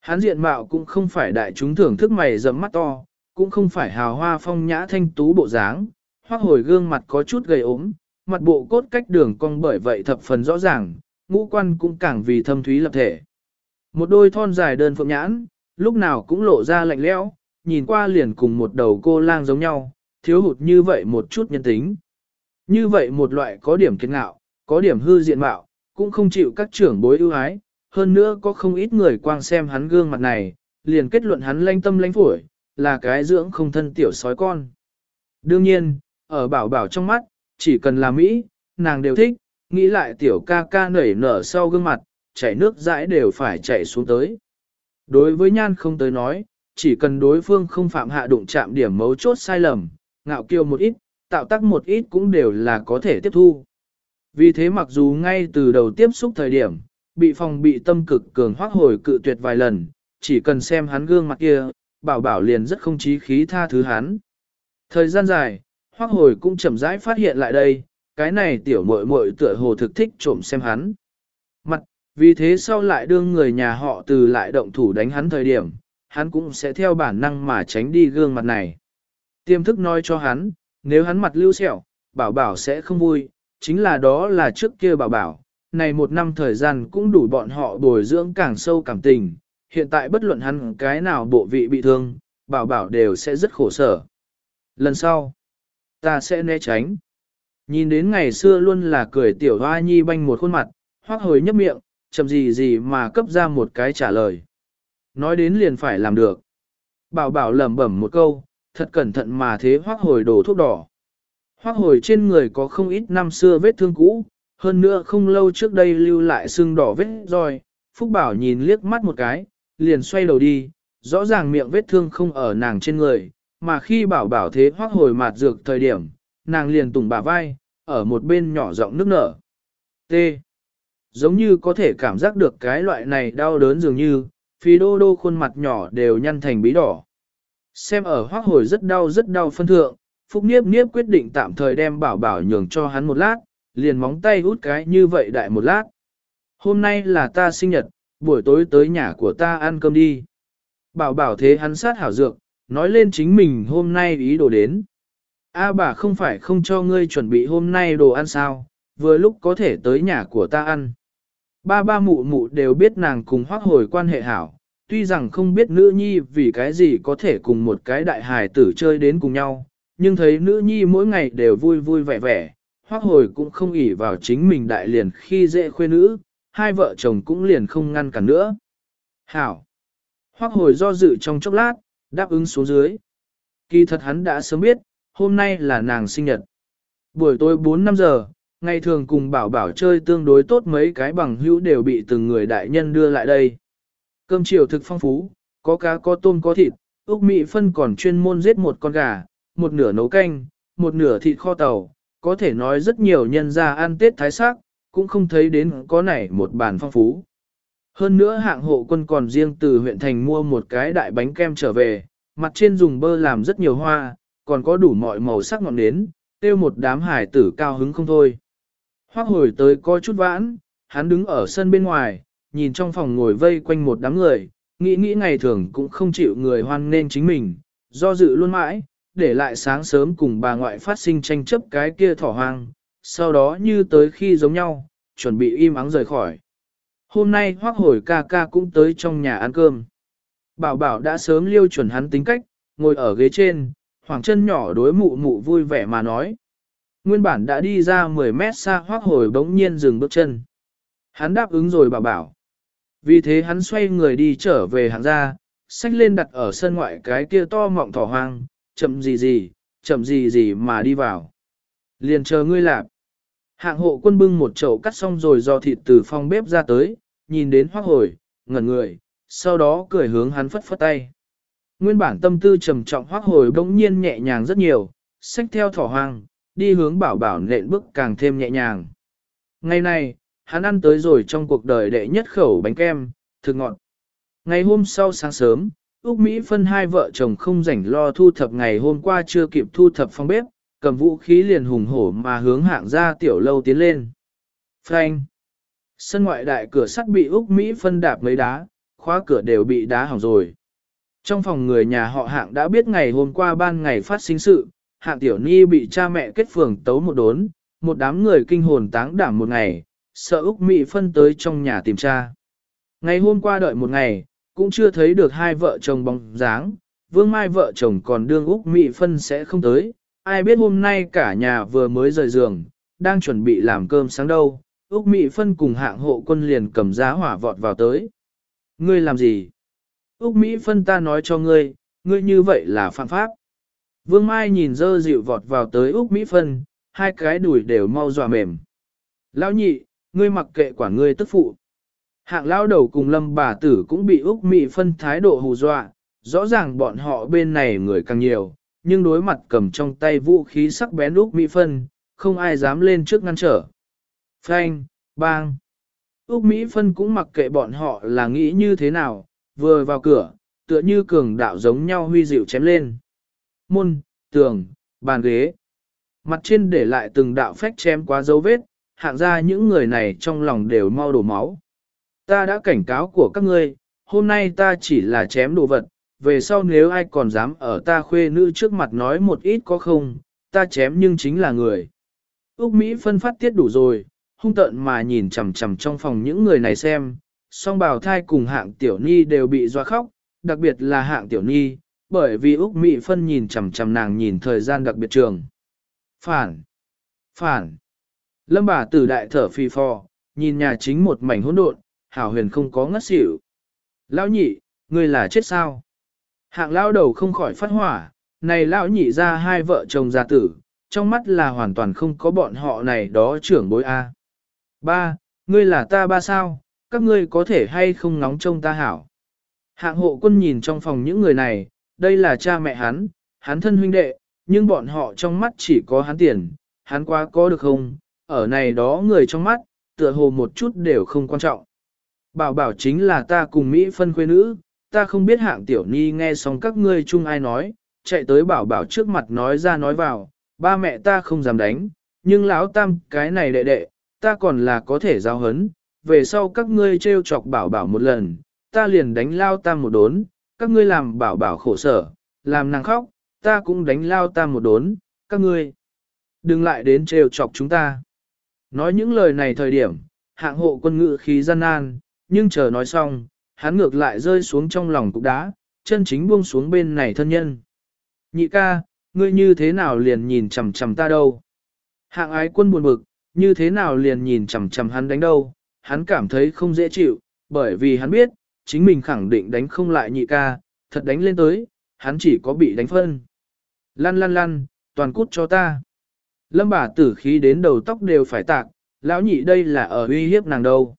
Hán diện mạo cũng không phải đại chúng thưởng thức mày rậm mắt to, cũng không phải hào hoa phong nhã thanh tú bộ dáng, hoác hồi gương mặt có chút gầy ốm, mặt bộ cốt cách đường cong bởi vậy thập phần rõ ràng, ngũ quan cũng càng vì thâm thúy lập thể. Một đôi thon dài đơn phượng nhãn, lúc nào cũng lộ ra lạnh lẽo, nhìn qua liền cùng một đầu cô lang giống nhau, thiếu hụt như vậy một chút nhân tính. Như vậy một loại có điểm kiến ngạo, có điểm hư diện mạo, cũng không chịu các trưởng bối ưu ái, hơn nữa có không ít người quang xem hắn gương mặt này, liền kết luận hắn lanh tâm lanh phổi, là cái dưỡng không thân tiểu sói con. Đương nhiên, ở bảo bảo trong mắt, chỉ cần là Mỹ, nàng đều thích, nghĩ lại tiểu ca ca nảy nở sau gương mặt, chảy nước dãi đều phải chảy xuống tới. Đối với nhan không tới nói, chỉ cần đối phương không phạm hạ đụng chạm điểm mấu chốt sai lầm, ngạo kiêu một ít, tạo tác một ít cũng đều là có thể tiếp thu. Vì thế mặc dù ngay từ đầu tiếp xúc thời điểm, bị phòng bị tâm cực cường hoác hồi cự tuyệt vài lần, chỉ cần xem hắn gương mặt kia, bảo bảo liền rất không chí khí tha thứ hắn. Thời gian dài, hoác hồi cũng chậm rãi phát hiện lại đây, cái này tiểu muội muội tựa hồ thực thích trộm xem hắn. Mặt, vì thế sau lại đương người nhà họ từ lại động thủ đánh hắn thời điểm, hắn cũng sẽ theo bản năng mà tránh đi gương mặt này. Tiềm thức nói cho hắn, nếu hắn mặt lưu sẹo, bảo bảo sẽ không vui, chính là đó là trước kia bảo bảo, này một năm thời gian cũng đủ bọn họ bồi dưỡng càng sâu cảm tình, hiện tại bất luận hắn cái nào bộ vị bị thương, bảo bảo đều sẽ rất khổ sở. Lần sau, ta sẽ né tránh. Nhìn đến ngày xưa luôn là cười tiểu hoa nhi banh một khuôn mặt, hoác hồi nhấp miệng, chậm gì gì mà cấp ra một cái trả lời. Nói đến liền phải làm được. Bảo bảo lẩm bẩm một câu, thật cẩn thận mà thế hoác hồi đổ thuốc đỏ. Hoác hồi trên người có không ít năm xưa vết thương cũ, hơn nữa không lâu trước đây lưu lại sưng đỏ vết roi. Phúc Bảo nhìn liếc mắt một cái, liền xoay đầu đi, rõ ràng miệng vết thương không ở nàng trên người, mà khi bảo bảo thế hoác hồi mạt dược thời điểm, nàng liền tùng bả vai, ở một bên nhỏ giọng nước nở. T. Giống như có thể cảm giác được cái loại này đau đớn dường như, Phi đô đô khuôn mặt nhỏ đều nhăn thành bí đỏ. Xem ở hoác hồi rất đau rất đau phân thượng, Phúc Niếp Niếp quyết định tạm thời đem bảo bảo nhường cho hắn một lát, liền móng tay út cái như vậy đại một lát. Hôm nay là ta sinh nhật, buổi tối tới nhà của ta ăn cơm đi. Bảo bảo thế hắn sát hảo dược, nói lên chính mình hôm nay ý đồ đến. A bà không phải không cho ngươi chuẩn bị hôm nay đồ ăn sao, vừa lúc có thể tới nhà của ta ăn. Ba ba mụ mụ đều biết nàng cùng hoác hồi quan hệ hảo, tuy rằng không biết nữ nhi vì cái gì có thể cùng một cái đại hài tử chơi đến cùng nhau, nhưng thấy nữ nhi mỗi ngày đều vui vui vẻ vẻ, hoác hồi cũng không ỉ vào chính mình đại liền khi dễ khuê nữ, hai vợ chồng cũng liền không ngăn cản nữa. Hảo! Hoác hồi do dự trong chốc lát, đáp ứng xuống dưới. Kỳ thật hắn đã sớm biết, hôm nay là nàng sinh nhật. Buổi tối 4-5 giờ, ngày thường cùng bảo bảo chơi tương đối tốt mấy cái bằng hữu đều bị từng người đại nhân đưa lại đây. Cơm chiều thực phong phú, có cá có tôm có thịt, Úc Mỹ Phân còn chuyên môn giết một con gà, một nửa nấu canh, một nửa thịt kho tàu, có thể nói rất nhiều nhân gia ăn Tết thái sắc, cũng không thấy đến có này một bàn phong phú. Hơn nữa hạng hộ quân còn riêng từ huyện thành mua một cái đại bánh kem trở về, mặt trên dùng bơ làm rất nhiều hoa, còn có đủ mọi màu sắc ngọn nến, tiêu một đám hải tử cao hứng không thôi. Hoác hồi tới coi chút vãn, hắn đứng ở sân bên ngoài, nhìn trong phòng ngồi vây quanh một đám người, nghĩ nghĩ ngày thường cũng không chịu người hoan nên chính mình, do dự luôn mãi, để lại sáng sớm cùng bà ngoại phát sinh tranh chấp cái kia thỏ hoang, sau đó như tới khi giống nhau, chuẩn bị im ắng rời khỏi. Hôm nay hoác hồi ca ca cũng tới trong nhà ăn cơm. Bảo bảo đã sớm liêu chuẩn hắn tính cách, ngồi ở ghế trên, hoàng chân nhỏ đối mụ mụ vui vẻ mà nói. Nguyên bản đã đi ra 10 mét xa hoác hồi bỗng nhiên dừng bước chân. Hắn đáp ứng rồi bảo bảo. Vì thế hắn xoay người đi trở về hàng ra, xách lên đặt ở sân ngoại cái kia to mọng thỏ hoang, chậm gì gì, chậm gì gì mà đi vào. Liền chờ ngươi lạp. Hạng hộ quân bưng một chậu cắt xong rồi do thịt từ phòng bếp ra tới, nhìn đến hoác hồi, ngẩn người, sau đó cười hướng hắn phất phất tay. Nguyên bản tâm tư trầm trọng hoác hồi bỗng nhiên nhẹ nhàng rất nhiều, xách theo thỏ hoang, đi hướng bảo bảo nện bước càng thêm nhẹ nhàng. Ngày này, hắn ăn tới rồi trong cuộc đời đệ nhất khẩu bánh kem, thực ngọt. Ngày hôm sau sáng sớm, Úc Mỹ phân hai vợ chồng không rảnh lo thu thập ngày hôm qua chưa kịp thu thập phòng bếp, cầm vũ khí liền hùng hổ mà hướng hạng ra tiểu lâu tiến lên. Frank! Sân ngoại đại cửa sắt bị Úc Mỹ phân đạp mấy đá, khóa cửa đều bị đá hỏng rồi. Trong phòng người nhà họ hạng đã biết ngày hôm qua ban ngày phát sinh sự, hạng tiểu ni bị cha mẹ kết phường tấu một đốn, một đám người kinh hồn táng đảm một ngày, sợ Úc Mỹ phân tới trong nhà tìm cha. Ngày hôm qua đợi một ngày, cũng chưa thấy được hai vợ chồng bóng dáng, vương mai vợ chồng còn đương Úc Mỹ phân sẽ không tới, ai biết hôm nay cả nhà vừa mới rời giường, đang chuẩn bị làm cơm sáng đâu, Úc Mỹ phân cùng hạng hộ quân liền cầm giá hỏa vọt vào tới. Ngươi làm gì? Úc Mỹ phân ta nói cho ngươi, ngươi như vậy là phạm pháp. Vương Mai nhìn dơ dịu vọt vào tới Úc Mỹ phân, hai cái đùi đều mau dọa mềm. Lão nhị, ngươi mặc kệ quản ngươi tức phụ. Hạng lao đầu cùng lâm bà tử cũng bị Úc Mỹ phân thái độ hù dọa, rõ ràng bọn họ bên này người càng nhiều, nhưng đối mặt cầm trong tay vũ khí sắc bén Úc Mỹ phân, không ai dám lên trước ngăn trở. Phanh, bang. Úc Mỹ phân cũng mặc kệ bọn họ là nghĩ như thế nào, vừa vào cửa, tựa như cường đạo giống nhau huy dịu chém lên. Môn, tường, bàn ghế. Mặt trên để lại từng đạo phách chém quá dấu vết, hạng ra những người này trong lòng đều mau đổ máu. Ta đã cảnh cáo của các ngươi, hôm nay ta chỉ là chém đồ vật, về sau nếu ai còn dám ở ta khuê nữ trước mặt nói một ít có không, ta chém nhưng chính là người. Úc Mỹ phân phát tiết đủ rồi, hung tợn mà nhìn chằm chằm trong phòng những người này xem, song bào thai cùng hạng tiểu ni đều bị doa khóc, đặc biệt là hạng tiểu ni, bởi vì Úc Mỹ phân nhìn chằm chằm nàng nhìn thời gian đặc biệt trường. Phản! Phản! Lâm bà tử đại thở phi phò, nhìn nhà chính một mảnh hỗn độn, hảo huyền không có ngất xỉu. Lão nhị, ngươi là chết sao? Hạng lão đầu không khỏi phát hỏa, này lão nhị ra hai vợ chồng gia tử, trong mắt là hoàn toàn không có bọn họ này đó trưởng bối A. Ba, ngươi là ta ba sao, các ngươi có thể hay không nóng trông ta hảo. Hạng hộ quân nhìn trong phòng những người này, đây là cha mẹ hắn, hắn thân huynh đệ, nhưng bọn họ trong mắt chỉ có hắn tiền, hắn quá có được không, ở này đó người trong mắt, tựa hồ một chút đều không quan trọng. Bảo bảo chính là ta cùng Mỹ phân khuê nữ, ta không biết hạng tiểu ni nghe xong các ngươi chung ai nói, chạy tới bảo bảo trước mặt nói ra nói vào, ba mẹ ta không dám đánh, nhưng lão tam cái này đệ đệ, ta còn là có thể giao hấn, về sau các ngươi trêu chọc bảo bảo một lần, ta liền đánh lao tam một đốn, các ngươi làm bảo bảo khổ sở, làm nàng khóc, ta cũng đánh lao tam một đốn, các ngươi đừng lại đến trêu chọc chúng ta. Nói những lời này thời điểm, hạng hộ quân ngự khí gian nan, nhưng chờ nói xong, hắn ngược lại rơi xuống trong lòng cục đá, chân chính buông xuống bên này thân nhân. Nhị ca, ngươi như thế nào liền nhìn chằm chằm ta đâu? Hạng ái quân buồn bực, như thế nào liền nhìn chằm chằm hắn đánh đâu? Hắn cảm thấy không dễ chịu, bởi vì hắn biết, chính mình khẳng định đánh không lại nhị ca, thật đánh lên tới, hắn chỉ có bị đánh phân. Lăn lăn lăn, toàn cút cho ta. Lâm bà tử khí đến đầu tóc đều phải tạc, lão nhị đây là ở uy hiếp nàng đâu.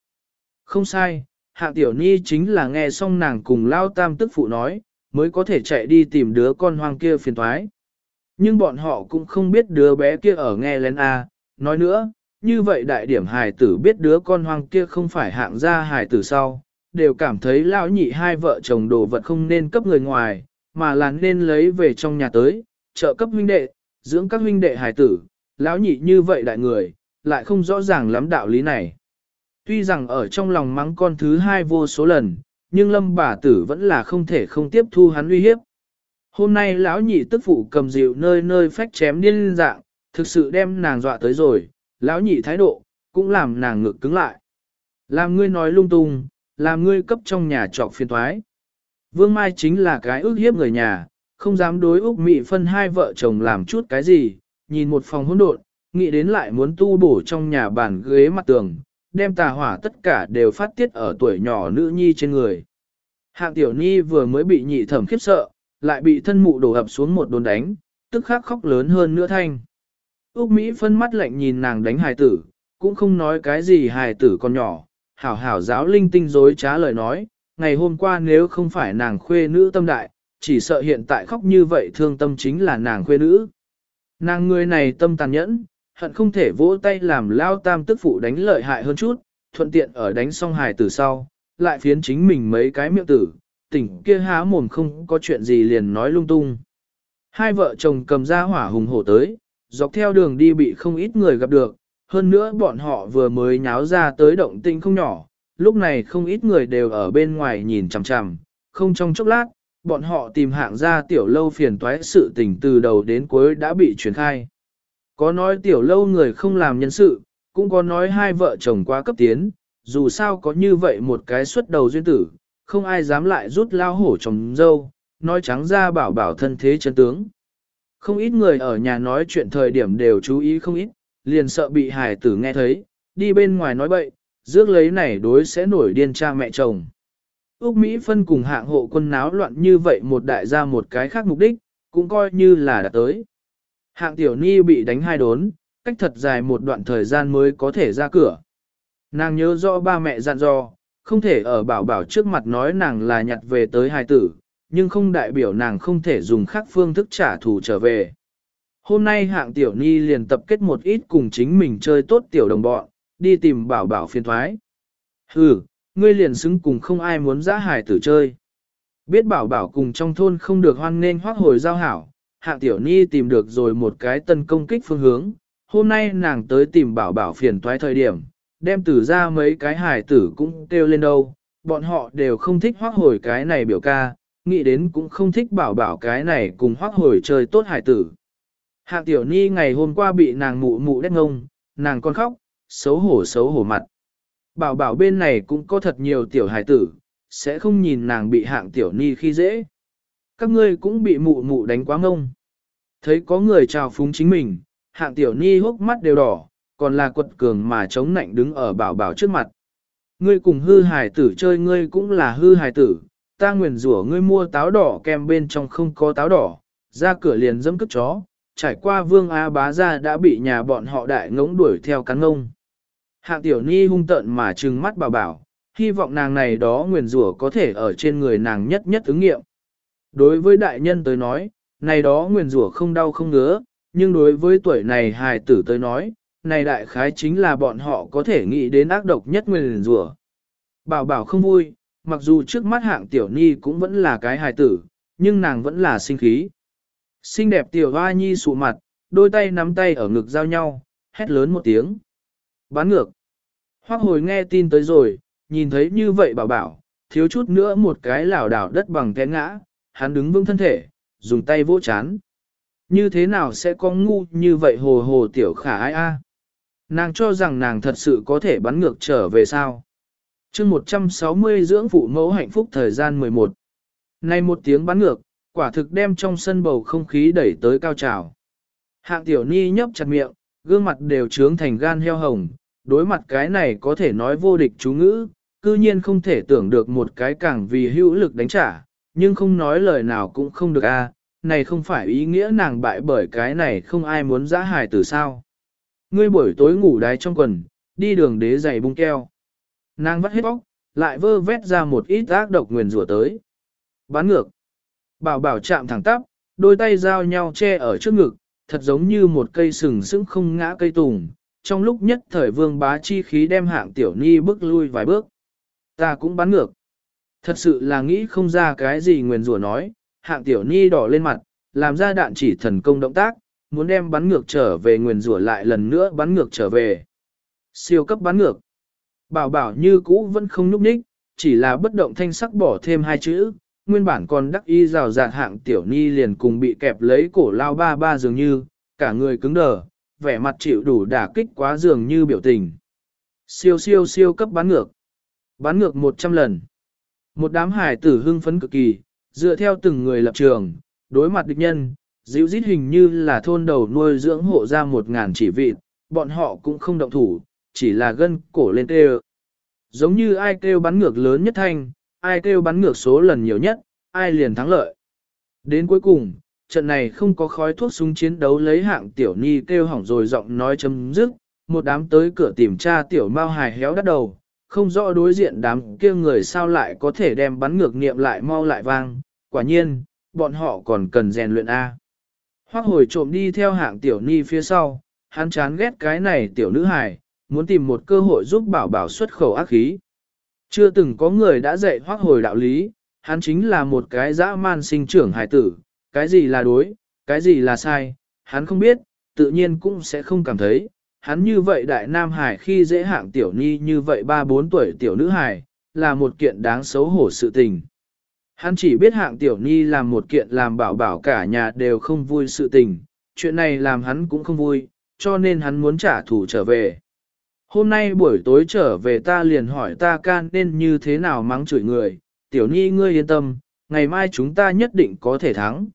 Không sai, Hạ tiểu ni chính là nghe xong nàng cùng lao tam tức phụ nói, mới có thể chạy đi tìm đứa con hoang kia phiền thoái. Nhưng bọn họ cũng không biết đứa bé kia ở nghe lén à? nói nữa, như vậy đại điểm hài tử biết đứa con hoang kia không phải hạng gia hài tử sau, đều cảm thấy lão nhị hai vợ chồng đồ vật không nên cấp người ngoài, mà là nên lấy về trong nhà tới, trợ cấp huynh đệ, dưỡng các huynh đệ hài tử, lão nhị như vậy đại người, lại không rõ ràng lắm đạo lý này. Tuy rằng ở trong lòng mắng con thứ hai vô số lần, nhưng lâm bà tử vẫn là không thể không tiếp thu hắn uy hiếp. Hôm nay lão nhị tức phụ cầm dịu nơi nơi phách chém điên dạng, thực sự đem nàng dọa tới rồi, lão nhị thái độ, cũng làm nàng ngực cứng lại. Làm ngươi nói lung tung, làm ngươi cấp trong nhà trọc phiền thoái. Vương Mai chính là cái ước hiếp người nhà, không dám đối Úc Mị phân hai vợ chồng làm chút cái gì, nhìn một phòng hỗn độn, nghĩ đến lại muốn tu bổ trong nhà bàn ghế mặt tường, đem tà hỏa tất cả đều phát tiết ở tuổi nhỏ nữ nhi trên người. Hạng tiểu nhi vừa mới bị nhị thẩm khiếp sợ, lại bị thân mụ đổ ập xuống một đồn đánh, tức khắc khóc lớn hơn nữa thanh. Úc Mỹ phân mắt lạnh nhìn nàng đánh hài tử, cũng không nói cái gì hài tử còn nhỏ, hảo hảo giáo linh tinh dối trá lời nói, ngày hôm qua nếu không phải nàng khuê nữ tâm đại, chỉ sợ hiện tại khóc như vậy thương tâm chính là nàng khuê nữ. Nàng người này tâm tàn nhẫn, hận không thể vỗ tay làm lao tam tức phụ đánh lợi hại hơn chút, thuận tiện ở đánh xong hài tử sau, lại phiến chính mình mấy cái miệng tử, tỉnh kia há mồm không có chuyện gì liền nói lung tung. Hai vợ chồng cầm ra hỏa hùng hổ tới, dọc theo đường đi bị không ít người gặp được, hơn nữa bọn họ vừa mới nháo ra tới động tinh không nhỏ, lúc này không ít người đều ở bên ngoài nhìn chằm chằm, không trong chốc lát, bọn họ tìm hạng ra tiểu lâu phiền toái sự tình từ đầu đến cuối đã bị truyền khai. Có nói tiểu lâu người không làm nhân sự, cũng có nói hai vợ chồng quá cấp tiến, dù sao có như vậy một cái xuất đầu duyên tử, không ai dám lại rút lao hổ chồng dâu, nói trắng ra bảo bảo thân thế chân tướng. Không ít người ở nhà nói chuyện thời điểm đều chú ý không ít, liền sợ bị hài tử nghe thấy, đi bên ngoài nói bậy, rước lấy này đối sẽ nổi điên cha mẹ chồng. Úc Mỹ phân cùng hạng hộ quân náo loạn như vậy một đại gia một cái khác mục đích, cũng coi như là đã tới. Hạng tiểu ni bị đánh hai đốn, cách thật dài một đoạn thời gian mới có thể ra cửa. Nàng nhớ rõ ba mẹ dặn dò, không thể ở bảo bảo trước mặt nói nàng là nhặt về tới hài tử, nhưng không đại biểu nàng không thể dùng khác phương thức trả thù trở về. Hôm nay hạng tiểu ni liền tập kết một ít cùng chính mình chơi tốt tiểu đồng bọn, đi tìm bảo bảo phiên thoái. Hừ, ngươi liền xứng cùng không ai muốn giã hài tử chơi. Biết bảo bảo cùng trong thôn không được hoan nên hoác hồi giao hảo, hạng tiểu ni tìm được rồi một cái tân công kích phương hướng. Hôm nay nàng tới tìm bảo bảo phiền toái thời điểm, đem tử ra mấy cái hải tử cũng kêu lên đâu. Bọn họ đều không thích hoác hồi cái này biểu ca, nghĩ đến cũng không thích bảo bảo cái này cùng hoác hồi chơi tốt hải tử. Hạng tiểu ni ngày hôm qua bị nàng mụ mụ đét ngông, nàng còn khóc, xấu hổ xấu hổ mặt. Bảo bảo bên này cũng có thật nhiều tiểu hải tử, sẽ không nhìn nàng bị hạng tiểu ni khi dễ. Các ngươi cũng bị mụ mụ đánh quá ngông. Thấy có người chào phúng chính mình, hạng tiểu ni hốc mắt đều đỏ, còn là quật cường mà chống nạnh đứng ở bảo bảo trước mặt. Ngươi cùng hư hài tử chơi ngươi cũng là hư hài tử, ta nguyền rủa ngươi mua táo đỏ kem bên trong không có táo đỏ, ra cửa liền dẫm cướp chó, trải qua vương A bá ra đã bị nhà bọn họ đại ngỗng đuổi theo cắn ngông. Hạng tiểu ni hung tận mà trừng mắt bảo bảo, hy vọng nàng này đó nguyền rủa có thể ở trên người nàng nhất nhất ứng nghiệm. Đối với đại nhân tới nói, này đó nguyền rủa không đau không ngứa, nhưng đối với tuổi này hài tử tới nói, này đại khái chính là bọn họ có thể nghĩ đến ác độc nhất nguyền rủa. Bảo bảo không vui, mặc dù trước mắt hạng tiểu ni cũng vẫn là cái hài tử, nhưng nàng vẫn là sinh khí. Xinh đẹp tiểu hoa nhi sụ mặt, đôi tay nắm tay ở ngực giao nhau, hét lớn một tiếng. Bán ngược. Hoác hồi nghe tin tới rồi, nhìn thấy như vậy bảo bảo, thiếu chút nữa một cái lảo đảo đất bằng té ngã, hắn đứng vững thân thể, dùng tay vỗ chán. Như thế nào sẽ có ngu như vậy hồ hồ tiểu khả ai a? Nàng cho rằng nàng thật sự có thể bắn ngược trở về sao? chương 160 dưỡng phụ mẫu hạnh phúc thời gian 11. Nay một tiếng bắn ngược, quả thực đem trong sân bầu không khí đẩy tới cao trào. Hạng tiểu ni nhấp chặt miệng, gương mặt đều trướng thành gan heo hồng, đối mặt cái này có thể nói vô địch chú ngữ, cư nhiên không thể tưởng được một cái càng vì hữu lực đánh trả, nhưng không nói lời nào cũng không được a này không phải ý nghĩa nàng bại bởi cái này không ai muốn giã hài từ sao. Ngươi buổi tối ngủ đáy trong quần, đi đường đế giày bung keo. Nàng vắt hết bóc, lại vơ vét ra một ít ác độc nguyền rủa tới. Bán ngược. Bảo bảo chạm thẳng tắp, đôi tay giao nhau che ở trước ngực, thật giống như một cây sừng sững không ngã cây tùng. Trong lúc nhất thời vương bá chi khí đem hạng tiểu ni bước lui vài bước. Ta cũng bán ngược. Thật sự là nghĩ không ra cái gì nguyền rủa nói, hạng tiểu ni đỏ lên mặt, làm ra đạn chỉ thần công động tác, muốn đem bắn ngược trở về nguyền rủa lại lần nữa bắn ngược trở về. Siêu cấp bắn ngược. Bảo bảo như cũ vẫn không núp ních, chỉ là bất động thanh sắc bỏ thêm hai chữ, nguyên bản còn đắc y rào rạt hạng tiểu ni liền cùng bị kẹp lấy cổ lao ba ba dường như, cả người cứng đờ, vẻ mặt chịu đủ đả kích quá dường như biểu tình. Siêu siêu siêu cấp bán ngược. Bán ngược 100 lần. Một đám hải tử hưng phấn cực kỳ, dựa theo từng người lập trường, đối mặt địch nhân, dịu dít hình như là thôn đầu nuôi dưỡng hộ ra một ngàn chỉ vịt, bọn họ cũng không động thủ, chỉ là gân cổ lên kêu. Giống như ai kêu bắn ngược lớn nhất thanh, ai kêu bắn ngược số lần nhiều nhất, ai liền thắng lợi. Đến cuối cùng, trận này không có khói thuốc súng chiến đấu lấy hạng tiểu ni kêu hỏng rồi giọng nói chấm dứt, một đám tới cửa tìm tra tiểu mao hài héo đắt đầu, không rõ đối diện đám kia người sao lại có thể đem bắn ngược niệm lại mau lại vang, quả nhiên, bọn họ còn cần rèn luyện A. Hoác hồi trộm đi theo hạng tiểu ni phía sau, hắn chán ghét cái này tiểu nữ hài, muốn tìm một cơ hội giúp bảo bảo xuất khẩu ác khí. Chưa từng có người đã dạy hoác hồi đạo lý, hắn chính là một cái dã man sinh trưởng hài tử, cái gì là đối, cái gì là sai, hắn không biết, tự nhiên cũng sẽ không cảm thấy. Hắn như vậy đại nam hải khi dễ hạng tiểu ni như vậy ba bốn tuổi tiểu nữ hải, là một kiện đáng xấu hổ sự tình. Hắn chỉ biết hạng tiểu ni làm một kiện làm bảo bảo cả nhà đều không vui sự tình, chuyện này làm hắn cũng không vui, cho nên hắn muốn trả thù trở về. Hôm nay buổi tối trở về ta liền hỏi ta can nên như thế nào mắng chửi người, tiểu ni ngươi yên tâm, ngày mai chúng ta nhất định có thể thắng.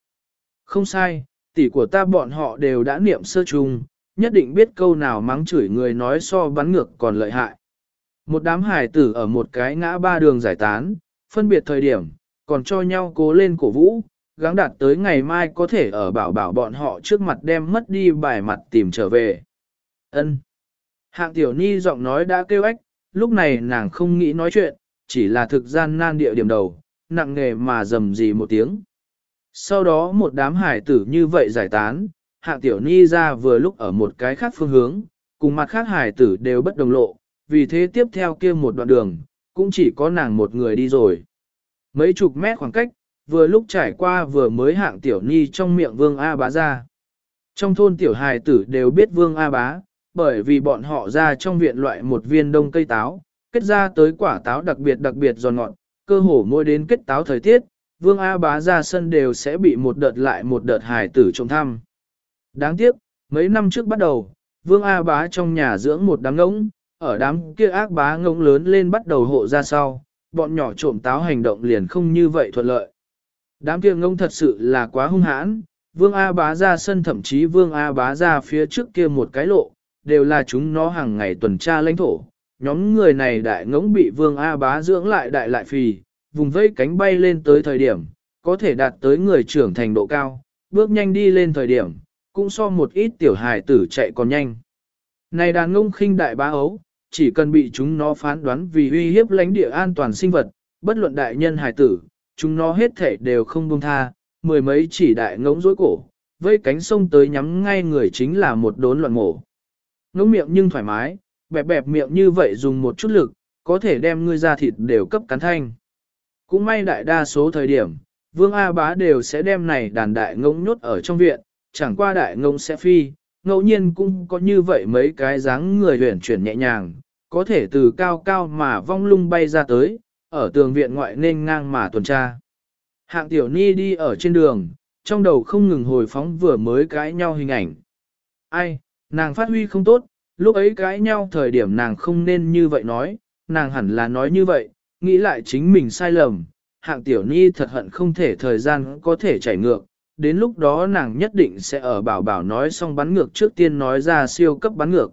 Không sai, tỷ của ta bọn họ đều đã niệm sơ chung, nhất định biết câu nào mắng chửi người nói so bắn ngược còn lợi hại. Một đám hải tử ở một cái ngã ba đường giải tán, phân biệt thời điểm, còn cho nhau cố lên cổ vũ, gắng đạt tới ngày mai có thể ở bảo bảo bọn họ trước mặt đem mất đi bài mặt tìm trở về. Ân. Hạng tiểu ni giọng nói đã kêu ếch, lúc này nàng không nghĩ nói chuyện, chỉ là thực gian nan địa điểm đầu, nặng nghề mà dầm gì một tiếng. Sau đó một đám hải tử như vậy giải tán, hạng tiểu ni ra vừa lúc ở một cái khác phương hướng, cùng mặt khác hải tử đều bất đồng lộ, vì thế tiếp theo kia một đoạn đường, cũng chỉ có nàng một người đi rồi. Mấy chục mét khoảng cách, vừa lúc trải qua vừa mới hạng tiểu ni trong miệng vương A bá ra. Trong thôn tiểu hài tử đều biết vương A bá, bởi vì bọn họ ra trong viện loại một viên đông cây táo, kết ra tới quả táo đặc biệt đặc biệt giòn ngọt, cơ hồ mỗi đến kết táo thời tiết, vương A bá ra sân đều sẽ bị một đợt lại một đợt hài tử trông thăm. Đáng tiếc, mấy năm trước bắt đầu, vương A bá trong nhà dưỡng một đám ngỗng, ở đám kia ác bá ngỗng lớn lên bắt đầu hộ ra sau, bọn nhỏ trộm táo hành động liền không như vậy thuận lợi. Đám kia ngông thật sự là quá hung hãn, vương A bá ra sân thậm chí vương A bá ra phía trước kia một cái lộ, đều là chúng nó hàng ngày tuần tra lãnh thổ. Nhóm người này đại ngỗng bị vương A bá dưỡng lại đại lại phì, vùng vây cánh bay lên tới thời điểm, có thể đạt tới người trưởng thành độ cao, bước nhanh đi lên thời điểm, cũng so một ít tiểu hài tử chạy còn nhanh. Này đàn ngông khinh đại bá ấu, chỉ cần bị chúng nó phán đoán vì uy hiếp lãnh địa an toàn sinh vật, bất luận đại nhân hài tử, chúng nó hết thể đều không buông tha, mười mấy chỉ đại ngỗng rối cổ, vây cánh sông tới nhắm ngay người chính là một đốn loạn mổ. Ngỗng miệng nhưng thoải mái, bẹp bẹp miệng như vậy dùng một chút lực, có thể đem ngươi ra thịt đều cấp cắn thanh. Cũng may đại đa số thời điểm, Vương A Bá đều sẽ đem này đàn đại ngỗng nhốt ở trong viện, chẳng qua đại ngỗng sẽ phi, ngẫu nhiên cũng có như vậy mấy cái dáng người huyển chuyển nhẹ nhàng, có thể từ cao cao mà vong lung bay ra tới, ở tường viện ngoại nên ngang mà tuần tra. Hạng tiểu ni đi ở trên đường, trong đầu không ngừng hồi phóng vừa mới cãi nhau hình ảnh. Ai, nàng phát huy không tốt, lúc ấy cãi nhau thời điểm nàng không nên như vậy nói, nàng hẳn là nói như vậy, nghĩ lại chính mình sai lầm, hạng tiểu ni thật hận không thể thời gian có thể chảy ngược, đến lúc đó nàng nhất định sẽ ở bảo bảo nói xong bắn ngược trước tiên nói ra siêu cấp bắn ngược.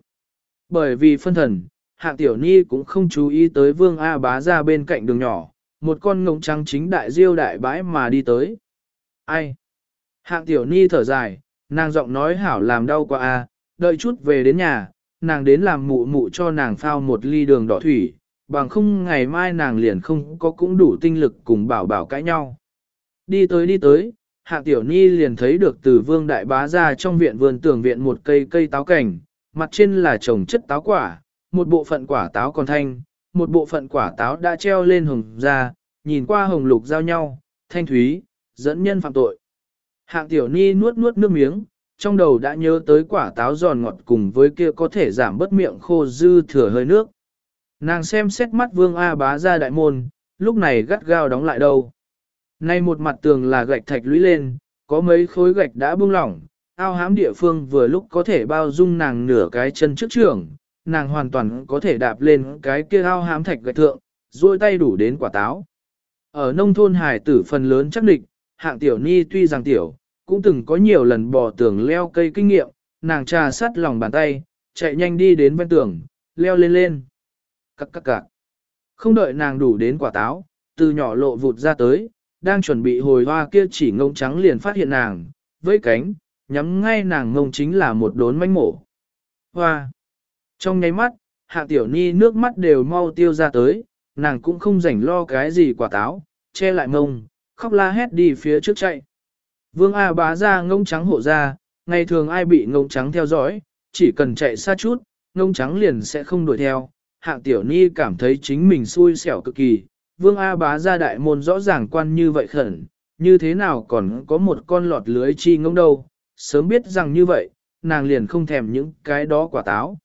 Bởi vì phân thần, hạng tiểu ni cũng không chú ý tới vương A bá ra bên cạnh đường nhỏ, một con ngỗng trắng chính đại diêu đại bãi mà đi tới. Ai? Hạng tiểu ni thở dài, nàng giọng nói hảo làm đau quá a, đợi chút về đến nhà, nàng đến làm mụ mụ cho nàng phao một ly đường đỏ thủy, bằng không ngày mai nàng liền không có cũng đủ tinh lực cùng bảo bảo cãi nhau. Đi tới đi tới, Hạ tiểu ni liền thấy được từ vương đại bá ra trong viện vườn tường viện một cây cây táo cảnh, mặt trên là trồng chất táo quả, một bộ phận quả táo còn thanh, một bộ phận quả táo đã treo lên hồng ra, nhìn qua hồng lục giao nhau, thanh thúy, dẫn nhân phạm tội. Hạng tiểu ni nuốt nuốt nước miếng, trong đầu đã nhớ tới quả táo giòn ngọt cùng với kia có thể giảm bớt miệng khô dư thừa hơi nước. Nàng xem xét mắt vương A bá ra đại môn, lúc này gắt gao đóng lại đâu. Nay một mặt tường là gạch thạch lũy lên, có mấy khối gạch đã bung lỏng, ao hám địa phương vừa lúc có thể bao dung nàng nửa cái chân trước trường, nàng hoàn toàn có thể đạp lên cái kia ao hám thạch gạch thượng, duỗi tay đủ đến quả táo. Ở nông thôn hải tử phần lớn chắc địch, hạng tiểu ni tuy rằng tiểu, cũng từng có nhiều lần bò tường leo cây kinh nghiệm, nàng trà sắt lòng bàn tay, chạy nhanh đi đến bên tường, leo lên lên. Cắc cắc cạc. Không đợi nàng đủ đến quả táo, từ nhỏ lộ vụt ra tới, đang chuẩn bị hồi hoa kia chỉ ngông trắng liền phát hiện nàng, với cánh, nhắm ngay nàng ngông chính là một đốn manh mổ. Hoa! Trong nháy mắt, hạ tiểu ni nước mắt đều mau tiêu ra tới, nàng cũng không rảnh lo cái gì quả táo, che lại mông, khóc la hét đi phía trước chạy. Vương A bá ra ngông trắng hộ ra, ngày thường ai bị ngông trắng theo dõi, chỉ cần chạy xa chút, ngông trắng liền sẽ không đuổi theo. Hạng tiểu ni cảm thấy chính mình xui xẻo cực kỳ, vương A bá ra đại môn rõ ràng quan như vậy khẩn, như thế nào còn có một con lọt lưới chi ngông đâu, sớm biết rằng như vậy, nàng liền không thèm những cái đó quả táo.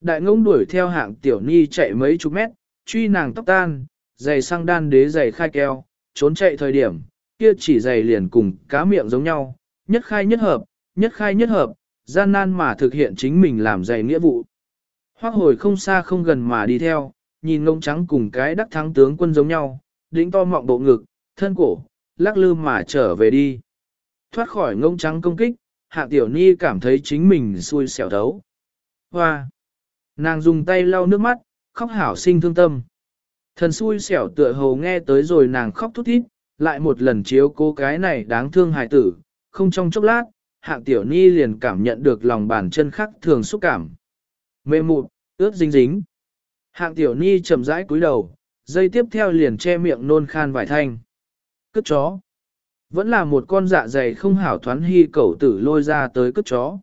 Đại ngông đuổi theo hạng tiểu ni chạy mấy chục mét, truy nàng tóc tan, giày sang đan đế giày khai keo, trốn chạy thời điểm, kia chỉ giày liền cùng cá miệng giống nhau, nhất khai nhất hợp, nhất khai nhất hợp, gian nan mà thực hiện chính mình làm giày nghĩa vụ. Hoác hồi không xa không gần mà đi theo, nhìn ngông trắng cùng cái đắc thắng tướng quân giống nhau, đỉnh to mọng bộ ngực, thân cổ, lắc lư mà trở về đi. Thoát khỏi ngông trắng công kích, hạ tiểu ni cảm thấy chính mình xui xẻo thấu. Hoa! Nàng dùng tay lau nước mắt, khóc hảo sinh thương tâm. Thần xui xẻo tựa hồ nghe tới rồi nàng khóc thút thít, lại một lần chiếu cô cái này đáng thương hài tử, không trong chốc lát, hạng tiểu ni liền cảm nhận được lòng bàn chân khắc thường xúc cảm. Mê mụt, ướt dính dính. Hạng tiểu ni chậm rãi cúi đầu, dây tiếp theo liền che miệng nôn khan vài thanh. Cất chó. Vẫn là một con dạ dày không hảo thoán hy cẩu tử lôi ra tới cất chó.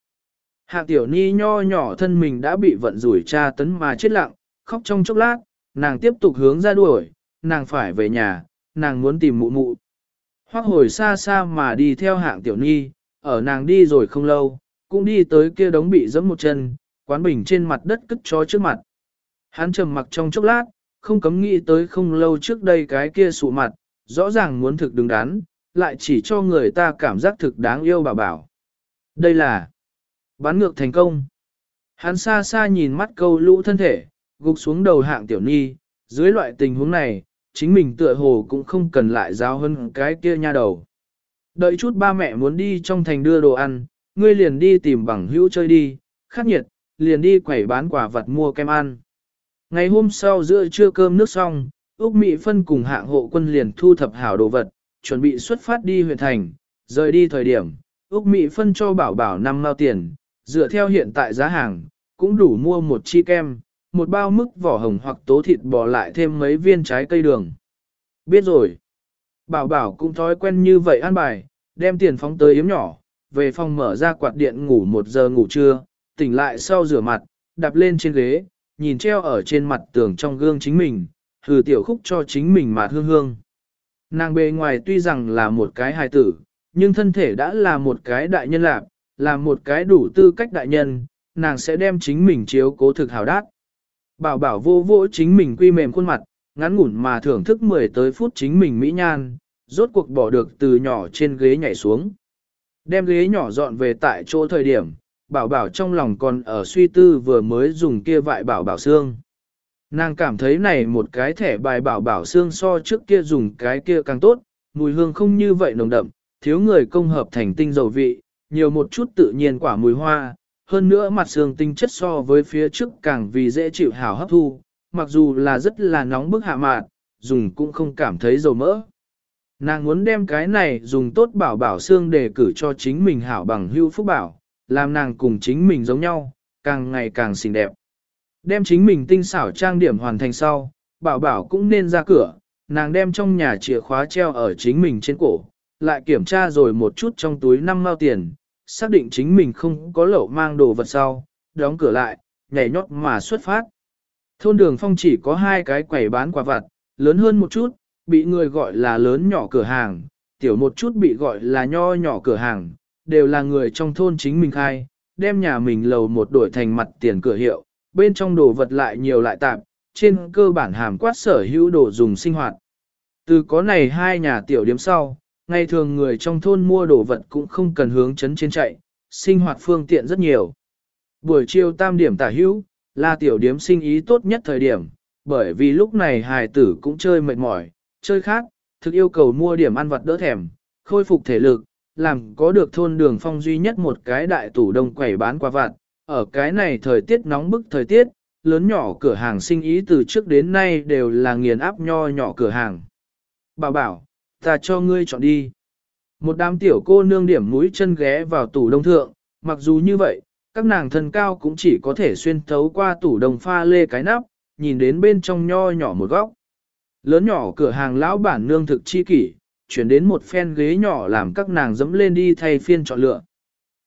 Hạng tiểu ni nho nhỏ thân mình đã bị vận rủi tra tấn mà chết lặng, khóc trong chốc lát, nàng tiếp tục hướng ra đuổi, nàng phải về nhà, nàng muốn tìm mụ mụ. Hoác hồi xa xa mà đi theo hạng tiểu ni, ở nàng đi rồi không lâu, cũng đi tới kia đống bị giẫm một chân, quán bình trên mặt đất cất chó trước mặt. Hắn trầm mặc trong chốc lát, không cấm nghĩ tới không lâu trước đây cái kia sụ mặt, rõ ràng muốn thực đứng đắn, lại chỉ cho người ta cảm giác thực đáng yêu bảo bảo. Đây là bán ngược thành công. Hắn xa xa nhìn mắt câu lũ thân thể, gục xuống đầu hạng tiểu ni, dưới loại tình huống này, chính mình tựa hồ cũng không cần lại giáo hơn cái kia nha đầu. Đợi chút ba mẹ muốn đi trong thành đưa đồ ăn, ngươi liền đi tìm bằng hữu chơi đi, khắc nhiệt, liền đi quẩy bán quả vật mua kem ăn. Ngày hôm sau giữa trưa cơm nước xong, Úc Mỹ Phân cùng hạng hộ quân liền thu thập hảo đồ vật, chuẩn bị xuất phát đi huyện thành, rời đi thời điểm, Úc Mỹ Phân cho bảo bảo năm mao tiền, dựa theo hiện tại giá hàng, cũng đủ mua một chi kem, một bao mức vỏ hồng hoặc tố thịt bò lại thêm mấy viên trái cây đường. Biết rồi. Bảo bảo cũng thói quen như vậy ăn bài, đem tiền phóng tới yếm nhỏ, về phòng mở ra quạt điện ngủ một giờ ngủ trưa, tỉnh lại sau rửa mặt, đạp lên trên ghế, nhìn treo ở trên mặt tường trong gương chính mình, hừ tiểu khúc cho chính mình mà hương hương. Nàng bề ngoài tuy rằng là một cái hài tử, nhưng thân thể đã là một cái đại nhân lạc, là một cái đủ tư cách đại nhân, nàng sẽ đem chính mình chiếu cố thực hào đát. Bảo bảo vô vỗ chính mình quy mềm khuôn mặt, ngắn ngủn mà thưởng thức 10 tới phút chính mình mỹ nhan, rốt cuộc bỏ được từ nhỏ trên ghế nhảy xuống. Đem ghế nhỏ dọn về tại chỗ thời điểm, bảo bảo trong lòng còn ở suy tư vừa mới dùng kia vại bảo bảo xương. Nàng cảm thấy này một cái thẻ bài bảo bảo xương so trước kia dùng cái kia càng tốt, mùi hương không như vậy nồng đậm, thiếu người công hợp thành tinh dầu vị, nhiều một chút tự nhiên quả mùi hoa, hơn nữa mặt xương tinh chất so với phía trước càng vì dễ chịu hảo hấp thu, mặc dù là rất là nóng bức hạ mạn, dùng cũng không cảm thấy dầu mỡ. Nàng muốn đem cái này dùng tốt bảo bảo xương để cử cho chính mình hảo bằng hưu phúc bảo, làm nàng cùng chính mình giống nhau, càng ngày càng xinh đẹp. Đem chính mình tinh xảo trang điểm hoàn thành sau, bảo bảo cũng nên ra cửa, nàng đem trong nhà chìa khóa treo ở chính mình trên cổ, lại kiểm tra rồi một chút trong túi năm mao tiền, xác định chính mình không có lậu mang đồ vật sau, đóng cửa lại, nhảy nhót mà xuất phát. Thôn đường phong chỉ có hai cái quầy bán quà vặt, lớn hơn một chút, bị người gọi là lớn nhỏ cửa hàng, tiểu một chút bị gọi là nho nhỏ cửa hàng, đều là người trong thôn chính mình khai, đem nhà mình lầu một đổi thành mặt tiền cửa hiệu, bên trong đồ vật lại nhiều lại tạp, trên cơ bản hàm quát sở hữu đồ dùng sinh hoạt. Từ có này hai nhà tiểu điếm sau, ngày thường người trong thôn mua đồ vật cũng không cần hướng chấn trên chạy, sinh hoạt phương tiện rất nhiều. Buổi chiều tam điểm tả hữu, là tiểu điếm sinh ý tốt nhất thời điểm, bởi vì lúc này hài tử cũng chơi mệt mỏi, chơi khác, thực yêu cầu mua điểm ăn vặt đỡ thèm, khôi phục thể lực, làm có được thôn đường phong duy nhất một cái đại tủ đông quẩy bán qua vặt. Ở cái này thời tiết nóng bức thời tiết, lớn nhỏ cửa hàng sinh ý từ trước đến nay đều là nghiền áp nho nhỏ cửa hàng. Bảo bảo, ta cho ngươi chọn đi. Một đám tiểu cô nương điểm mũi chân ghé vào tủ đông thượng, mặc dù như vậy, các nàng thân cao cũng chỉ có thể xuyên thấu qua tủ đông pha lê cái nắp, nhìn đến bên trong nho nhỏ một góc. Lớn nhỏ cửa hàng lão bản nương thực chi kỷ, chuyển đến một phen ghế nhỏ làm các nàng dẫm lên đi thay phiên chọn lựa.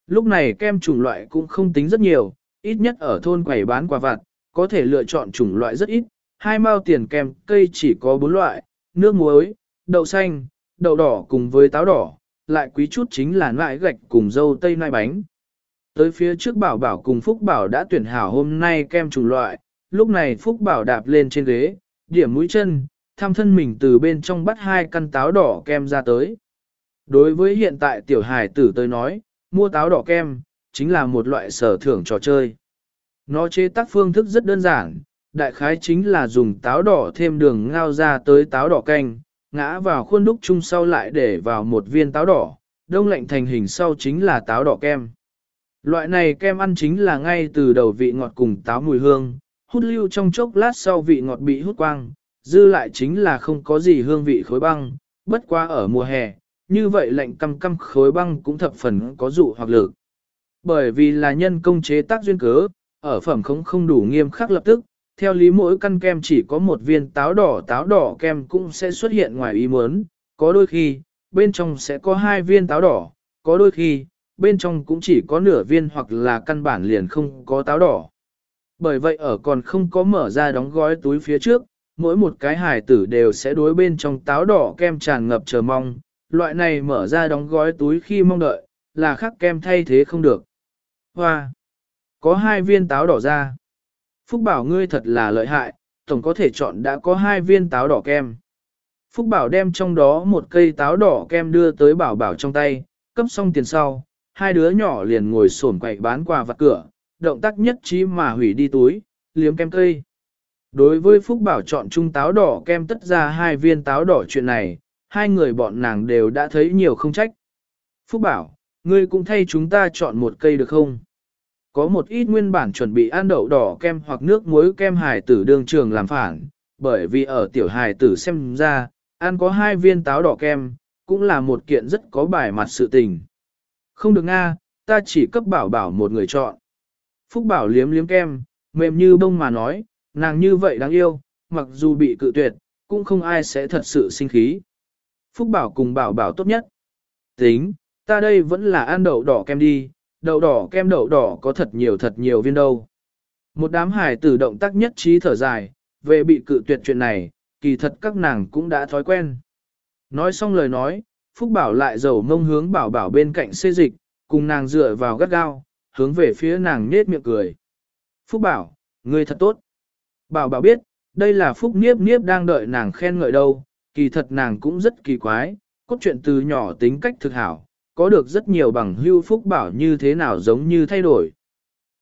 Lúc này kem chủng loại cũng không tính rất nhiều, ít nhất ở thôn quầy bán quà vặt, có thể lựa chọn chủng loại rất ít, hai mao tiền kem cây chỉ có bốn loại, nước muối, đậu xanh, đậu đỏ cùng với táo đỏ, lại quý chút chính là nại gạch cùng dâu tây nai bánh. Tới phía trước bảo bảo cùng Phúc Bảo đã tuyển hảo hôm nay kem chủng loại, lúc này Phúc Bảo đạp lên trên ghế, điểm mũi chân, tham thân mình từ bên trong bắt hai căn táo đỏ kem ra tới. Đối với hiện tại tiểu hải tử tới nói, mua táo đỏ kem, chính là một loại sở thưởng trò chơi. Nó chế tác phương thức rất đơn giản, đại khái chính là dùng táo đỏ thêm đường ngao ra tới táo đỏ canh, ngã vào khuôn đúc chung sau lại để vào một viên táo đỏ, đông lạnh thành hình sau chính là táo đỏ kem. Loại này kem ăn chính là ngay từ đầu vị ngọt cùng táo mùi hương, hút lưu trong chốc lát sau vị ngọt bị hút quang, dư lại chính là không có gì hương vị khối băng, bất qua ở mùa hè, như vậy lạnh căm căm khối băng cũng thập phần có dụ hoặc lực. Bởi vì là nhân công chế tác duyên cớ, ở phẩm không không đủ nghiêm khắc lập tức, theo lý mỗi căn kem chỉ có một viên táo đỏ táo đỏ kem cũng sẽ xuất hiện ngoài ý muốn, có đôi khi, bên trong sẽ có hai viên táo đỏ, có đôi khi, bên trong cũng chỉ có nửa viên hoặc là căn bản liền không có táo đỏ. Bởi vậy ở còn không có mở ra đóng gói túi phía trước, mỗi một cái hài tử đều sẽ đối bên trong táo đỏ kem tràn ngập chờ mong, loại này mở ra đóng gói túi khi mong đợi, là khắc kem thay thế không được. Hoa! Có hai viên táo đỏ ra. Phúc bảo ngươi thật là lợi hại, tổng có thể chọn đã có hai viên táo đỏ kem. Phúc bảo đem trong đó một cây táo đỏ kem đưa tới bảo bảo trong tay, cấp xong tiền sau, hai đứa nhỏ liền ngồi xổm quậy bán quà vặt cửa, động tác nhất trí mà hủy đi túi, liếm kem cây. Đối với Phúc Bảo chọn chung táo đỏ kem tất ra hai viên táo đỏ chuyện này, hai người bọn nàng đều đã thấy nhiều không trách. Phúc Bảo, ngươi cũng thay chúng ta chọn một cây được không? Có một ít nguyên bản chuẩn bị ăn đậu đỏ kem hoặc nước muối kem hài tử đường trường làm phản, bởi vì ở tiểu hài tử xem ra, ăn có hai viên táo đỏ kem, cũng là một kiện rất có bài mặt sự tình. Không được nga, ta chỉ cấp bảo bảo một người chọn. Phúc bảo liếm liếm kem, mềm như bông mà nói, nàng như vậy đáng yêu, mặc dù bị cự tuyệt, cũng không ai sẽ thật sự sinh khí. Phúc bảo cùng bảo bảo tốt nhất. Tính, ta đây vẫn là ăn đậu đỏ kem đi, đậu đỏ kem đậu đỏ có thật nhiều thật nhiều viên đâu. Một đám hải tử động tác nhất trí thở dài, về bị cự tuyệt chuyện này, kỳ thật các nàng cũng đã thói quen. Nói xong lời nói, Phúc Bảo lại dầu mông hướng bảo bảo bên cạnh xê dịch, cùng nàng dựa vào gắt gao, hướng về phía nàng nết miệng cười. Phúc Bảo, ngươi thật tốt. Bảo bảo biết, đây là Phúc Niếp Niếp đang đợi nàng khen ngợi đâu, kỳ thật nàng cũng rất kỳ quái, cốt truyện từ nhỏ tính cách thực hảo, có được rất nhiều bằng hưu Phúc Bảo như thế nào giống như thay đổi.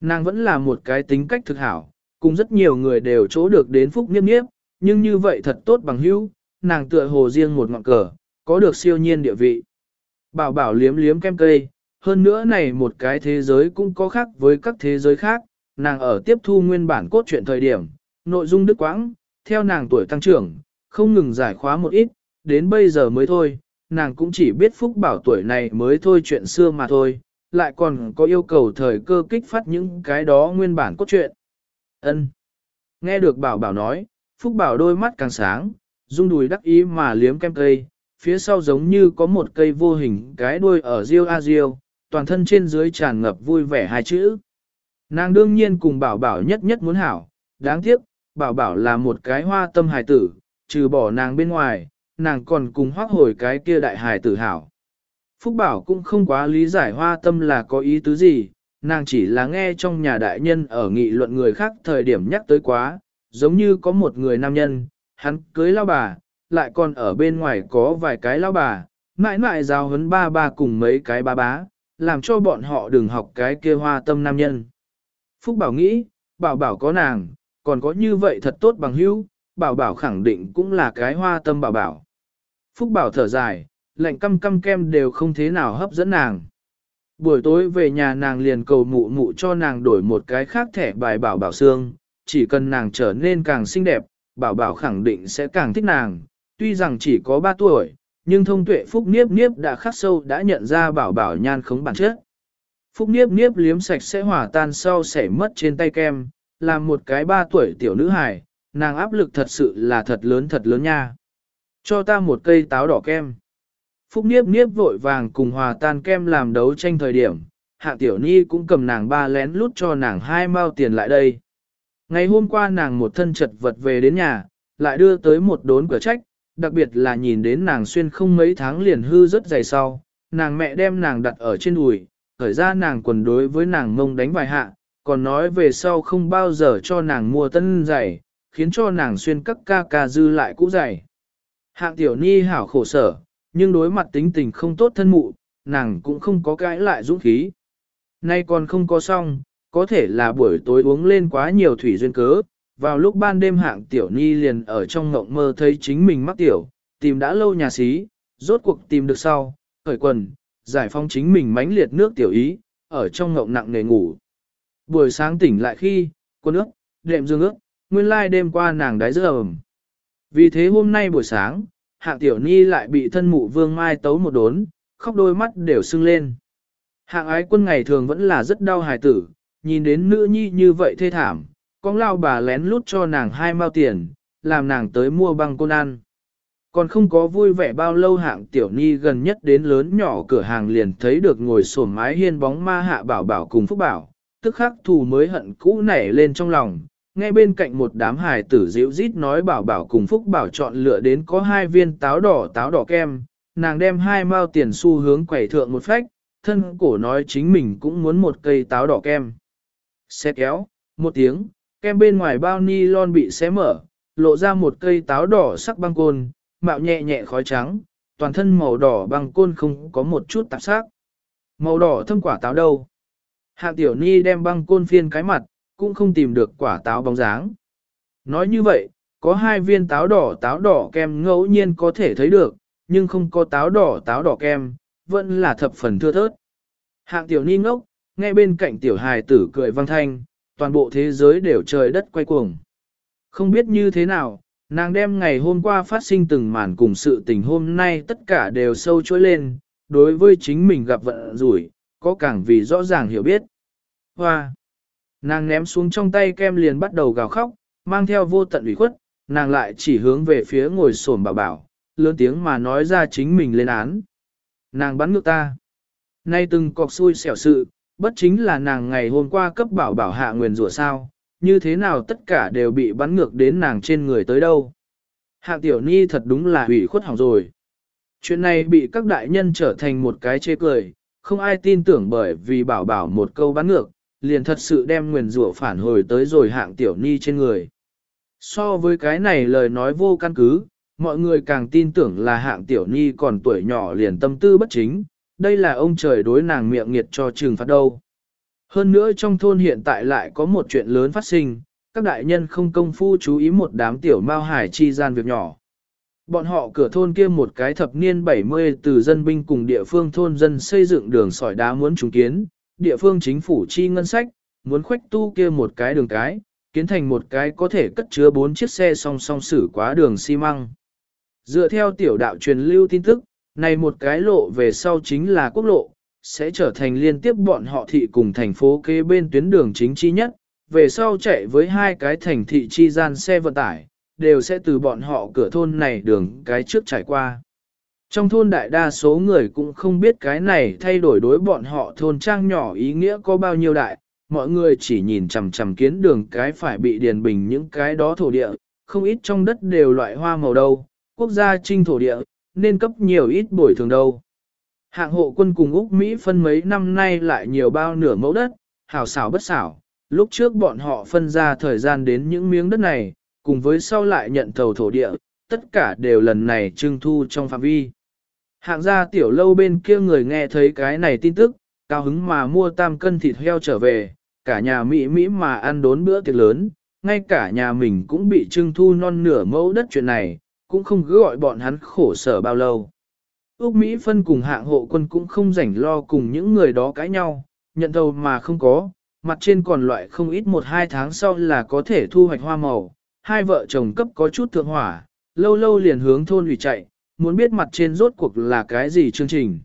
Nàng vẫn là một cái tính cách thực hảo, cùng rất nhiều người đều chỗ được đến Phúc Niếp Niếp, nhưng như vậy thật tốt bằng hưu, nàng tựa hồ riêng một ngọn cờ, có được siêu nhiên địa vị. Bảo bảo liếm liếm kem cây, hơn nữa này một cái thế giới cũng có khác với các thế giới khác, nàng ở tiếp thu nguyên bản cốt truyện thời điểm, nội dung đức quãng, theo nàng tuổi tăng trưởng, không ngừng giải khóa một ít, đến bây giờ mới thôi, nàng cũng chỉ biết phúc bảo tuổi này mới thôi chuyện xưa mà thôi, lại còn có yêu cầu thời cơ kích phát những cái đó nguyên bản cốt truyện. Ân. Nghe được bảo bảo nói, phúc bảo đôi mắt càng sáng, rung đùi đắc ý mà liếm kem cây, phía sau giống như có một cây vô hình cái đuôi ở riêu a riêu, toàn thân trên dưới tràn ngập vui vẻ hai chữ. Nàng đương nhiên cùng bảo bảo nhất nhất muốn hảo, đáng tiếc, bảo bảo là một cái hoa tâm hài tử, trừ bỏ nàng bên ngoài, nàng còn cùng hoác hồi cái kia đại hài tử hảo. Phúc bảo cũng không quá lý giải hoa tâm là có ý tứ gì, nàng chỉ là nghe trong nhà đại nhân ở nghị luận người khác thời điểm nhắc tới quá, giống như có một người nam nhân, hắn cưới lao bà, lại còn ở bên ngoài có vài cái lao bà, mãi mãi giao hấn ba ba cùng mấy cái ba bá, làm cho bọn họ đừng học cái kia hoa tâm nam nhân. Phúc Bảo nghĩ, bảo bảo có nàng, còn có như vậy thật tốt bằng hữu, bảo bảo khẳng định cũng là cái hoa tâm bảo bảo. Phúc Bảo thở dài, lạnh căm căm kem đều không thế nào hấp dẫn nàng. Buổi tối về nhà nàng liền cầu mụ mụ cho nàng đổi một cái khác thẻ bài bảo bảo xương, chỉ cần nàng trở nên càng xinh đẹp, bảo bảo khẳng định sẽ càng thích nàng, tuy rằng chỉ có 3 tuổi, nhưng thông tuệ Phúc Niếp Niếp đã khắc sâu đã nhận ra bảo bảo nhan khống bản chất. Phúc Niếp Niếp liếm sạch sẽ hỏa tan sau sẽ mất trên tay kem, làm một cái ba tuổi tiểu nữ hài, nàng áp lực thật sự là thật lớn thật lớn nha. Cho ta một cây táo đỏ kem. Phúc Niếp Niếp vội vàng cùng hòa tan kem làm đấu tranh thời điểm, Hạ Tiểu Ni cũng cầm nàng ba lén lút cho nàng hai mao tiền lại đây. Ngày hôm qua nàng một thân chật vật về đến nhà, lại đưa tới một đốn cửa trách, đặc biệt là nhìn đến nàng xuyên không mấy tháng liền hư rất dày sau, nàng mẹ đem nàng đặt ở trên đùi, khởi ra nàng quần đối với nàng mông đánh vài hạ, còn nói về sau không bao giờ cho nàng mua tân giày, khiến cho nàng xuyên các ca ca dư lại cũ giày. Hạng tiểu ni hảo khổ sở, nhưng đối mặt tính tình không tốt thân mụ, nàng cũng không có cãi lại dũng khí. Nay còn không có xong, có thể là buổi tối uống lên quá nhiều thủy duyên cớ, vào lúc ban đêm hạng tiểu ni liền ở trong ngộng mơ thấy chính mình mắc tiểu, tìm đã lâu nhà xí, rốt cuộc tìm được sau, khởi quần, giải phóng chính mình mãnh liệt nước tiểu ý, ở trong ngộng nặng nề ngủ. Buổi sáng tỉnh lại khi, quần ước, đệm dương ước, nguyên lai đêm qua nàng đáy dơ ẩm. Vì thế hôm nay buổi sáng, hạng tiểu ni lại bị thân mụ vương mai tấu một đốn, khóc đôi mắt đều sưng lên. Hạng ái quân ngày thường vẫn là rất đau hài tử, nhìn đến nữ nhi như vậy thê thảm, con lao bà lén lút cho nàng hai mao tiền, làm nàng tới mua băng côn ăn. Còn không có vui vẻ bao lâu hạng tiểu ni gần nhất đến lớn nhỏ cửa hàng liền thấy được ngồi sổm mái hiên bóng ma hạ bảo bảo cùng phúc bảo, tức khắc thù mới hận cũ nảy lên trong lòng. Ngay bên cạnh một đám hài tử dịu rít nói bảo bảo cùng phúc bảo chọn lựa đến có hai viên táo đỏ táo đỏ kem, nàng đem hai mao tiền xu hướng quẩy thượng một phách, thân cổ nói chính mình cũng muốn một cây táo đỏ kem. Xe kéo, một tiếng, kem bên ngoài bao ni lon bị xé mở, lộ ra một cây táo đỏ sắc băng côn, mạo nhẹ nhẹ khói trắng, toàn thân màu đỏ băng côn không có một chút tạp sắc. Màu đỏ thâm quả táo đâu? Hạ tiểu ni đem băng côn phiên cái mặt, cũng không tìm được quả táo bóng dáng. Nói như vậy, có hai viên táo đỏ táo đỏ kem ngẫu nhiên có thể thấy được, nhưng không có táo đỏ táo đỏ kem, vẫn là thập phần thưa thớt. Hạng tiểu ni ngốc, nghe bên cạnh tiểu hài tử cười vang thanh, toàn bộ thế giới đều trời đất quay cuồng. Không biết như thế nào, nàng đem ngày hôm qua phát sinh từng màn cùng sự tình hôm nay tất cả đều sâu trôi lên, đối với chính mình gặp vận rủi, có càng vì rõ ràng hiểu biết. Hoa! Nàng ném xuống trong tay kem liền bắt đầu gào khóc, mang theo vô tận ủy khuất, nàng lại chỉ hướng về phía ngồi sổm bảo bảo, lớn tiếng mà nói ra chính mình lên án. Nàng bắn ngược ta. Nay từng cọc xui xẻo sự, bất chính là nàng ngày hôm qua cấp bảo bảo hạ nguyền rủa sao, như thế nào tất cả đều bị bắn ngược đến nàng trên người tới đâu. Hạ tiểu ni thật đúng là ủy khuất hỏng rồi. Chuyện này bị các đại nhân trở thành một cái chê cười, không ai tin tưởng bởi vì bảo bảo một câu bắn ngược, liền thật sự đem nguyền rủa phản hồi tới rồi hạng tiểu ni trên người. So với cái này lời nói vô căn cứ, mọi người càng tin tưởng là hạng tiểu ni còn tuổi nhỏ liền tâm tư bất chính, đây là ông trời đối nàng miệng nghiệt cho trừng phạt đâu. Hơn nữa trong thôn hiện tại lại có một chuyện lớn phát sinh, các đại nhân không công phu chú ý một đám tiểu mao hải chi gian việc nhỏ. Bọn họ cửa thôn kia một cái thập niên 70 từ dân binh cùng địa phương thôn dân xây dựng đường sỏi đá muốn trùng kiến, địa phương chính phủ chi ngân sách, muốn khoách tu kia một cái đường cái, kiến thành một cái có thể cất chứa bốn chiếc xe song song xử quá đường xi măng. Dựa theo tiểu đạo truyền lưu tin tức, này một cái lộ về sau chính là quốc lộ, sẽ trở thành liên tiếp bọn họ thị cùng thành phố kế bên tuyến đường chính chi nhất, về sau chạy với hai cái thành thị chi gian xe vận tải, đều sẽ từ bọn họ cửa thôn này đường cái trước trải qua. Trong thôn đại đa số người cũng không biết cái này thay đổi đối bọn họ thôn trang nhỏ ý nghĩa có bao nhiêu đại, mọi người chỉ nhìn chằm chằm kiến đường cái phải bị điền bình những cái đó thổ địa, không ít trong đất đều loại hoa màu đâu, quốc gia trinh thổ địa, nên cấp nhiều ít bồi thường đâu. Hạng hộ quân cùng Úc Mỹ phân mấy năm nay lại nhiều bao nửa mẫu đất, hảo xảo bất xảo, lúc trước bọn họ phân ra thời gian đến những miếng đất này, cùng với sau lại nhận thầu thổ địa, tất cả đều lần này trưng thu trong phạm vi. Hạng gia tiểu lâu bên kia người nghe thấy cái này tin tức, cao hứng mà mua tam cân thịt heo trở về, cả nhà Mỹ Mỹ mà ăn đốn bữa tiệc lớn, ngay cả nhà mình cũng bị trưng thu non nửa mẫu đất chuyện này, cũng không cứ gọi bọn hắn khổ sở bao lâu. Úc Mỹ phân cùng hạng hộ quân cũng không rảnh lo cùng những người đó cãi nhau, nhận thầu mà không có, mặt trên còn loại không ít một hai tháng sau là có thể thu hoạch hoa màu, hai vợ chồng cấp có chút thượng hỏa, lâu lâu liền hướng thôn ủy chạy, muốn biết mặt trên rốt cuộc là cái gì chương trình.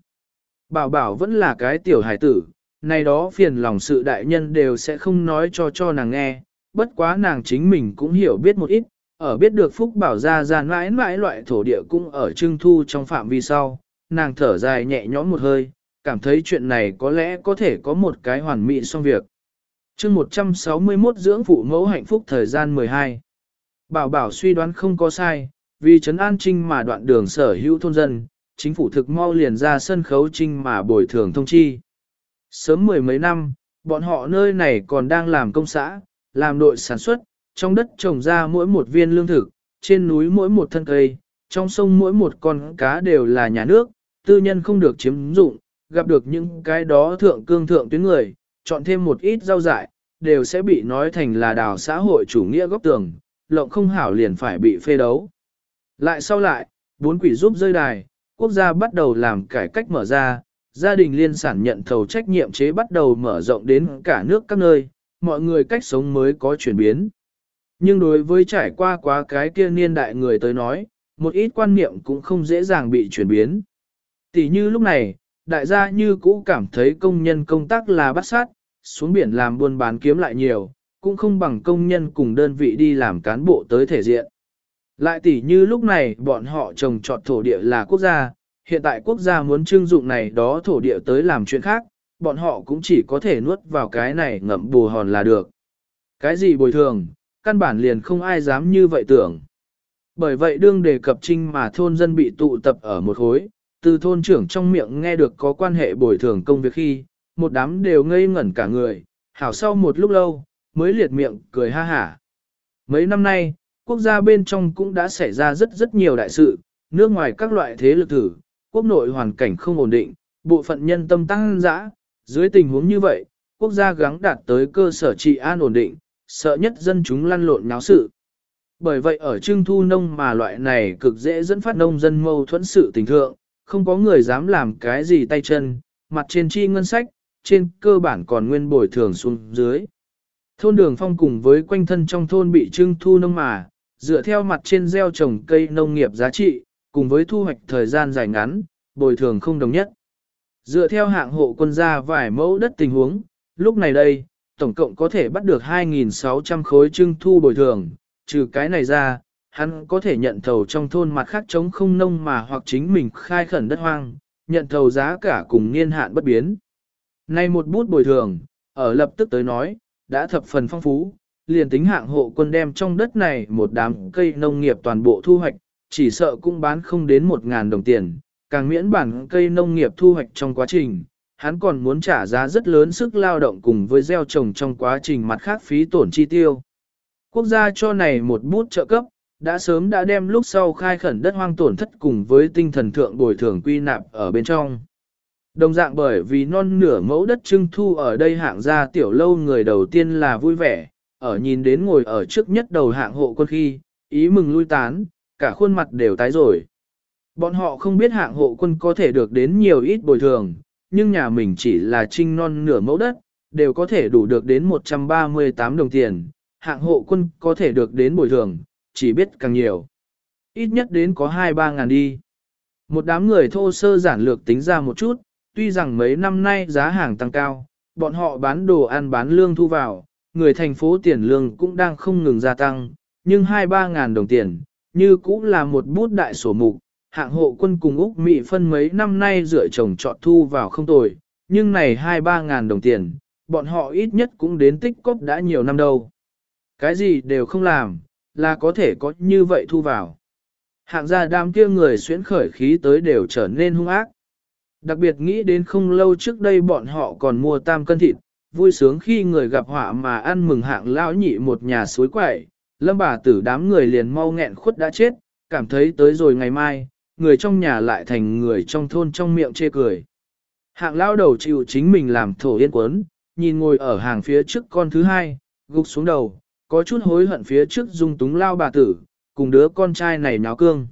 Bảo bảo vẫn là cái tiểu hải tử, này đó phiền lòng sự đại nhân đều sẽ không nói cho cho nàng nghe, bất quá nàng chính mình cũng hiểu biết một ít, ở biết được Phúc Bảo ra ra mãi mãi loại thổ địa cũng ở trưng thu trong phạm vi sau, nàng thở dài nhẹ nhõm một hơi, cảm thấy chuyện này có lẽ có thể có một cái hoàn mỹ xong việc. chương 161 dưỡng phụ mẫu hạnh phúc thời gian 12. Bảo bảo suy đoán không có sai, vì trấn an trinh mà đoạn đường sở hữu thôn dân, chính phủ thực mau liền ra sân khấu trinh mà bồi thường thông chi. Sớm mười mấy năm, bọn họ nơi này còn đang làm công xã, làm đội sản xuất, trong đất trồng ra mỗi một viên lương thực, trên núi mỗi một thân cây, trong sông mỗi một con cá đều là nhà nước, tư nhân không được chiếm dụng, gặp được những cái đó thượng cương thượng tuyến người, chọn thêm một ít rau dại, đều sẽ bị nói thành là đào xã hội chủ nghĩa góc tường, lộng không hảo liền phải bị phê đấu. Lại sau lại, bốn quỷ giúp rơi đài, quốc gia bắt đầu làm cải cách mở ra, gia đình liên sản nhận thầu trách nhiệm chế bắt đầu mở rộng đến cả nước các nơi, mọi người cách sống mới có chuyển biến. Nhưng đối với trải qua quá cái kia niên đại người tới nói, một ít quan niệm cũng không dễ dàng bị chuyển biến. Tỷ như lúc này, đại gia như cũ cảm thấy công nhân công tác là bắt sát, xuống biển làm buôn bán kiếm lại nhiều, cũng không bằng công nhân cùng đơn vị đi làm cán bộ tới thể diện. Lại tỷ như lúc này bọn họ trồng trọt thổ địa là quốc gia, hiện tại quốc gia muốn trưng dụng này đó thổ địa tới làm chuyện khác, bọn họ cũng chỉ có thể nuốt vào cái này ngậm bù hòn là được. Cái gì bồi thường, căn bản liền không ai dám như vậy tưởng. Bởi vậy đương đề cập trinh mà thôn dân bị tụ tập ở một hối, từ thôn trưởng trong miệng nghe được có quan hệ bồi thường công việc khi, một đám đều ngây ngẩn cả người, hảo sau một lúc lâu, mới liệt miệng cười ha hả. Mấy năm nay, quốc gia bên trong cũng đã xảy ra rất rất nhiều đại sự, nước ngoài các loại thế lực thử, quốc nội hoàn cảnh không ổn định, bộ phận nhân tâm tăng dã, dưới tình huống như vậy, quốc gia gắng đạt tới cơ sở trị an ổn định, sợ nhất dân chúng lăn lộn nháo sự. Bởi vậy ở trưng thu nông mà loại này cực dễ dẫn phát nông dân mâu thuẫn sự tình thượng, không có người dám làm cái gì tay chân, mặt trên chi ngân sách, trên cơ bản còn nguyên bồi thường xuống dưới. Thôn đường phong cùng với quanh thân trong thôn bị trưng thu nông mà, dựa theo mặt trên gieo trồng cây nông nghiệp giá trị, cùng với thu hoạch thời gian dài ngắn, bồi thường không đồng nhất. Dựa theo hạng hộ quân gia vài mẫu đất tình huống, lúc này đây, tổng cộng có thể bắt được 2.600 khối trưng thu bồi thường, trừ cái này ra, hắn có thể nhận thầu trong thôn mặt khác chống không nông mà hoặc chính mình khai khẩn đất hoang, nhận thầu giá cả cùng niên hạn bất biến. Nay một bút bồi thường, ở lập tức tới nói, đã thập phần phong phú, liền tính hạng hộ quân đem trong đất này một đám cây nông nghiệp toàn bộ thu hoạch, chỉ sợ cũng bán không đến một ngàn đồng tiền, càng miễn bản cây nông nghiệp thu hoạch trong quá trình, hắn còn muốn trả giá rất lớn sức lao động cùng với gieo trồng trong quá trình mặt khác phí tổn chi tiêu. Quốc gia cho này một bút trợ cấp, đã sớm đã đem lúc sau khai khẩn đất hoang tổn thất cùng với tinh thần thượng bồi thường quy nạp ở bên trong. Đồng dạng bởi vì non nửa mẫu đất trưng thu ở đây hạng gia tiểu lâu người đầu tiên là vui vẻ, ở nhìn đến ngồi ở trước nhất đầu hạng hộ quân khi, ý mừng lui tán, cả khuôn mặt đều tái rồi. Bọn họ không biết hạng hộ quân có thể được đến nhiều ít bồi thường, nhưng nhà mình chỉ là trinh non nửa mẫu đất, đều có thể đủ được đến 138 đồng tiền, hạng hộ quân có thể được đến bồi thường, chỉ biết càng nhiều. Ít nhất đến có 2-3 ngàn đi. Một đám người thô sơ giản lược tính ra một chút, tuy rằng mấy năm nay giá hàng tăng cao, bọn họ bán đồ ăn bán lương thu vào, người thành phố tiền lương cũng đang không ngừng gia tăng, nhưng 2-3 ngàn đồng tiền, như cũng là một bút đại sổ mục, hạng hộ quân cùng Úc Mỹ phân mấy năm nay dựa chồng trọt thu vào không tồi, nhưng này 2-3 ngàn đồng tiền, bọn họ ít nhất cũng đến tích cóp đã nhiều năm đâu. Cái gì đều không làm, là có thể có như vậy thu vào. Hạng gia đám kia người xuyến khởi khí tới đều trở nên hung ác. Đặc biệt nghĩ đến không lâu trước đây bọn họ còn mua tam cân thịt, vui sướng khi người gặp họa mà ăn mừng hạng lão nhị một nhà suối quậy, lâm bà tử đám người liền mau nghẹn khuất đã chết, cảm thấy tới rồi ngày mai, người trong nhà lại thành người trong thôn trong miệng chê cười. Hạng lão đầu chịu chính mình làm thổ yên quấn, nhìn ngồi ở hàng phía trước con thứ hai, gục xuống đầu, có chút hối hận phía trước dung túng lao bà tử, cùng đứa con trai này nháo cương.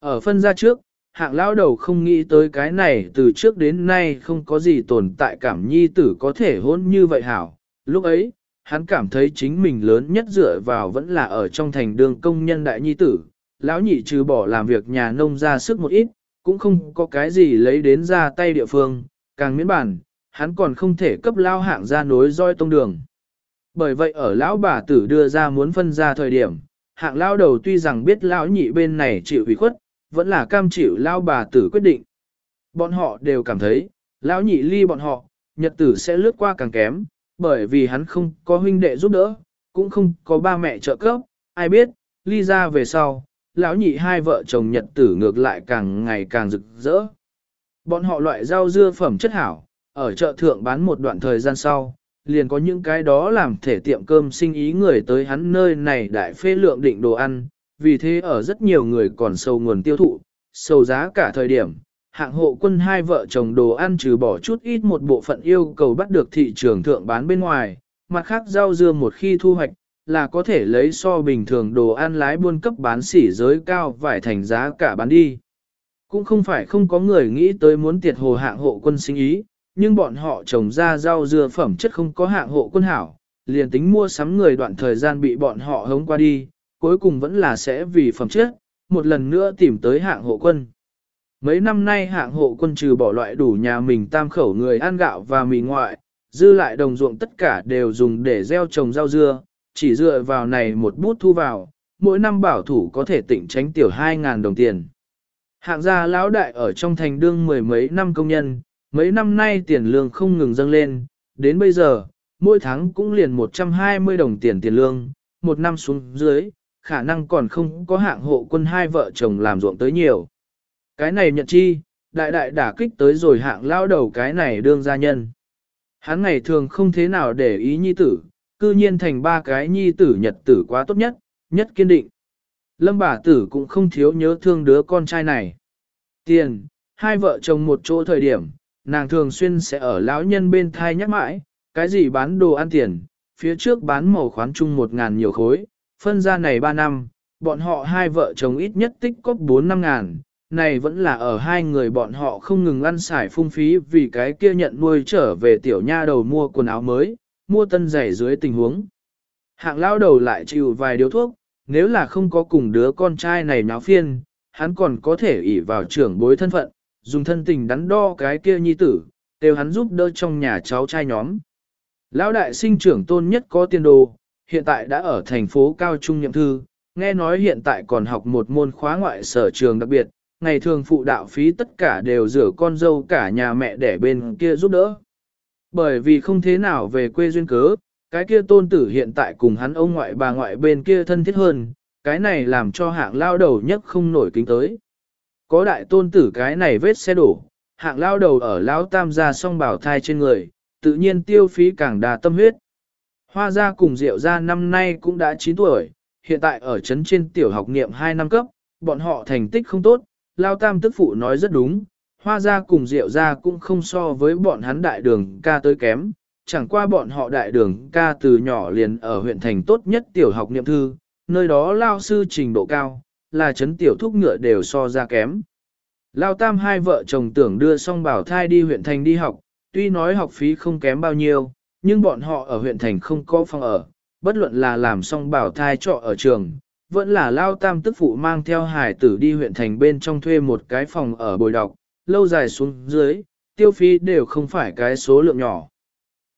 Ở phân ra trước, hạng lão đầu không nghĩ tới cái này từ trước đến nay không có gì tồn tại cảm nhi tử có thể hôn như vậy hảo. Lúc ấy, hắn cảm thấy chính mình lớn nhất dựa vào vẫn là ở trong thành đường công nhân đại nhi tử. Lão nhị trừ bỏ làm việc nhà nông ra sức một ít, cũng không có cái gì lấy đến ra tay địa phương, càng miễn bản, hắn còn không thể cấp lao hạng ra nối roi tông đường. Bởi vậy ở lão bà tử đưa ra muốn phân ra thời điểm, hạng lao đầu tuy rằng biết lão nhị bên này chịu ủy khuất, vẫn là cam chịu lao bà tử quyết định. Bọn họ đều cảm thấy, lão nhị ly bọn họ, nhật tử sẽ lướt qua càng kém, bởi vì hắn không có huynh đệ giúp đỡ, cũng không có ba mẹ trợ cấp, ai biết, ly ra về sau, lão nhị hai vợ chồng nhật tử ngược lại càng ngày càng rực rỡ. Bọn họ loại rau dưa phẩm chất hảo, ở chợ thượng bán một đoạn thời gian sau, liền có những cái đó làm thể tiệm cơm sinh ý người tới hắn nơi này đại phê lượng định đồ ăn, vì thế ở rất nhiều người còn sâu nguồn tiêu thụ, sâu giá cả thời điểm. Hạng hộ quân hai vợ chồng đồ ăn trừ bỏ chút ít một bộ phận yêu cầu bắt được thị trường thượng bán bên ngoài, mặt khác rau dưa một khi thu hoạch, là có thể lấy so bình thường đồ ăn lái buôn cấp bán sỉ giới cao vải thành giá cả bán đi. Cũng không phải không có người nghĩ tới muốn tiệt hồ hạng hộ quân sinh ý, nhưng bọn họ trồng ra rau dưa phẩm chất không có hạng hộ quân hảo, liền tính mua sắm người đoạn thời gian bị bọn họ hống qua đi, cuối cùng vẫn là sẽ vì phẩm chất, một lần nữa tìm tới hạng hộ quân. Mấy năm nay hạng hộ quân trừ bỏ loại đủ nhà mình tam khẩu người ăn gạo và mì ngoại, dư lại đồng ruộng tất cả đều dùng để gieo trồng rau dưa, chỉ dựa vào này một bút thu vào, mỗi năm bảo thủ có thể tỉnh tránh tiểu 2.000 đồng tiền. Hạng gia lão đại ở trong thành đương mười mấy năm công nhân, mấy năm nay tiền lương không ngừng dâng lên, đến bây giờ, mỗi tháng cũng liền 120 đồng tiền tiền lương, một năm xuống dưới, khả năng còn không có hạng hộ quân hai vợ chồng làm ruộng tới nhiều. Cái này nhận chi, đại đại đả kích tới rồi hạng lao đầu cái này đương gia nhân. Hắn ngày thường không thế nào để ý nhi tử, cư nhiên thành ba cái nhi tử nhật tử quá tốt nhất, nhất kiên định. Lâm bà tử cũng không thiếu nhớ thương đứa con trai này. Tiền, hai vợ chồng một chỗ thời điểm, nàng thường xuyên sẽ ở lão nhân bên thai nhắc mãi, cái gì bán đồ ăn tiền, phía trước bán màu khoán chung một ngàn nhiều khối, phân ra này ba năm, bọn họ hai vợ chồng ít nhất tích cóp bốn năm ngàn, này vẫn là ở hai người bọn họ không ngừng ăn xài phung phí vì cái kia nhận nuôi trở về tiểu nha đầu mua quần áo mới, mua tân giày dưới tình huống. Hạng lao đầu lại chịu vài điếu thuốc, nếu là không có cùng đứa con trai này náo phiên, hắn còn có thể ỷ vào trưởng bối thân phận, dùng thân tình đắn đo cái kia nhi tử, đều hắn giúp đỡ trong nhà cháu trai nhóm. Lão đại sinh trưởng tôn nhất có tiền đồ, hiện tại đã ở thành phố Cao Trung nhậm thư, nghe nói hiện tại còn học một môn khóa ngoại sở trường đặc biệt, ngày thường phụ đạo phí tất cả đều rửa con dâu cả nhà mẹ để bên kia giúp đỡ. Bởi vì không thế nào về quê duyên cớ, cái kia tôn tử hiện tại cùng hắn ông ngoại bà ngoại bên kia thân thiết hơn, cái này làm cho hạng lao đầu nhất không nổi kính tới. Có đại tôn tử cái này vết xe đổ, hạng lao đầu ở lão tam gia song bảo thai trên người, tự nhiên tiêu phí càng đà tâm huyết. Hoa gia cùng Diệu gia năm nay cũng đã 9 tuổi, hiện tại ở trấn trên tiểu học niệm 2 năm cấp, bọn họ thành tích không tốt, lao tam tức phụ nói rất đúng, hoa gia cùng Diệu gia cũng không so với bọn hắn đại đường ca tới kém, chẳng qua bọn họ đại đường ca từ nhỏ liền ở huyện thành tốt nhất tiểu học niệm thư, nơi đó lao sư trình độ cao, là chấn tiểu thúc ngựa đều so ra kém. Lao tam hai vợ chồng tưởng đưa song bảo thai đi huyện thành đi học, tuy nói học phí không kém bao nhiêu, nhưng bọn họ ở huyện thành không có phòng ở, bất luận là làm song bảo thai trọ ở trường, vẫn là Lao tam tức phụ mang theo hải tử đi huyện thành bên trong thuê một cái phòng ở bồi đọc, lâu dài xuống dưới, tiêu phí đều không phải cái số lượng nhỏ.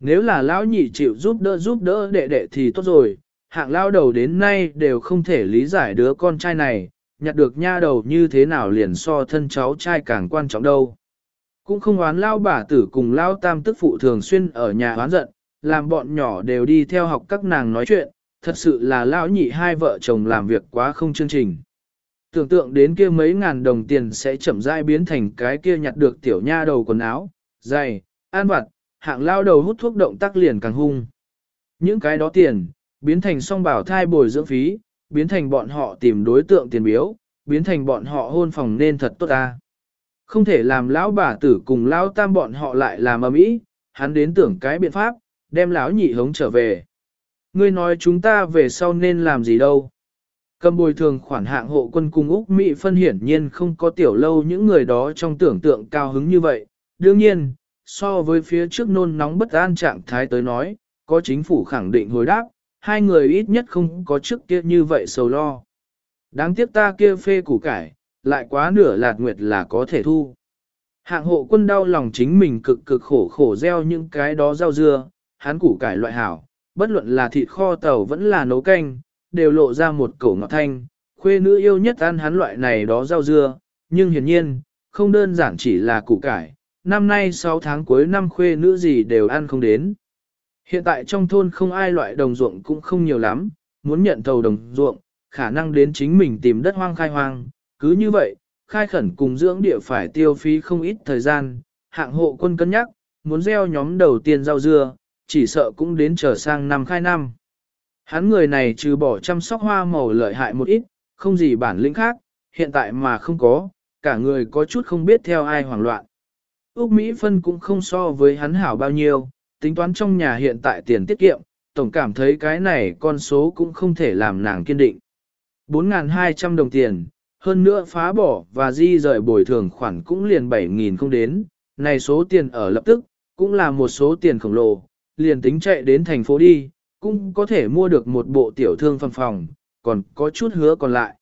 Nếu là lão nhị chịu giúp đỡ giúp đỡ đệ đệ thì tốt rồi, hạng lao đầu đến nay đều không thể lý giải đứa con trai này, nhặt được nha đầu như thế nào liền so thân cháu trai càng quan trọng đâu. Cũng không oán lao bà tử cùng lao tam tức phụ thường xuyên ở nhà oán giận, làm bọn nhỏ đều đi theo học các nàng nói chuyện, thật sự là lao nhị hai vợ chồng làm việc quá không chương trình. Tưởng tượng đến kia mấy ngàn đồng tiền sẽ chậm rãi biến thành cái kia nhặt được tiểu nha đầu quần áo, giày, an vặt, hạng lao đầu hút thuốc động tác liền càng hung. Những cái đó tiền, biến thành song bảo thai bồi dưỡng phí, biến thành bọn họ tìm đối tượng tiền biếu, biến thành bọn họ hôn phòng nên thật tốt ta. Không thể làm lão bà tử cùng lão tam bọn họ lại làm ầm ĩ, hắn đến tưởng cái biện pháp, đem lão nhị hống trở về. Ngươi nói chúng ta về sau nên làm gì đâu. Cầm bồi thường khoản hạng hộ quân cung Úc Mỹ phân hiển nhiên không có tiểu lâu những người đó trong tưởng tượng cao hứng như vậy. Đương nhiên, so với phía trước nôn nóng bất an trạng thái tới nói, có chính phủ khẳng định hồi đáp, hai người ít nhất không có trước kia như vậy sầu lo. Đáng tiếc ta kia phê củ cải, lại quá nửa lạt nguyệt là có thể thu. Hạng hộ quân đau lòng chính mình cực cực khổ khổ gieo những cái đó rau dưa, hắn củ cải loại hảo, bất luận là thịt kho tàu vẫn là nấu canh, đều lộ ra một cổ ngọt thanh, khuê nữ yêu nhất ăn hắn loại này đó rau dưa, nhưng hiển nhiên, không đơn giản chỉ là củ cải, năm nay 6 tháng cuối năm khuê nữ gì đều ăn không đến. Hiện tại trong thôn không ai loại đồng ruộng cũng không nhiều lắm, muốn nhận thầu đồng ruộng, khả năng đến chính mình tìm đất hoang khai hoang, cứ như vậy, khai khẩn cùng dưỡng địa phải tiêu phí không ít thời gian, hạng hộ quân cân nhắc, muốn gieo nhóm đầu tiên rau dưa, chỉ sợ cũng đến trở sang năm khai năm. Hắn người này trừ bỏ chăm sóc hoa màu lợi hại một ít, không gì bản lĩnh khác, hiện tại mà không có, cả người có chút không biết theo ai hoảng loạn. Úc Mỹ Phân cũng không so với hắn hảo bao nhiêu, tính toán trong nhà hiện tại tiền tiết kiệm, tổng cảm thấy cái này con số cũng không thể làm nàng kiên định. 4.200 đồng tiền, hơn nữa phá bỏ và di rời bồi thường khoản cũng liền 7.000 không đến, này số tiền ở lập tức, cũng là một số tiền khổng lồ, liền tính chạy đến thành phố đi, cũng có thể mua được một bộ tiểu thương phòng phòng, còn có chút hứa còn lại.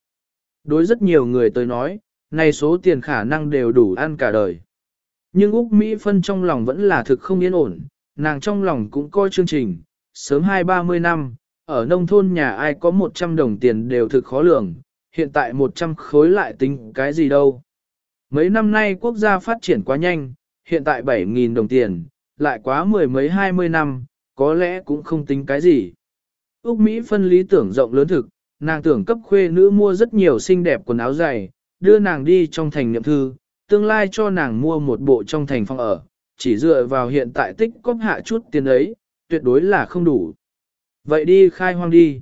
Đối rất nhiều người tới nói, này số tiền khả năng đều đủ ăn cả đời. Nhưng Úc Mỹ Phân trong lòng vẫn là thực không yên ổn, nàng trong lòng cũng coi chương trình, sớm hai ba mươi năm, ở nông thôn nhà ai có 100 đồng tiền đều thực khó lường, hiện tại 100 khối lại tính cái gì đâu. Mấy năm nay quốc gia phát triển quá nhanh, hiện tại 7.000 đồng tiền, lại quá mười mấy hai mươi năm, có lẽ cũng không tính cái gì. Úc Mỹ phân lý tưởng rộng lớn thực, nàng tưởng cấp khuê nữ mua rất nhiều xinh đẹp quần áo dày, đưa nàng đi trong thành niệm thư, tương lai cho nàng mua một bộ trong thành phòng ở, chỉ dựa vào hiện tại tích cóp hạ chút tiền ấy, tuyệt đối là không đủ. Vậy đi khai hoang đi.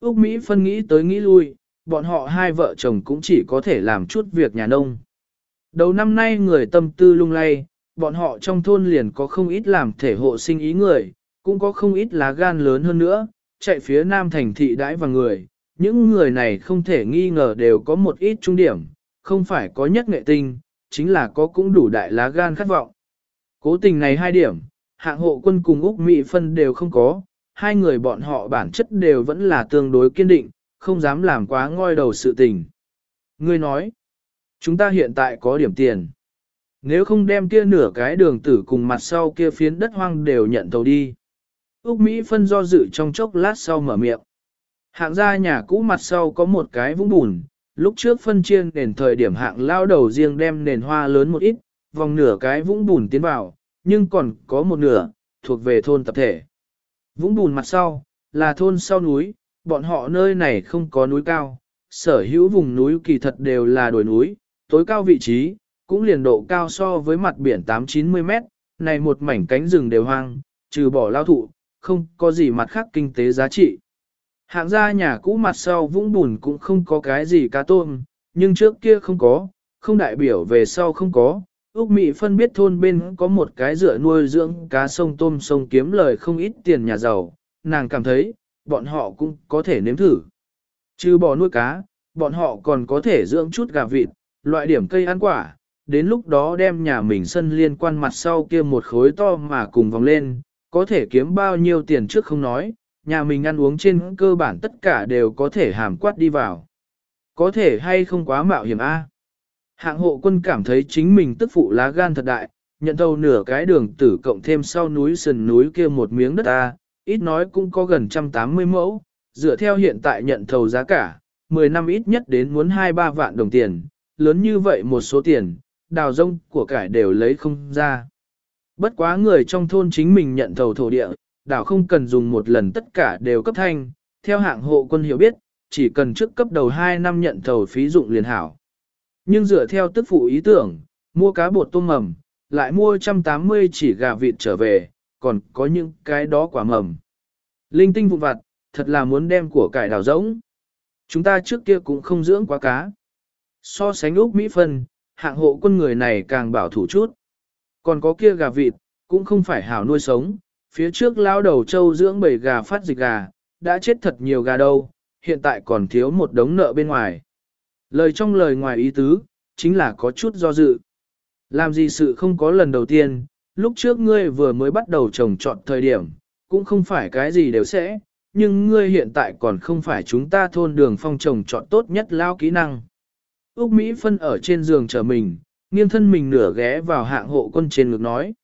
Úc Mỹ phân nghĩ tới nghĩ lui, bọn họ hai vợ chồng cũng chỉ có thể làm chút việc nhà nông. Đầu năm nay người tâm tư lung lay, bọn họ trong thôn liền có không ít làm thể hộ sinh ý người, cũng có không ít lá gan lớn hơn nữa, chạy phía nam thành thị đãi và người. Những người này không thể nghi ngờ đều có một ít trung điểm, không phải có nhất nghệ tinh, chính là có cũng đủ đại lá gan khát vọng. Cố tình này hai điểm, hạng hộ quân cùng Úc Mỹ phân đều không có, hai người bọn họ bản chất đều vẫn là tương đối kiên định, không dám làm quá ngoi đầu sự tình. Ngươi nói, chúng ta hiện tại có điểm tiền. Nếu không đem kia nửa cái đường tử cùng mặt sau kia phiến đất hoang đều nhận tàu đi. Úc Mỹ phân do dự trong chốc lát sau mở miệng. Hạng gia nhà cũ mặt sau có một cái vũng bùn, lúc trước phân chiên nền thời điểm hạng lao đầu riêng đem nền hoa lớn một ít, vòng nửa cái vũng bùn tiến vào, nhưng còn có một nửa, thuộc về thôn tập thể. Vũng bùn mặt sau, là thôn sau núi, bọn họ nơi này không có núi cao, sở hữu vùng núi kỳ thật đều là đồi núi, tối cao vị trí, cũng liền độ cao so với mặt biển 8-90 mét, này một mảnh cánh rừng đều hoang, trừ bỏ lao thụ, không có gì mặt khác kinh tế giá trị. Hạng gia nhà cũ mặt sau vũng bùn cũng không có cái gì cá tôm, nhưng trước kia không có, không đại biểu về sau không có. Úc Mỹ phân biết thôn bên có một cái dựa nuôi dưỡng cá sông tôm sông kiếm lời không ít tiền nhà giàu, nàng cảm thấy, bọn họ cũng có thể nếm thử. Trừ bò nuôi cá, bọn họ còn có thể dưỡng chút gà vịt, loại điểm cây ăn quả, đến lúc đó đem nhà mình sân liên quan mặt sau kia một khối to mà cùng vòng lên, có thể kiếm bao nhiêu tiền trước không nói, nhà mình ăn uống trên cơ bản tất cả đều có thể hàm quát đi vào. Có thể hay không quá mạo hiểm a? Hạng hộ quân cảm thấy chính mình tức phụ lá gan thật đại, nhận thâu nửa cái đường tử cộng thêm sau núi sườn núi kia một miếng đất a, ít nói cũng có gần 180 mẫu, dựa theo hiện tại nhận thầu giá cả, 10 năm ít nhất đến muốn 2-3 vạn đồng tiền, lớn như vậy một số tiền, đào rông của cải đều lấy không ra. Bất quá người trong thôn chính mình nhận thầu thổ địa, đảo không cần dùng một lần tất cả đều cấp thanh, theo hạng hộ quân hiểu biết, chỉ cần trước cấp đầu 2 năm nhận thầu phí dụng liền hảo. Nhưng dựa theo tức phụ ý tưởng, mua cá bột tôm mầm, lại mua 180 chỉ gà vịt trở về, còn có những cái đó quả mầm. Linh tinh vụn vặt, thật là muốn đem của cải đào rỗng. Chúng ta trước kia cũng không dưỡng quá cá. So sánh Úc Mỹ Phân, hạng hộ quân người này càng bảo thủ chút. Còn có kia gà vịt, cũng không phải hảo nuôi sống, phía trước lao đầu châu dưỡng bầy gà phát dịch gà, đã chết thật nhiều gà đâu, hiện tại còn thiếu một đống nợ bên ngoài. Lời trong lời ngoài ý tứ, chính là có chút do dự. Làm gì sự không có lần đầu tiên, lúc trước ngươi vừa mới bắt đầu trồng trọt thời điểm, cũng không phải cái gì đều sẽ, nhưng ngươi hiện tại còn không phải chúng ta thôn đường phong trồng trọt tốt nhất lao kỹ năng. Úc Mỹ phân ở trên giường chờ mình, nghiêng thân mình nửa ghé vào hạng hộ quân trên ngực nói.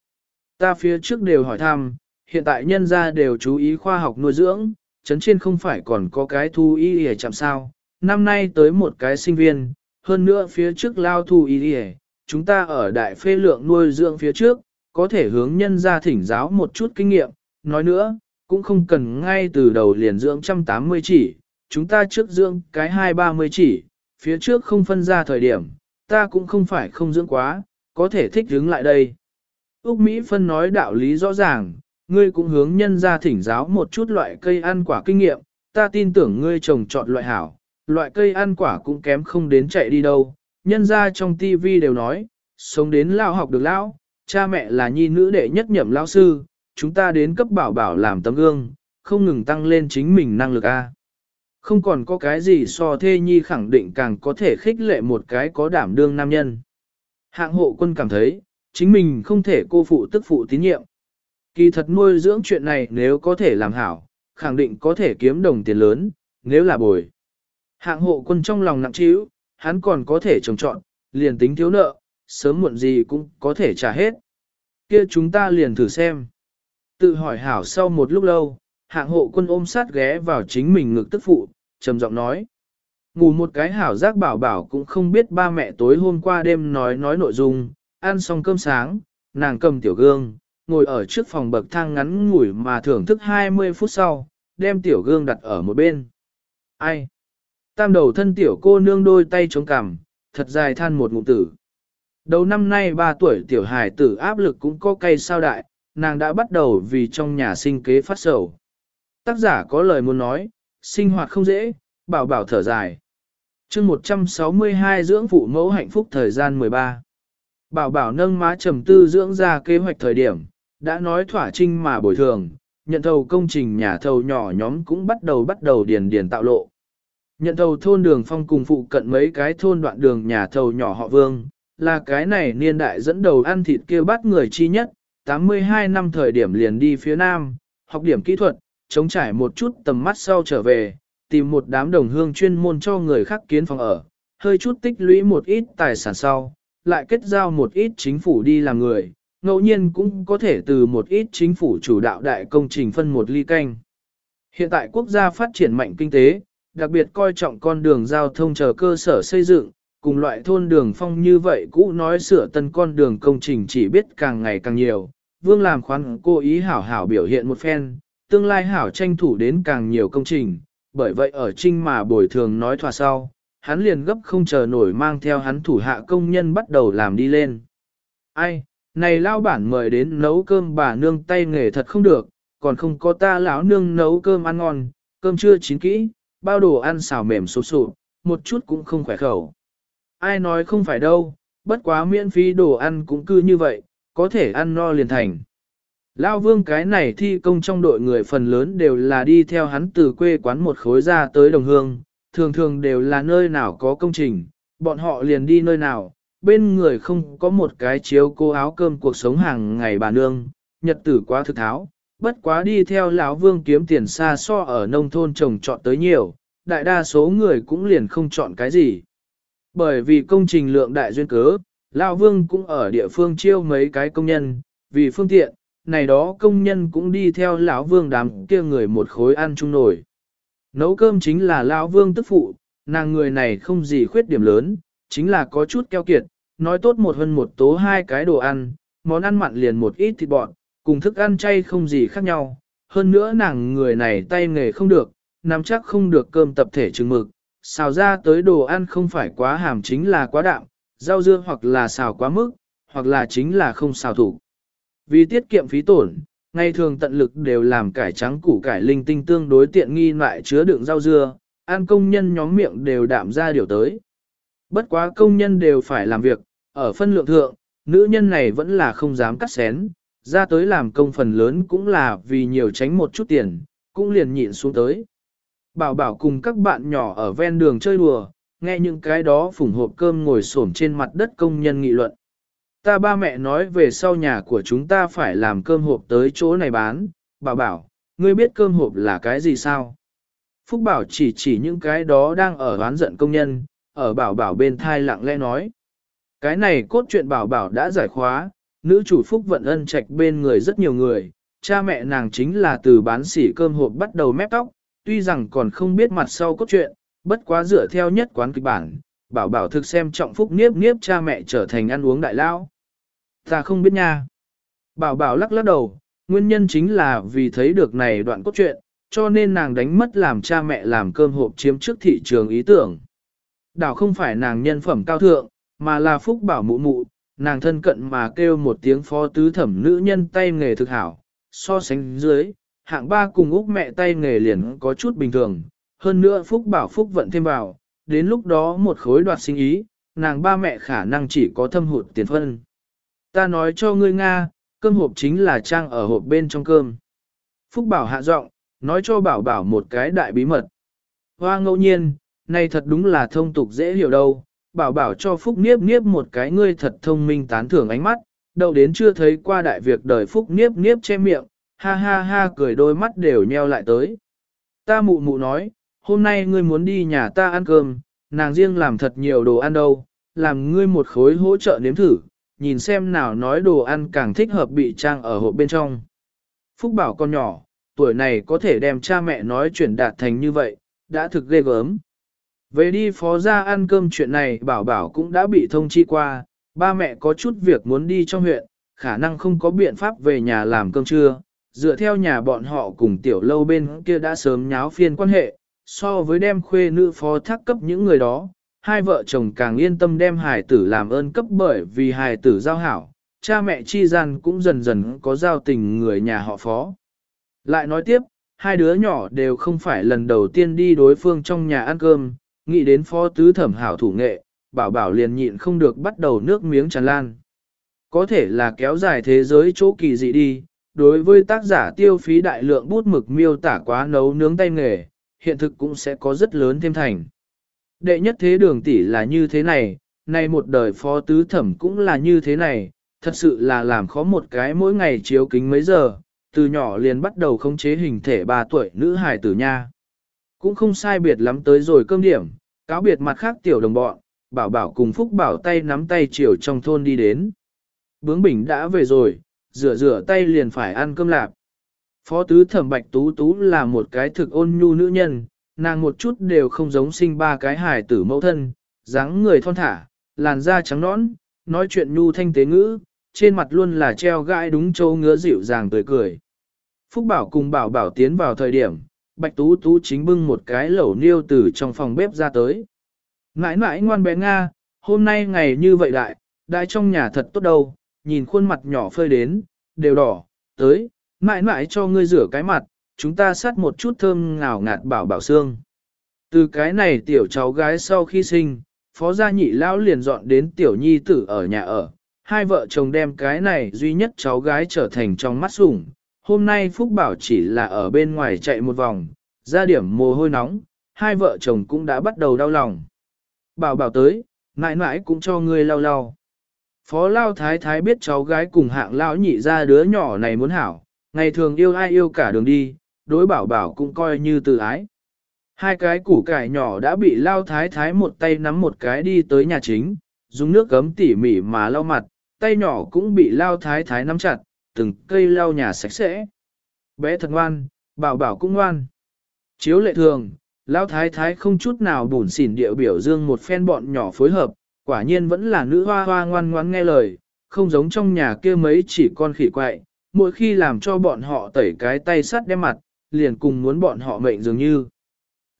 Ta phía trước đều hỏi thăm, hiện tại nhân gia đều chú ý khoa học nuôi dưỡng, chấn trên không phải còn có cái thu y hề chạm sao. Năm nay tới một cái sinh viên, hơn nữa phía trước lao thu y hề, chúng ta ở đại phê lượng nuôi dưỡng phía trước, có thể hướng nhân gia thỉnh giáo một chút kinh nghiệm. Nói nữa, cũng không cần ngay từ đầu liền dưỡng 180 chỉ, chúng ta trước dưỡng cái 230 chỉ, phía trước không phân ra thời điểm, ta cũng không phải không dưỡng quá, có thể thích hướng lại đây. Úc Mỹ phân nói đạo lý rõ ràng, ngươi cũng hướng nhân ra thỉnh giáo một chút loại cây ăn quả kinh nghiệm, ta tin tưởng ngươi trồng chọn loại hảo, loại cây ăn quả cũng kém không đến chạy đi đâu. Nhân ra trong TV đều nói, sống đến lao học được lao, cha mẹ là nhi nữ đệ nhất nhậm lão sư, chúng ta đến cấp bảo bảo làm tấm gương, không ngừng tăng lên chính mình năng lực A. Không còn có cái gì so thê nhi khẳng định càng có thể khích lệ một cái có đảm đương nam nhân. Hạng hộ quân cảm thấy, chính mình không thể cô phụ tức phụ tín nhiệm. Kỳ thật nuôi dưỡng chuyện này nếu có thể làm hảo, khẳng định có thể kiếm đồng tiền lớn, nếu là bồi. Hạng hộ quân trong lòng nặng trĩu, hắn còn có thể trồng trọn, liền tính thiếu nợ, sớm muộn gì cũng có thể trả hết. Kia chúng ta liền thử xem. Tự hỏi hảo sau một lúc lâu, hạng hộ quân ôm sát ghé vào chính mình ngực tức phụ, trầm giọng nói. Ngủ một cái hảo giác bảo bảo cũng không biết ba mẹ tối hôm qua đêm nói nói nội dung, ăn xong cơm sáng, nàng cầm tiểu gương, ngồi ở trước phòng bậc thang ngắn ngủi mà thưởng thức 20 phút sau, đem tiểu gương đặt ở một bên. Ai? Tam đầu thân tiểu cô nương đôi tay chống cằm, thật dài than một ngụm tử. Đầu năm nay 3 tuổi tiểu hài tử áp lực cũng có cây sao đại, nàng đã bắt đầu vì trong nhà sinh kế phát sầu. Tác giả có lời muốn nói, sinh hoạt không dễ, bảo bảo thở dài. chương 162 dưỡng phụ mẫu hạnh phúc thời gian 13. Bảo bảo nâng má trầm tư dưỡng ra kế hoạch thời điểm, đã nói thỏa trinh mà bồi thường, nhận thầu công trình nhà thầu nhỏ nhóm cũng bắt đầu bắt đầu điền điền tạo lộ. Nhận thầu thôn đường phong cùng phụ cận mấy cái thôn đoạn đường nhà thầu nhỏ họ vương, là cái này niên đại dẫn đầu ăn thịt kia bắt người chi nhất, 82 năm thời điểm liền đi phía nam, học điểm kỹ thuật, chống trải một chút tầm mắt sau trở về, tìm một đám đồng hương chuyên môn cho người khác kiến phòng ở, hơi chút tích lũy một ít tài sản sau, lại kết giao một ít chính phủ đi làm người, ngẫu nhiên cũng có thể từ một ít chính phủ chủ đạo đại công trình phân một ly canh. Hiện tại quốc gia phát triển mạnh kinh tế, đặc biệt coi trọng con đường giao thông chờ cơ sở xây dựng, cùng loại thôn đường phong như vậy cũ nói sửa tân con đường công trình chỉ biết càng ngày càng nhiều. Vương làm khoán cố ý hảo hảo biểu hiện một phen, tương lai hảo tranh thủ đến càng nhiều công trình, bởi vậy ở trinh mà bồi thường nói thỏa sau, hắn liền gấp không chờ nổi mang theo hắn thủ hạ công nhân bắt đầu làm đi lên. Ai, này lao bản mời đến nấu cơm bà nương tay nghề thật không được, còn không có ta lão nương nấu cơm ăn ngon, cơm chưa chín kỹ, bao đồ ăn xào mềm sụp sụp, một chút cũng không khỏe khẩu. Ai nói không phải đâu, bất quá miễn phí đồ ăn cũng cứ như vậy, có thể ăn no liền thành. Lao vương cái này thi công trong đội người phần lớn đều là đi theo hắn từ quê quán một khối ra tới đồng hương, thường thường đều là nơi nào có công trình, bọn họ liền đi nơi nào, bên người không có một cái chiếu cô áo cơm cuộc sống hàng ngày bà nương, nhật tử quá thực tháo, bất quá đi theo lão vương kiếm tiền xa so ở nông thôn trồng trọt tới nhiều, đại đa số người cũng liền không chọn cái gì. Bởi vì công trình lượng đại duyên cớ, lão vương cũng ở địa phương chiêu mấy cái công nhân, vì phương tiện, này đó công nhân cũng đi theo lão vương đám kia người một khối ăn chung nổi. Nấu cơm chính là lão vương tức phụ, nàng người này không gì khuyết điểm lớn, chính là có chút keo kiệt, nói tốt một hơn một tố hai cái đồ ăn, món ăn mặn liền một ít thịt bọn, cùng thức ăn chay không gì khác nhau. Hơn nữa nàng người này tay nghề không được, nắm chắc không được cơm tập thể trừng mực, xào ra tới đồ ăn không phải quá hàm chính là quá đạm, rau dưa hoặc là xào quá mức, hoặc là chính là không xào thủ. Vì tiết kiệm phí tổn, ngày thường tận lực đều làm cải trắng củ cải linh tinh tương đối tiện nghi loại chứa đựng rau dưa, ăn công nhân nhóm miệng đều đạm ra điều tới. Bất quá công nhân đều phải làm việc, ở phân lượng thượng, nữ nhân này vẫn là không dám cắt xén, ra tới làm công phần lớn cũng là vì nhiều tránh một chút tiền, cũng liền nhịn xuống tới. Bảo bảo cùng các bạn nhỏ ở ven đường chơi đùa, nghe những cái đó phủng hộp cơm ngồi xổm trên mặt đất công nhân nghị luận. Ta ba mẹ nói về sau nhà của chúng ta phải làm cơm hộp tới chỗ này bán, bảo bảo, ngươi biết cơm hộp là cái gì sao? Phúc bảo chỉ chỉ những cái đó đang ở oán giận công nhân, ở bảo bảo bên thai lặng lẽ nói. Cái này cốt truyện bảo bảo đã giải khóa, nữ chủ Phúc vận ân trạch bên người rất nhiều người, cha mẹ nàng chính là từ bán sỉ cơm hộp bắt đầu mép tóc, tuy rằng còn không biết mặt sau cốt truyện, bất quá dựa theo nhất quán kịch bản, bảo bảo thực xem trọng Phúc niếp niếp cha mẹ trở thành ăn uống đại lao. Ta không biết nha. Bảo bảo lắc lắc đầu, nguyên nhân chính là vì thấy được này đoạn cốt truyện, cho nên nàng đánh mất làm cha mẹ làm cơm hộp chiếm trước thị trường ý tưởng. Đảo không phải nàng nhân phẩm cao thượng, mà là phúc bảo mụ mụ, nàng thân cận mà kêu một tiếng phó tứ thẩm nữ nhân tay nghề thực hảo, so sánh dưới, hạng ba cùng úc mẹ tay nghề liền có chút bình thường, hơn nữa phúc bảo phúc vận thêm vào, đến lúc đó một khối đoạt sinh ý, nàng ba mẹ khả năng chỉ có thâm hụt tiền phân. Ta nói cho ngươi Nga, cơm hộp chính là trang ở hộp bên trong cơm. Phúc bảo hạ giọng, nói cho bảo bảo một cái đại bí mật. Hoa ngẫu nhiên, này thật đúng là thông tục dễ hiểu đâu, bảo bảo cho Phúc Niếp Niếp một cái ngươi thật thông minh tán thưởng ánh mắt, đầu đến chưa thấy qua đại việc đời Phúc Niếp Niếp che miệng, ha ha ha cười đôi mắt đều nheo lại tới. Ta mụ mụ nói, hôm nay ngươi muốn đi nhà ta ăn cơm, nàng riêng làm thật nhiều đồ ăn đâu, làm ngươi một khối hỗ trợ nếm thử, nhìn xem nào nói đồ ăn càng thích hợp bị trang ở hộp bên trong. Phúc bảo con nhỏ, tuổi này có thể đem cha mẹ nói chuyển đạt thành như vậy, đã thực ghê gớm. Về đi phó ra ăn cơm chuyện này bảo bảo cũng đã bị thông chi qua, ba mẹ có chút việc muốn đi trong huyện, khả năng không có biện pháp về nhà làm cơm trưa, dựa theo nhà bọn họ cùng tiểu lâu bên kia đã sớm nháo phiên quan hệ, so với đem khuê nữ phó thác cấp những người đó, hai vợ chồng càng yên tâm đem hài tử làm ơn cấp bởi vì hài tử giao hảo, cha mẹ chi gian cũng dần dần có giao tình người nhà họ phó. Lại nói tiếp, hai đứa nhỏ đều không phải lần đầu tiên đi đối phương trong nhà ăn cơm, nghĩ đến phó tứ thẩm hảo thủ nghệ, bảo bảo liền nhịn không được bắt đầu nước miếng tràn lan. Có thể là kéo dài thế giới chỗ kỳ dị đi, đối với tác giả tiêu phí đại lượng bút mực miêu tả quá nấu nướng tay nghề, hiện thực cũng sẽ có rất lớn thêm thành. Đệ nhất thế đường tỷ là như thế này, nay một đời phó tứ thẩm cũng là như thế này, thật sự là làm khó một cái mỗi ngày chiếu kính mấy giờ, từ nhỏ liền bắt đầu khống chế hình thể 3 tuổi nữ hài tử nha. Cũng không sai biệt lắm tới rồi cơm điểm, cáo biệt mặt khác tiểu đồng bọn, bảo bảo cùng Phúc bảo tay nắm tay chiều trong thôn đi đến. Bướng bỉnh đã về rồi, rửa rửa tay liền phải ăn cơm lạp. Phó tứ thẩm bạch tú tú là một cái thực ôn nhu nữ nhân, nàng một chút đều không giống sinh ba cái hài tử mẫu thân, dáng người thon thả, làn da trắng nõn, nói chuyện nhu thanh tế ngữ, trên mặt luôn là treo gai đúng châu ngứa dịu dàng tươi cười. Phúc Bảo cùng Bảo Bảo tiến vào thời điểm, Bạch Tú Tú chính bưng một cái lẩu niêu từ trong phòng bếp ra tới. Ngãi ngãi ngoan bé Nga, hôm nay ngày như vậy đại, đại trong nhà thật tốt đâu, nhìn khuôn mặt nhỏ phơi đến, đều đỏ, tới, mãi mãi cho ngươi rửa cái mặt, chúng ta sát một chút thơm ngào ngạt bảo bảo xương. Từ cái này tiểu cháu gái sau khi sinh, phó gia nhị lão liền dọn đến tiểu nhi tử ở nhà ở, hai vợ chồng đem cái này duy nhất cháu gái trở thành trong mắt sủng. Hôm nay Phúc Bảo chỉ là ở bên ngoài chạy một vòng, ra điểm mồ hôi nóng, hai vợ chồng cũng đã bắt đầu đau lòng. Bảo bảo tới, mãi mãi cũng cho ngươi lau lau. Phó Lao Thái Thái biết cháu gái cùng hạng lão nhị ra đứa nhỏ này muốn hảo, ngày thường yêu ai yêu cả đường đi, đối bảo bảo cũng coi như từ ái. Hai cái củ cải nhỏ đã bị Lao Thái Thái một tay nắm một cái đi tới nhà chính, dùng nước gấm tỉ mỉ mà lau mặt, tay nhỏ cũng bị Lao Thái Thái nắm chặt, từng cây lau nhà sạch sẽ. Bé thật ngoan, bảo bảo cũng ngoan. Chiếu lệ thường, Lao Thái Thái không chút nào bùn xỉn địa biểu dương một phen bọn nhỏ phối hợp, quả nhiên vẫn là nữ hoa hoa ngoan ngoãn nghe lời, không giống trong nhà kia mấy chỉ con khỉ quậy, mỗi khi làm cho bọn họ tẩy cái tay sắt đem mặt, liền cùng muốn bọn họ mệnh dường như.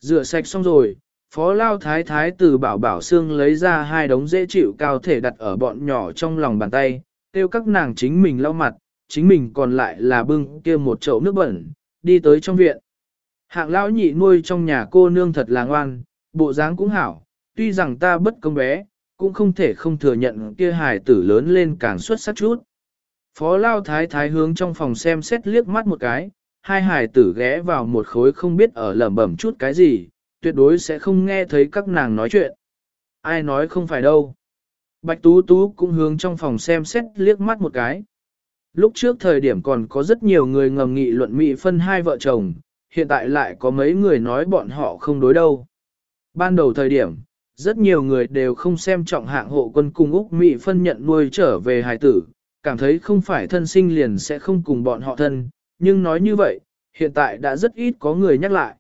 Rửa sạch xong rồi, phó lao thái thái từ bảo bảo xương lấy ra hai đống dễ chịu cao thể đặt ở bọn nhỏ trong lòng bàn tay, tiêu các nàng chính mình lau mặt, chính mình còn lại là bưng kia một chậu nước bẩn, đi tới trong viện. Hạng lão nhị nuôi trong nhà cô nương thật là ngoan, bộ dáng cũng hảo, tuy rằng ta bất công bé, cũng không thể không thừa nhận kia hài tử lớn lên càng xuất sắc chút. Phó Lao Thái Thái hướng trong phòng xem xét liếc mắt một cái, hai hài tử ghé vào một khối không biết ở lẩm bẩm chút cái gì, tuyệt đối sẽ không nghe thấy các nàng nói chuyện. Ai nói không phải đâu. Bạch Tú Tú cũng hướng trong phòng xem xét liếc mắt một cái. Lúc trước thời điểm còn có rất nhiều người ngầm nghị luận mỹ phân hai vợ chồng, hiện tại lại có mấy người nói bọn họ không đối đâu. Ban đầu thời điểm, rất nhiều người đều không xem trọng hạng hộ quân cùng Úc Mỹ phân nhận nuôi trở về hài tử, cảm thấy không phải thân sinh liền sẽ không cùng bọn họ thân, nhưng nói như vậy, hiện tại đã rất ít có người nhắc lại.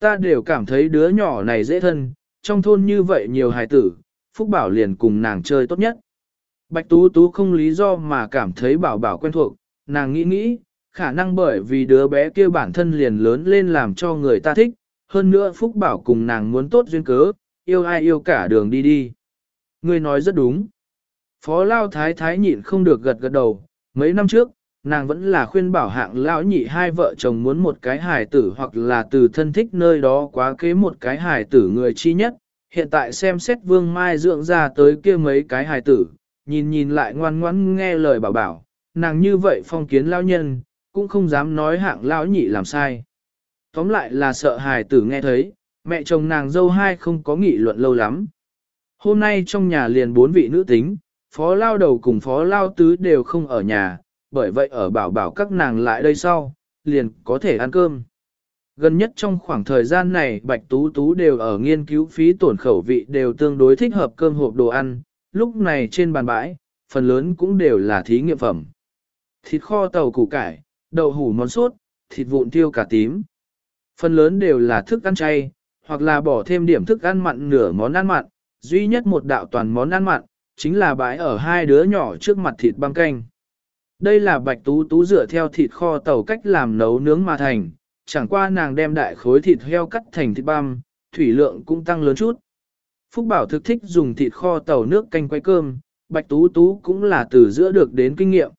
Ta đều cảm thấy đứa nhỏ này dễ thân, trong thôn như vậy nhiều hài tử, Phúc Bảo liền cùng nàng chơi tốt nhất. Bạch Tú Tú không lý do mà cảm thấy Bảo Bảo quen thuộc, nàng nghĩ nghĩ, khả năng bởi vì đứa bé kia bản thân liền lớn lên làm cho người ta thích, hơn nữa Phúc Bảo cùng nàng muốn tốt duyên cớ, yêu ai yêu cả đường đi đi. Ngươi nói rất đúng. Phó Lao Thái Thái nhịn không được gật gật đầu, mấy năm trước, nàng vẫn là khuyên bảo hạng lão nhị hai vợ chồng muốn một cái hài tử hoặc là từ thân thích nơi đó quá kế một cái hài tử người chi nhất. Hiện tại xem xét vương mai dưỡng ra tới kia mấy cái hài tử, nhìn nhìn lại ngoan ngoãn nghe lời bảo bảo, nàng như vậy phong kiến lão nhân, cũng không dám nói hạng lão nhị làm sai. Tóm lại là sợ hài tử nghe thấy, mẹ chồng nàng dâu hai không có nghị luận lâu lắm. Hôm nay trong nhà liền bốn vị nữ tính, phó lao đầu cùng phó lao tứ đều không ở nhà, bởi vậy ở bảo bảo các nàng lại đây sau, liền có thể ăn cơm. Gần nhất trong khoảng thời gian này Bạch Tú Tú đều ở nghiên cứu phí tổn khẩu vị đều tương đối thích hợp cơm hộp đồ ăn, lúc này trên bàn bãi, phần lớn cũng đều là thí nghiệm phẩm. Thịt kho tàu củ cải, đậu hủ món sốt, thịt vụn tiêu cả tím. Phần lớn đều là thức ăn chay, hoặc là bỏ thêm điểm thức ăn mặn nửa món ăn mặn, duy nhất một đạo toàn món ăn mặn, chính là bãi ở hai đứa nhỏ trước mặt thịt băm canh. Đây là bạch tú tú dựa theo thịt kho tàu cách làm nấu nướng mà thành, chẳng qua nàng đem đại khối thịt heo cắt thành thịt băm, thủy lượng cũng tăng lớn chút. Phúc Bảo thực thích dùng thịt kho tàu nước canh quay cơm, bạch tú tú cũng là từ giữa được đến kinh nghiệm.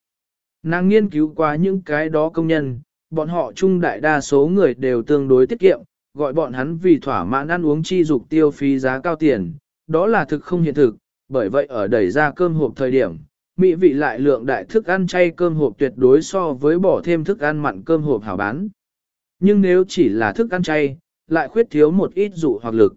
Nàng nghiên cứu qua những cái đó công nhân, bọn họ chung đại đa số người đều tương đối tiết kiệm, gọi bọn hắn vì thỏa mãn ăn uống chi dục tiêu phí giá cao tiền, đó là thực không hiện thực, bởi vậy ở đẩy ra cơm hộp thời điểm, mỹ vị lại lượng đại thức ăn chay cơm hộp tuyệt đối so với bỏ thêm thức ăn mặn cơm hộp hảo bán. Nhưng nếu chỉ là thức ăn chay, lại khuyết thiếu một ít dụ hoặc lực.